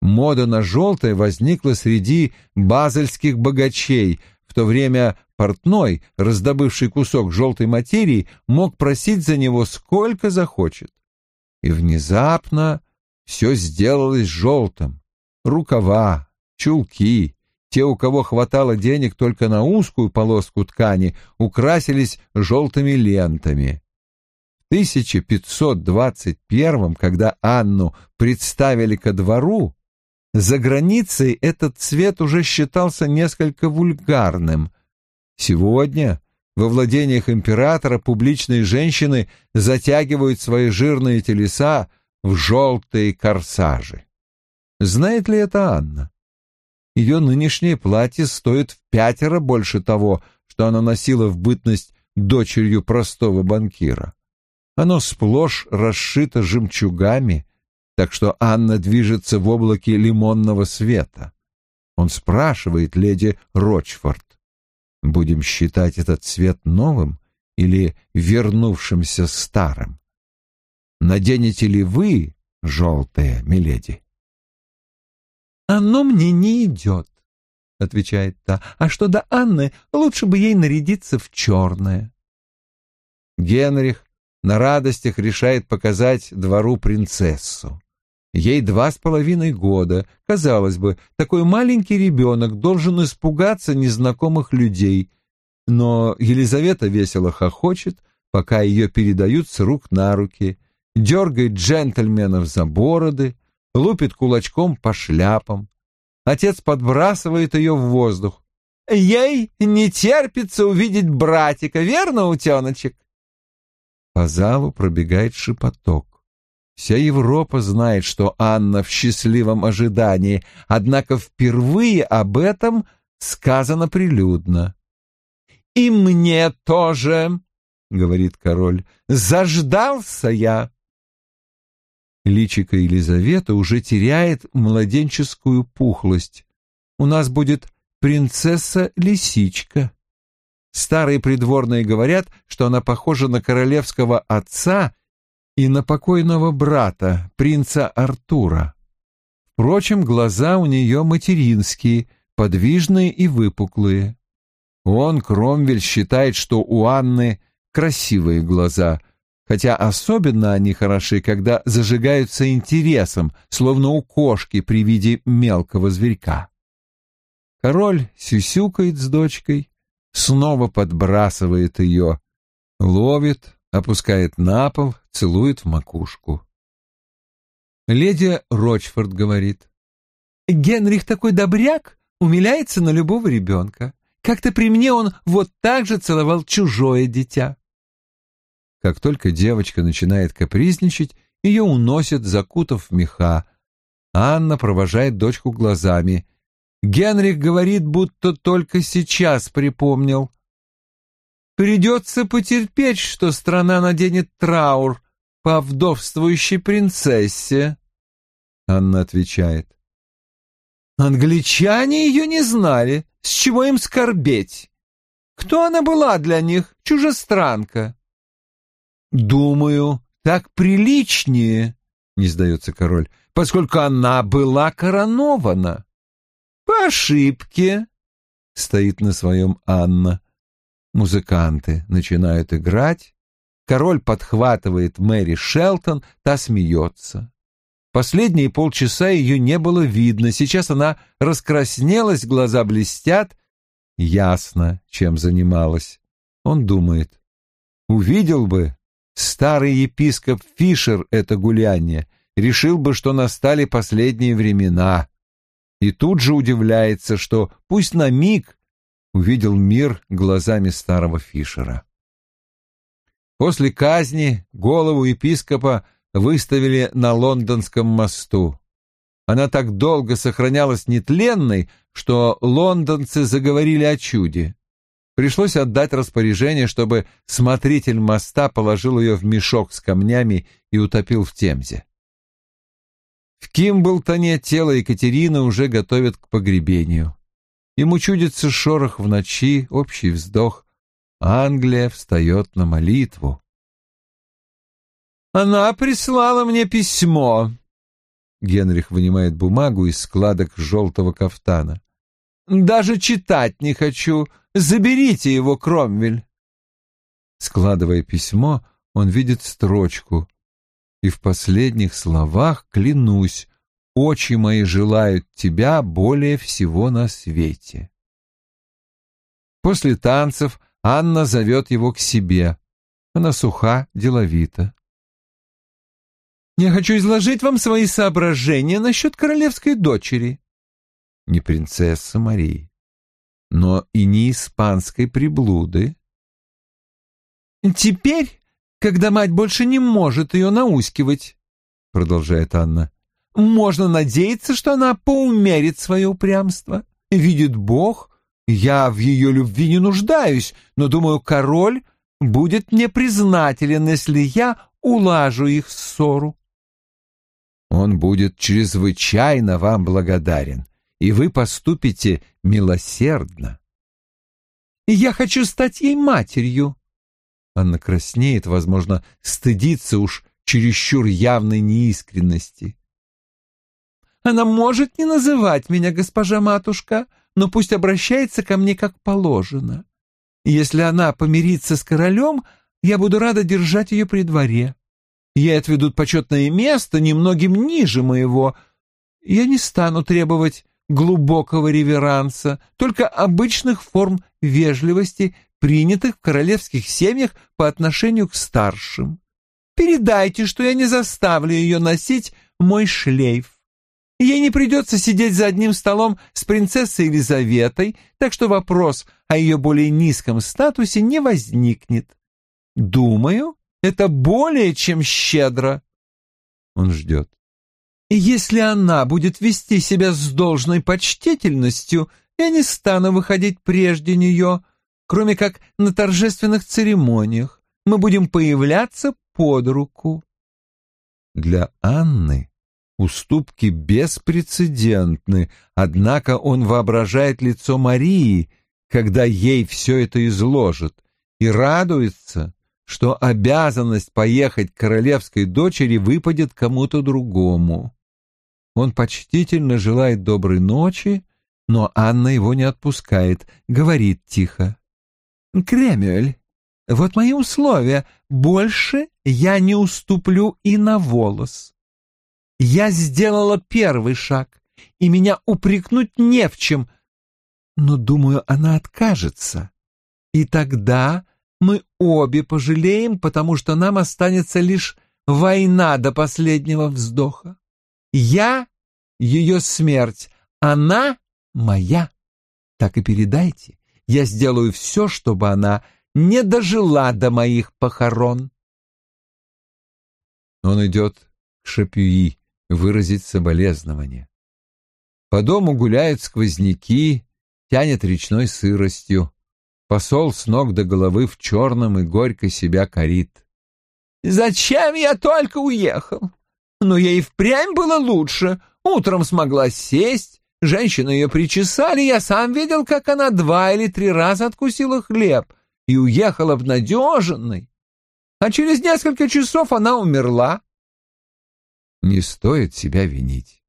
Мода на желтое возникла среди базельских богачей, в то время портной, раздобывший кусок желтой материи, мог просить за него сколько захочет. И внезапно все сделалось желтым. Рукава, чулки, те, у кого хватало денег только на узкую полоску ткани, украсились желтыми лентами. В 1521 когда Анну представили ко двору, за границей этот цвет уже считался несколько вульгарным. Сегодня во владениях императора публичные женщины затягивают свои жирные телеса в желтые корсажи. Знает ли это Анна? Ее нынешнее платье стоит в пятеро больше того, что она носила в бытность дочерью простого банкира. Оно сплошь расшито жемчугами, так что Анна движется в облаке лимонного света. Он спрашивает леди Рочфорд, будем считать этот цвет новым или вернувшимся старым? Наденете ли вы желтое, миледи? «Оно мне не идет», — отвечает та. «А что до Анны, лучше бы ей нарядиться в черное». Генрих на радостях решает показать двору принцессу. Ей два с половиной года. Казалось бы, такой маленький ребенок должен испугаться незнакомых людей. Но Елизавета весело хохочет, пока ее передают с рук на руки, дергает джентльменов за бороды, лупит кулачком по шляпам. Отец подбрасывает ее в воздух. «Ей не терпится увидеть братика, верно, утеночек?» По залу пробегает шепоток. Вся Европа знает, что Анна в счастливом ожидании, однако впервые об этом сказано прилюдно. «И мне тоже», — говорит король, — «заждался я». Личико Елизаветы уже теряет младенческую пухлость. У нас будет принцесса-лисичка. Старые придворные говорят, что она похожа на королевского отца и на покойного брата, принца Артура. Впрочем, глаза у нее материнские, подвижные и выпуклые. Он, Кромвель, считает, что у Анны красивые глаза, хотя особенно они хороши, когда зажигаются интересом, словно у кошки при виде мелкого зверька. Король сюсюкает с дочкой, снова подбрасывает ее, ловит, опускает на пол, целует в макушку. Леди Рочфорд говорит. «Генрих такой добряк, умиляется на любого ребенка. Как-то при мне он вот так же целовал чужое дитя. Как только девочка начинает капризничать, ее уносят, закутав в меха. Анна провожает дочку глазами. Генрих говорит, будто только сейчас припомнил. «Придется потерпеть, что страна наденет траур по вдовствующей принцессе», — Анна отвечает. «Англичане ее не знали. С чего им скорбеть? Кто она была для них, чужестранка?» «Думаю, так приличнее», — не сдается король, «поскольку она была коронована». «По ошибке», — стоит на своем Анна. Музыканты начинают играть. Король подхватывает Мэри Шелтон, та смеется. Последние полчаса ее не было видно. Сейчас она раскраснелась, глаза блестят. Ясно, чем занималась. Он думает. Увидел бы, Старый епископ Фишер это гуляние решил бы, что настали последние времена. И тут же удивляется, что пусть на миг увидел мир глазами старого Фишера. После казни голову епископа выставили на лондонском мосту. Она так долго сохранялась нетленной, что лондонцы заговорили о чуде. Пришлось отдать распоряжение, чтобы смотритель моста положил ее в мешок с камнями и утопил в Темзе. В Кимблтоне тело Екатерины уже готовят к погребению. Ему чудится шорох в ночи, общий вздох. Англия встает на молитву. «Она прислала мне письмо». Генрих вынимает бумагу из складок желтого кафтана. «Даже читать не хочу. Заберите его, Кромвель». Складывая письмо, он видит строчку и в последних словах клянусь, очи мои желают тебя более всего на свете. После танцев Анна зовет его к себе. Она суха, деловита. «Я хочу изложить вам свои соображения насчет королевской дочери». Не принцесса Марии, но и не испанской приблуды. «Теперь когда мать больше не может ее наускивать, — продолжает Анна. Можно надеяться, что она поумерит свое упрямство. Видит Бог, я в ее любви не нуждаюсь, но, думаю, король будет мне признателен, если я улажу их ссору. Он будет чрезвычайно вам благодарен, и вы поступите милосердно. Я хочу стать ей матерью, Анна краснеет, возможно, стыдится уж чересчур явной неискренности. Она может не называть меня госпожа матушка, но пусть обращается ко мне как положено. Если она помирится с королем, я буду рада держать ее при дворе. Ей отведут почетное место немногим ниже моего. Я не стану требовать глубокого реверанса, только обычных форм вежливости, принятых в королевских семьях по отношению к старшим. Передайте, что я не заставлю ее носить мой шлейф. Ей не придется сидеть за одним столом с принцессой Елизаветой, так что вопрос о ее более низком статусе не возникнет. Думаю, это более чем щедро. Он ждет. И если она будет вести себя с должной почтительностью, я не стану выходить прежде нее, кроме как на торжественных церемониях. Мы будем появляться под руку. Для Анны уступки беспрецедентны, однако он воображает лицо Марии, когда ей все это изложат, и радуется, что обязанность поехать к королевской дочери выпадет кому-то другому. Он почтительно желает доброй ночи, но Анна его не отпускает, говорит тихо. Кремюэль, вот мои условия. Больше я не уступлю и на волос. Я сделала первый шаг, и меня упрекнуть не в чем. Но, думаю, она откажется. И тогда мы обе пожалеем, потому что нам останется лишь война до последнего вздоха. Я — ее смерть, она — моя. Так и передайте. Я сделаю все, чтобы она не дожила до моих похорон. Он идет к Шапюи выразить соболезнование. По дому гуляют сквозняки, тянет речной сыростью. Посол с ног до головы в черном и горько себя корит. «Зачем я только уехал? Но ей впрямь было лучше. Утром смогла сесть, Женщины ее причесали, я сам видел, как она два или три раза откусила хлеб и уехала обнадеженной. А через несколько часов она умерла. Не стоит себя винить.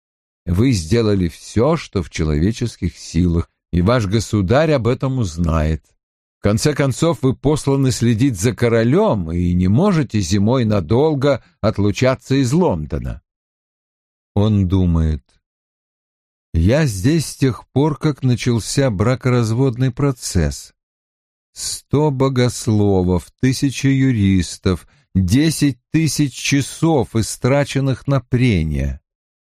Вы сделали все, что в человеческих силах, и ваш государь об этом узнает. В конце концов, вы посланы следить за королем и не можете зимой надолго отлучаться из Лондона. Он думает, я здесь с тех пор, как начался бракоразводный процесс. Сто богословов, тысяча юристов, десять тысяч часов, истраченных на прения.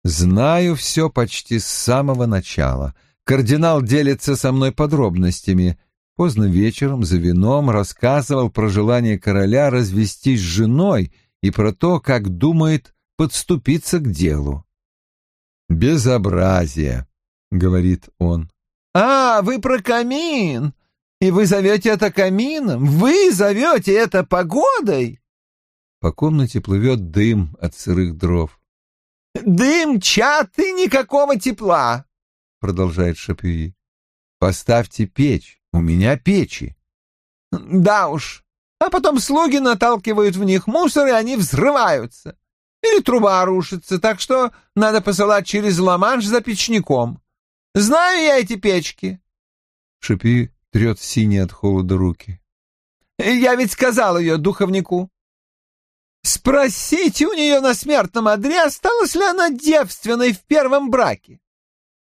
Знаю все почти с самого начала. Кардинал делится со мной подробностями. Поздно вечером за вином рассказывал про желание короля развестись с женой и про то, как думает подступиться к делу. «Безобразие», — говорит он. «А, вы про камин! И вы зовете это камином? Вы зовете это погодой? По комнате плывет дым от сырых дров. «Дым, чат и никакого тепла!» — продолжает Шапюи. «Поставьте печь, у меня печи». «Да уж, а потом слуги наталкивают в них мусор, и они взрываются. Или труба рушится, так что надо посылать через ла за печником. Знаю я эти печки». Шапюи трет синие от холода руки. «Я ведь сказал ее духовнику. Спросите у нее на смертном одре, осталась ли она девственной в первом браке.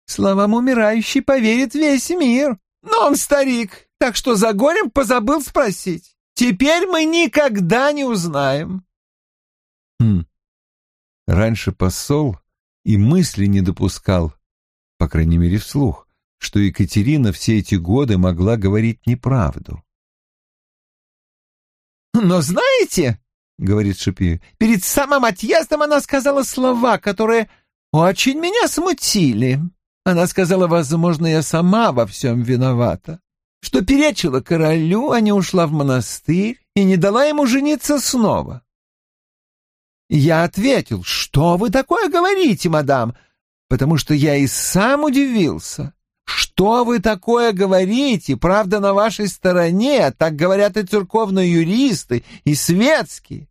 Словам умирающей поверит весь мир. Но он старик, так что за горем позабыл спросить. Теперь мы никогда не узнаем. Хм. Раньше посол и мысли не допускал, по крайней мере вслух, что Екатерина все эти годы могла говорить неправду. «Но знаете, говорит Шипи. «Перед самым отъездом она сказала слова, которые очень меня смутили. Она сказала, возможно, я сама во всем виновата, что перечила королю, а не ушла в монастырь и не дала ему жениться снова. Я ответил, что вы такое говорите, мадам, потому что я и сам удивился. Что вы такое говорите? Правда на вашей стороне, так говорят и церковные юристы, и светские.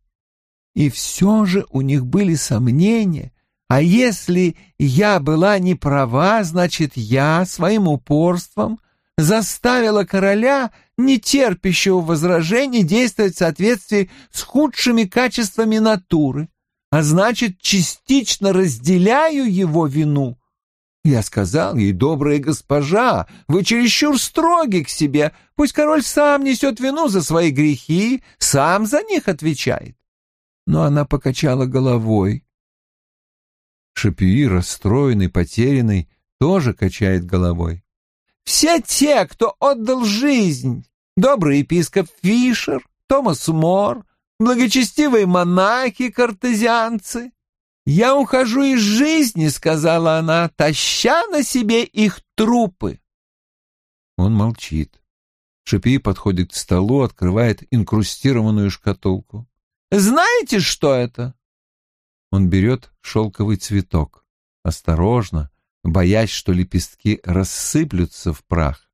И все же у них были сомнения. А если я была не права, значит, я своим упорством заставила короля, не терпящего возражений, действовать в соответствии с худшими качествами натуры, а значит, частично разделяю его вину. Я сказал ей, добрая госпожа, вы чересчур строги к себе, пусть король сам несет вину за свои грехи, сам за них отвечает но она покачала головой. Шапюи, расстроенный, потерянный, тоже качает головой. «Все те, кто отдал жизнь, добрый епископ Фишер, Томас Мор, благочестивые монахи-картезианцы, я ухожу из жизни, — сказала она, — таща на себе их трупы». Он молчит. Шапи подходит к столу, открывает инкрустированную шкатулку. Знаете, что это?» Он берет шелковый цветок, осторожно, боясь, что лепестки рассыплются в прах.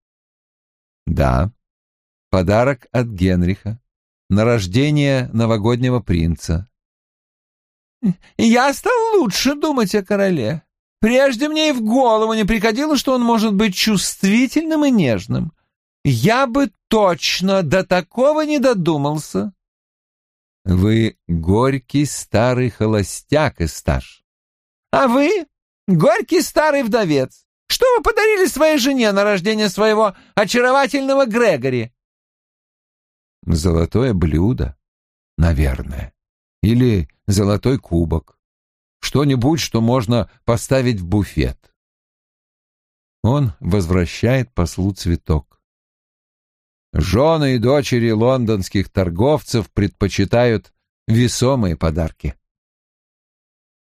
«Да, подарок от Генриха на рождение новогоднего принца». «Я стал лучше думать о короле. Прежде мне и в голову не приходило, что он может быть чувствительным и нежным. Я бы точно до такого не додумался». Вы горький старый холостяк, Эсташ. А вы горький старый вдовец. Что вы подарили своей жене на рождение своего очаровательного Грегори? Золотое блюдо, наверное. Или золотой кубок. Что-нибудь, что можно поставить в буфет. Он возвращает послу цветок. Жены и дочери лондонских торговцев предпочитают весомые подарки.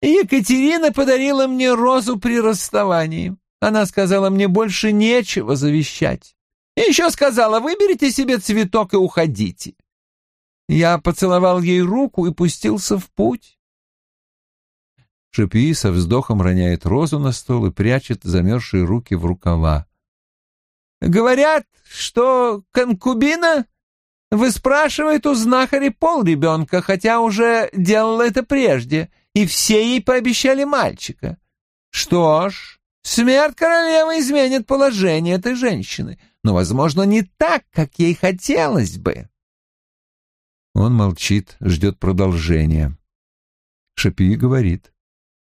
Екатерина подарила мне розу при расставании. Она сказала мне больше нечего завещать. И еще сказала, выберите себе цветок и уходите. Я поцеловал ей руку и пустился в путь. Шипи со вздохом роняет розу на стол и прячет замерзшие руки в рукава. Говорят, что конкубина выспрашивает у знахаря пол ребенка, хотя уже делала это прежде, и все ей пообещали мальчика. Что ж, смерть королевы изменит положение этой женщины, но, возможно, не так, как ей хотелось бы. Он молчит, ждет продолжения. Шапи говорит.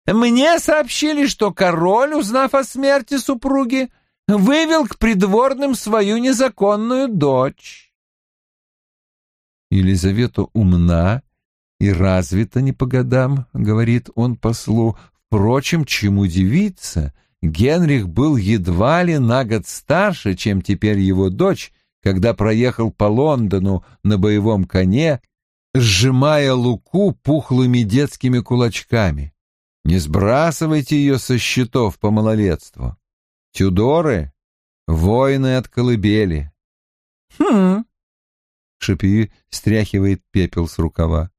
«Мне сообщили, что король, узнав о смерти супруги, вывел к придворным свою незаконную дочь. Елизавета умна и развита не по годам, говорит он послу. Впрочем, чем удивиться, Генрих был едва ли на год старше, чем теперь его дочь, когда проехал по Лондону на боевом коне, сжимая луку пухлыми детскими кулачками. Не сбрасывайте ее со счетов по малолетству. Тюдоры — воины от колыбели. Хм. Шапи стряхивает пепел с рукава.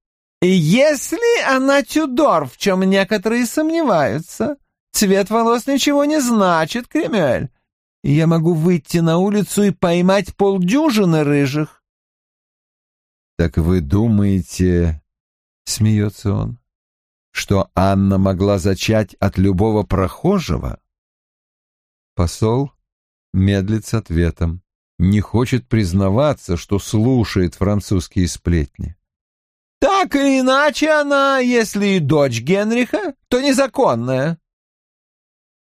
Если она Тюдор, в чем некоторые сомневаются, цвет волос ничего не значит, Кремель. Я могу выйти на улицу и поймать полдюжины рыжих. Так вы думаете, смеется он, что Анна могла зачать от любого прохожего? Посол медлит с ответом, не хочет признаваться, что слушает французские сплетни. Так или иначе она, если и дочь Генриха, то незаконная.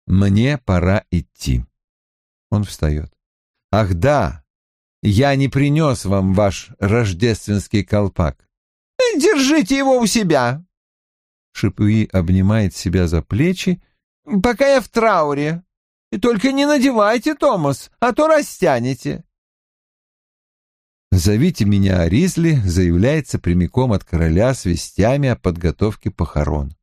Мне пора идти. Он встает. Ах да, я не принес вам ваш рождественский колпак. Держите его у себя. Шипуи обнимает себя за плечи. Пока я в трауре. И только не надевайте, Томас, а то растянете. «Зовите меня Ризли», заявляется прямиком от короля с вестями о подготовке похорон.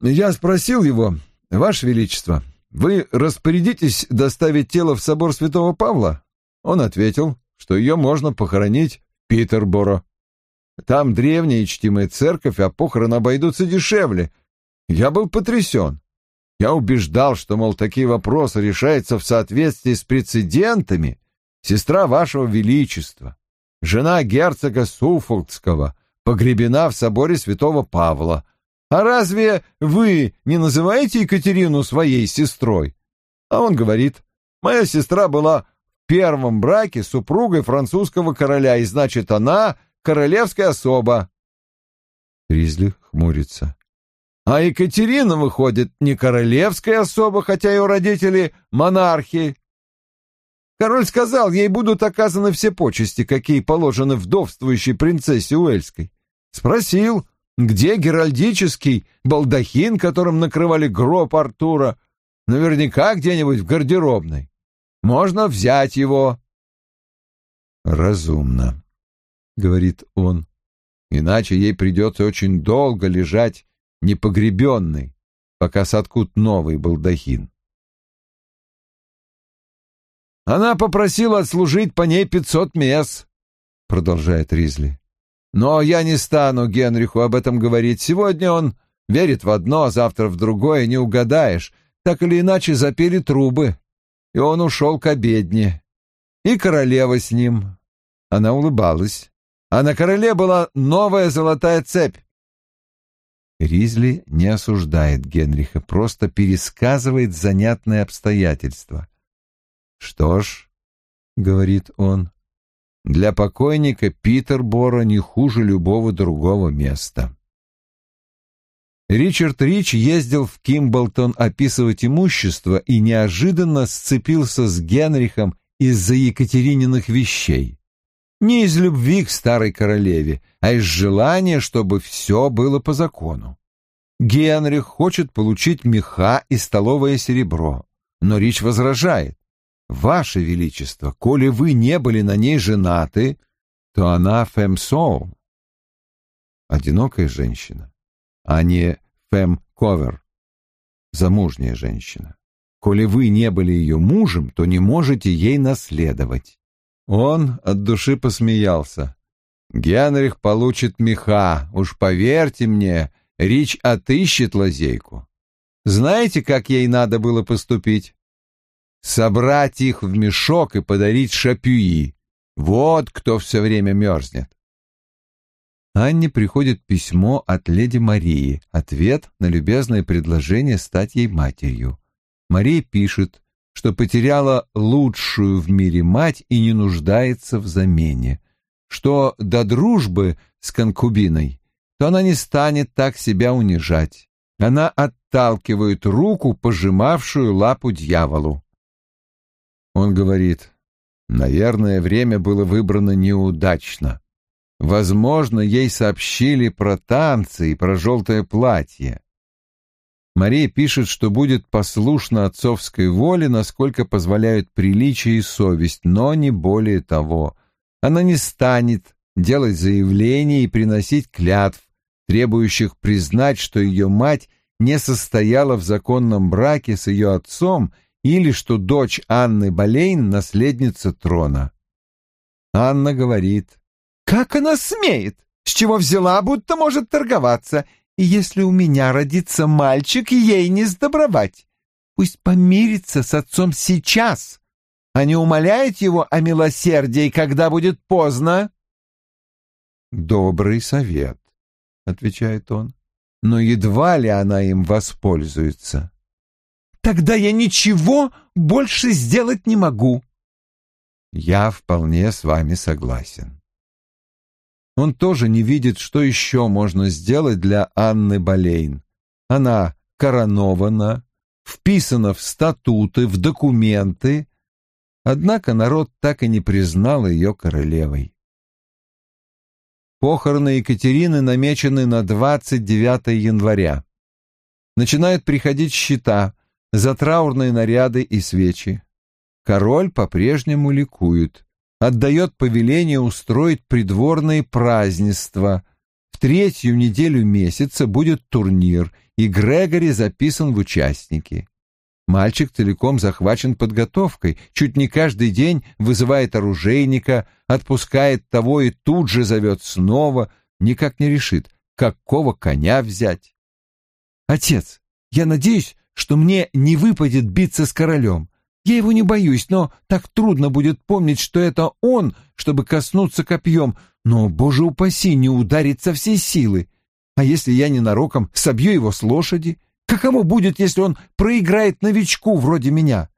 «Я спросил его, Ваше Величество, вы распорядитесь доставить тело в собор святого Павла?» Он ответил, что ее можно похоронить в Питерборо. Там древняя и чтимая церковь, а похороны обойдутся дешевле. Я был потрясен. Я убеждал, что, мол, такие вопросы решаются в соответствии с прецедентами. Сестра вашего величества, жена герцога Суфолкского, погребена в соборе святого Павла. А разве вы не называете Екатерину своей сестрой? А он говорит, моя сестра была в первом браке супругой французского короля, и значит, она королевская особа. Ризли хмурится. А Екатерина, выходит, не королевская особа, хотя ее родители — монархи. Король сказал, ей будут оказаны все почести, какие положены вдовствующей принцессе Уэльской. Спросил, где геральдический балдахин, которым накрывали гроб Артура? Наверняка где-нибудь в гардеробной. Можно взять его. Разумно, говорит он. Иначе ей придется очень долго лежать непогребенной, пока соткут новый балдахин. Она попросила отслужить по ней пятьсот мес, продолжает Ризли. Но я не стану Генриху об этом говорить. Сегодня он верит в одно, а завтра в другое, не угадаешь. Так или иначе запели трубы, и он ушел к обедне. И королева с ним. Она улыбалась. А на короле была новая золотая цепь. Ризли не осуждает Генриха, просто пересказывает занятные обстоятельства. «Что ж», — говорит он, — «для покойника Питербора не хуже любого другого места». Ричард Рич ездил в Кимблтон описывать имущество и неожиданно сцепился с Генрихом из-за Екатерининых вещей. Не из любви к старой королеве, а из желания, чтобы все было по закону. Генрих хочет получить меха и столовое серебро, но Рич возражает. Ваше Величество, коли вы не были на ней женаты, то она фемсоу, одинокая женщина, а не фем-ковер, замужняя женщина. Коли вы не были ее мужем, то не можете ей наследовать. Он от души посмеялся. Генрих получит меха, уж поверьте мне, Рич отыщет лазейку. Знаете, как ей надо было поступить? собрать их в мешок и подарить Шапюи. Вот кто все время мерзнет. Анне приходит письмо от леди Марии, ответ на любезное предложение стать ей матерью. Мария пишет, что потеряла лучшую в мире мать и не нуждается в замене, что до дружбы с конкубиной, то она не станет так себя унижать. Она отталкивает руку, пожимавшую лапу дьяволу. Он говорит, наверное, время было выбрано неудачно. Возможно, ей сообщили про танцы и про желтое платье. Мария пишет, что будет послушна отцовской воле, насколько позволяют приличие и совесть, но не более того. Она не станет делать заявления и приносить клятв, требующих признать, что ее мать не состояла в законном браке с ее отцом или что дочь Анны Болейн — наследница трона. Анна говорит, «Как она смеет? С чего взяла, будто может торговаться? И если у меня родится мальчик, ей не сдобровать. Пусть помирится с отцом сейчас, а не умоляет его о милосердии, когда будет поздно». «Добрый совет», — отвечает он, — «но едва ли она им воспользуется». «Тогда я ничего больше сделать не могу». «Я вполне с вами согласен». Он тоже не видит, что еще можно сделать для Анны Болейн. Она коронована, вписана в статуты, в документы, однако народ так и не признал ее королевой. Похороны Екатерины намечены на 29 января. Начинают приходить счета за траурные наряды и свечи. Король по-прежнему ликует, отдает повеление устроить придворные празднества. В третью неделю месяца будет турнир, и Грегори записан в участники. Мальчик целиком захвачен подготовкой, чуть не каждый день вызывает оружейника, отпускает того и тут же зовет снова, никак не решит, какого коня взять. «Отец, я надеюсь, что мне не выпадет биться с королем. Я его не боюсь, но так трудно будет помнить, что это он, чтобы коснуться копьем, но, боже упаси, не ударить со всей силы. А если я ненароком собью его с лошади?» Каково будет, если он проиграет новичку вроде меня?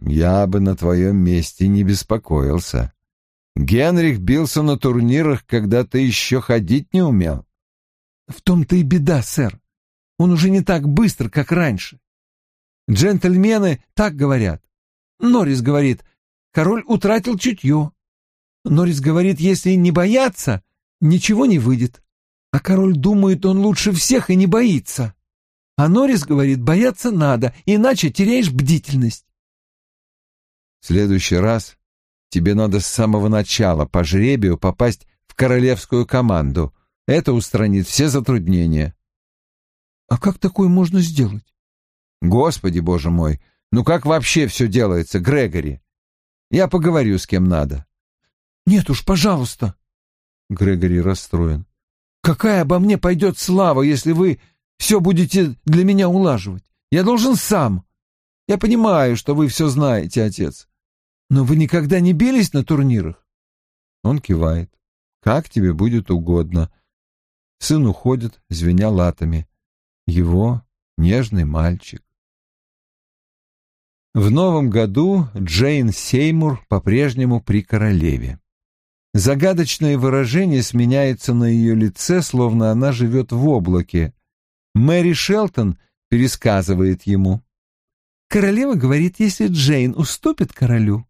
Я бы на твоем месте не беспокоился. Генрих бился на турнирах, когда ты еще ходить не умел. В том-то и беда, сэр. Он уже не так быстр, как раньше. Джентльмены так говорят. Норрис говорит, король утратил чутье. Норрис говорит, если не бояться, ничего не выйдет. А король думает, он лучше всех и не боится. А Норрис говорит, бояться надо, иначе теряешь бдительность. В следующий раз тебе надо с самого начала по жребию попасть в королевскую команду. Это устранит все затруднения. А как такое можно сделать? Господи, боже мой, ну как вообще все делается, Грегори? Я поговорю с кем надо. Нет уж, пожалуйста. Грегори расстроен. Какая обо мне пойдет слава, если вы все будете для меня улаживать. Я должен сам. Я понимаю, что вы все знаете, отец. Но вы никогда не бились на турнирах? Он кивает. Как тебе будет угодно. Сын уходит, звеня латами. Его нежный мальчик. В новом году Джейн Сеймур по-прежнему при королеве. Загадочное выражение сменяется на ее лице, словно она живет в облаке, Мэри Шелтон пересказывает ему. Королева говорит, если Джейн уступит королю,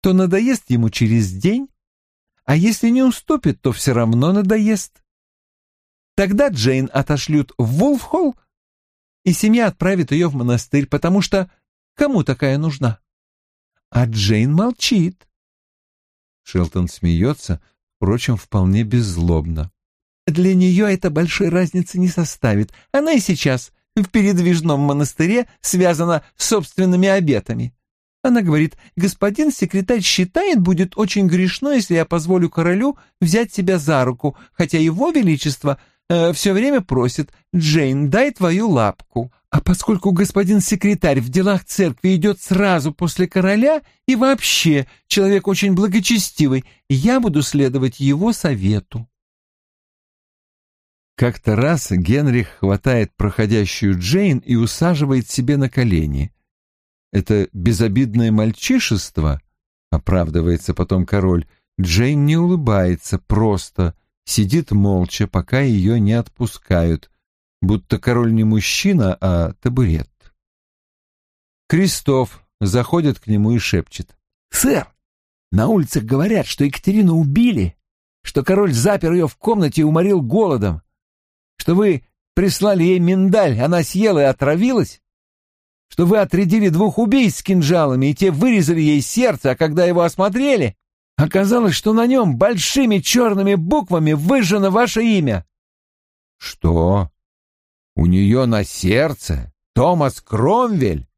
то надоест ему через день, а если не уступит, то все равно надоест. Тогда Джейн отошлют в Вулфхолл, и семья отправит ее в монастырь, потому что кому такая нужна? А Джейн молчит. Шелтон смеется, впрочем, вполне беззлобно. Для нее это большой разницы не составит. Она и сейчас в передвижном монастыре связана с собственными обетами. Она говорит, господин секретарь считает, будет очень грешно, если я позволю королю взять себя за руку, хотя его величество э, все время просит, Джейн, дай твою лапку. А поскольку господин секретарь в делах церкви идет сразу после короля и вообще человек очень благочестивый, я буду следовать его совету. Как-то раз Генрих хватает проходящую Джейн и усаживает себе на колени. Это безобидное мальчишество, оправдывается потом король, Джейн не улыбается, просто сидит молча, пока ее не отпускают, будто король не мужчина, а табурет. Кристоф заходит к нему и шепчет. «Сэр, на улицах говорят, что Екатерину убили, что король запер ее в комнате и уморил голодом что вы прислали ей миндаль, она съела и отравилась? Что вы отрядили двух убийц с кинжалами, и те вырезали ей сердце, а когда его осмотрели, оказалось, что на нем большими черными буквами выжжено ваше имя. Что? У нее на сердце Томас Кромвель?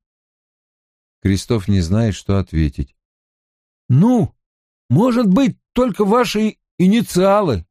Крестов не знает, что ответить. «Ну, может быть, только ваши инициалы».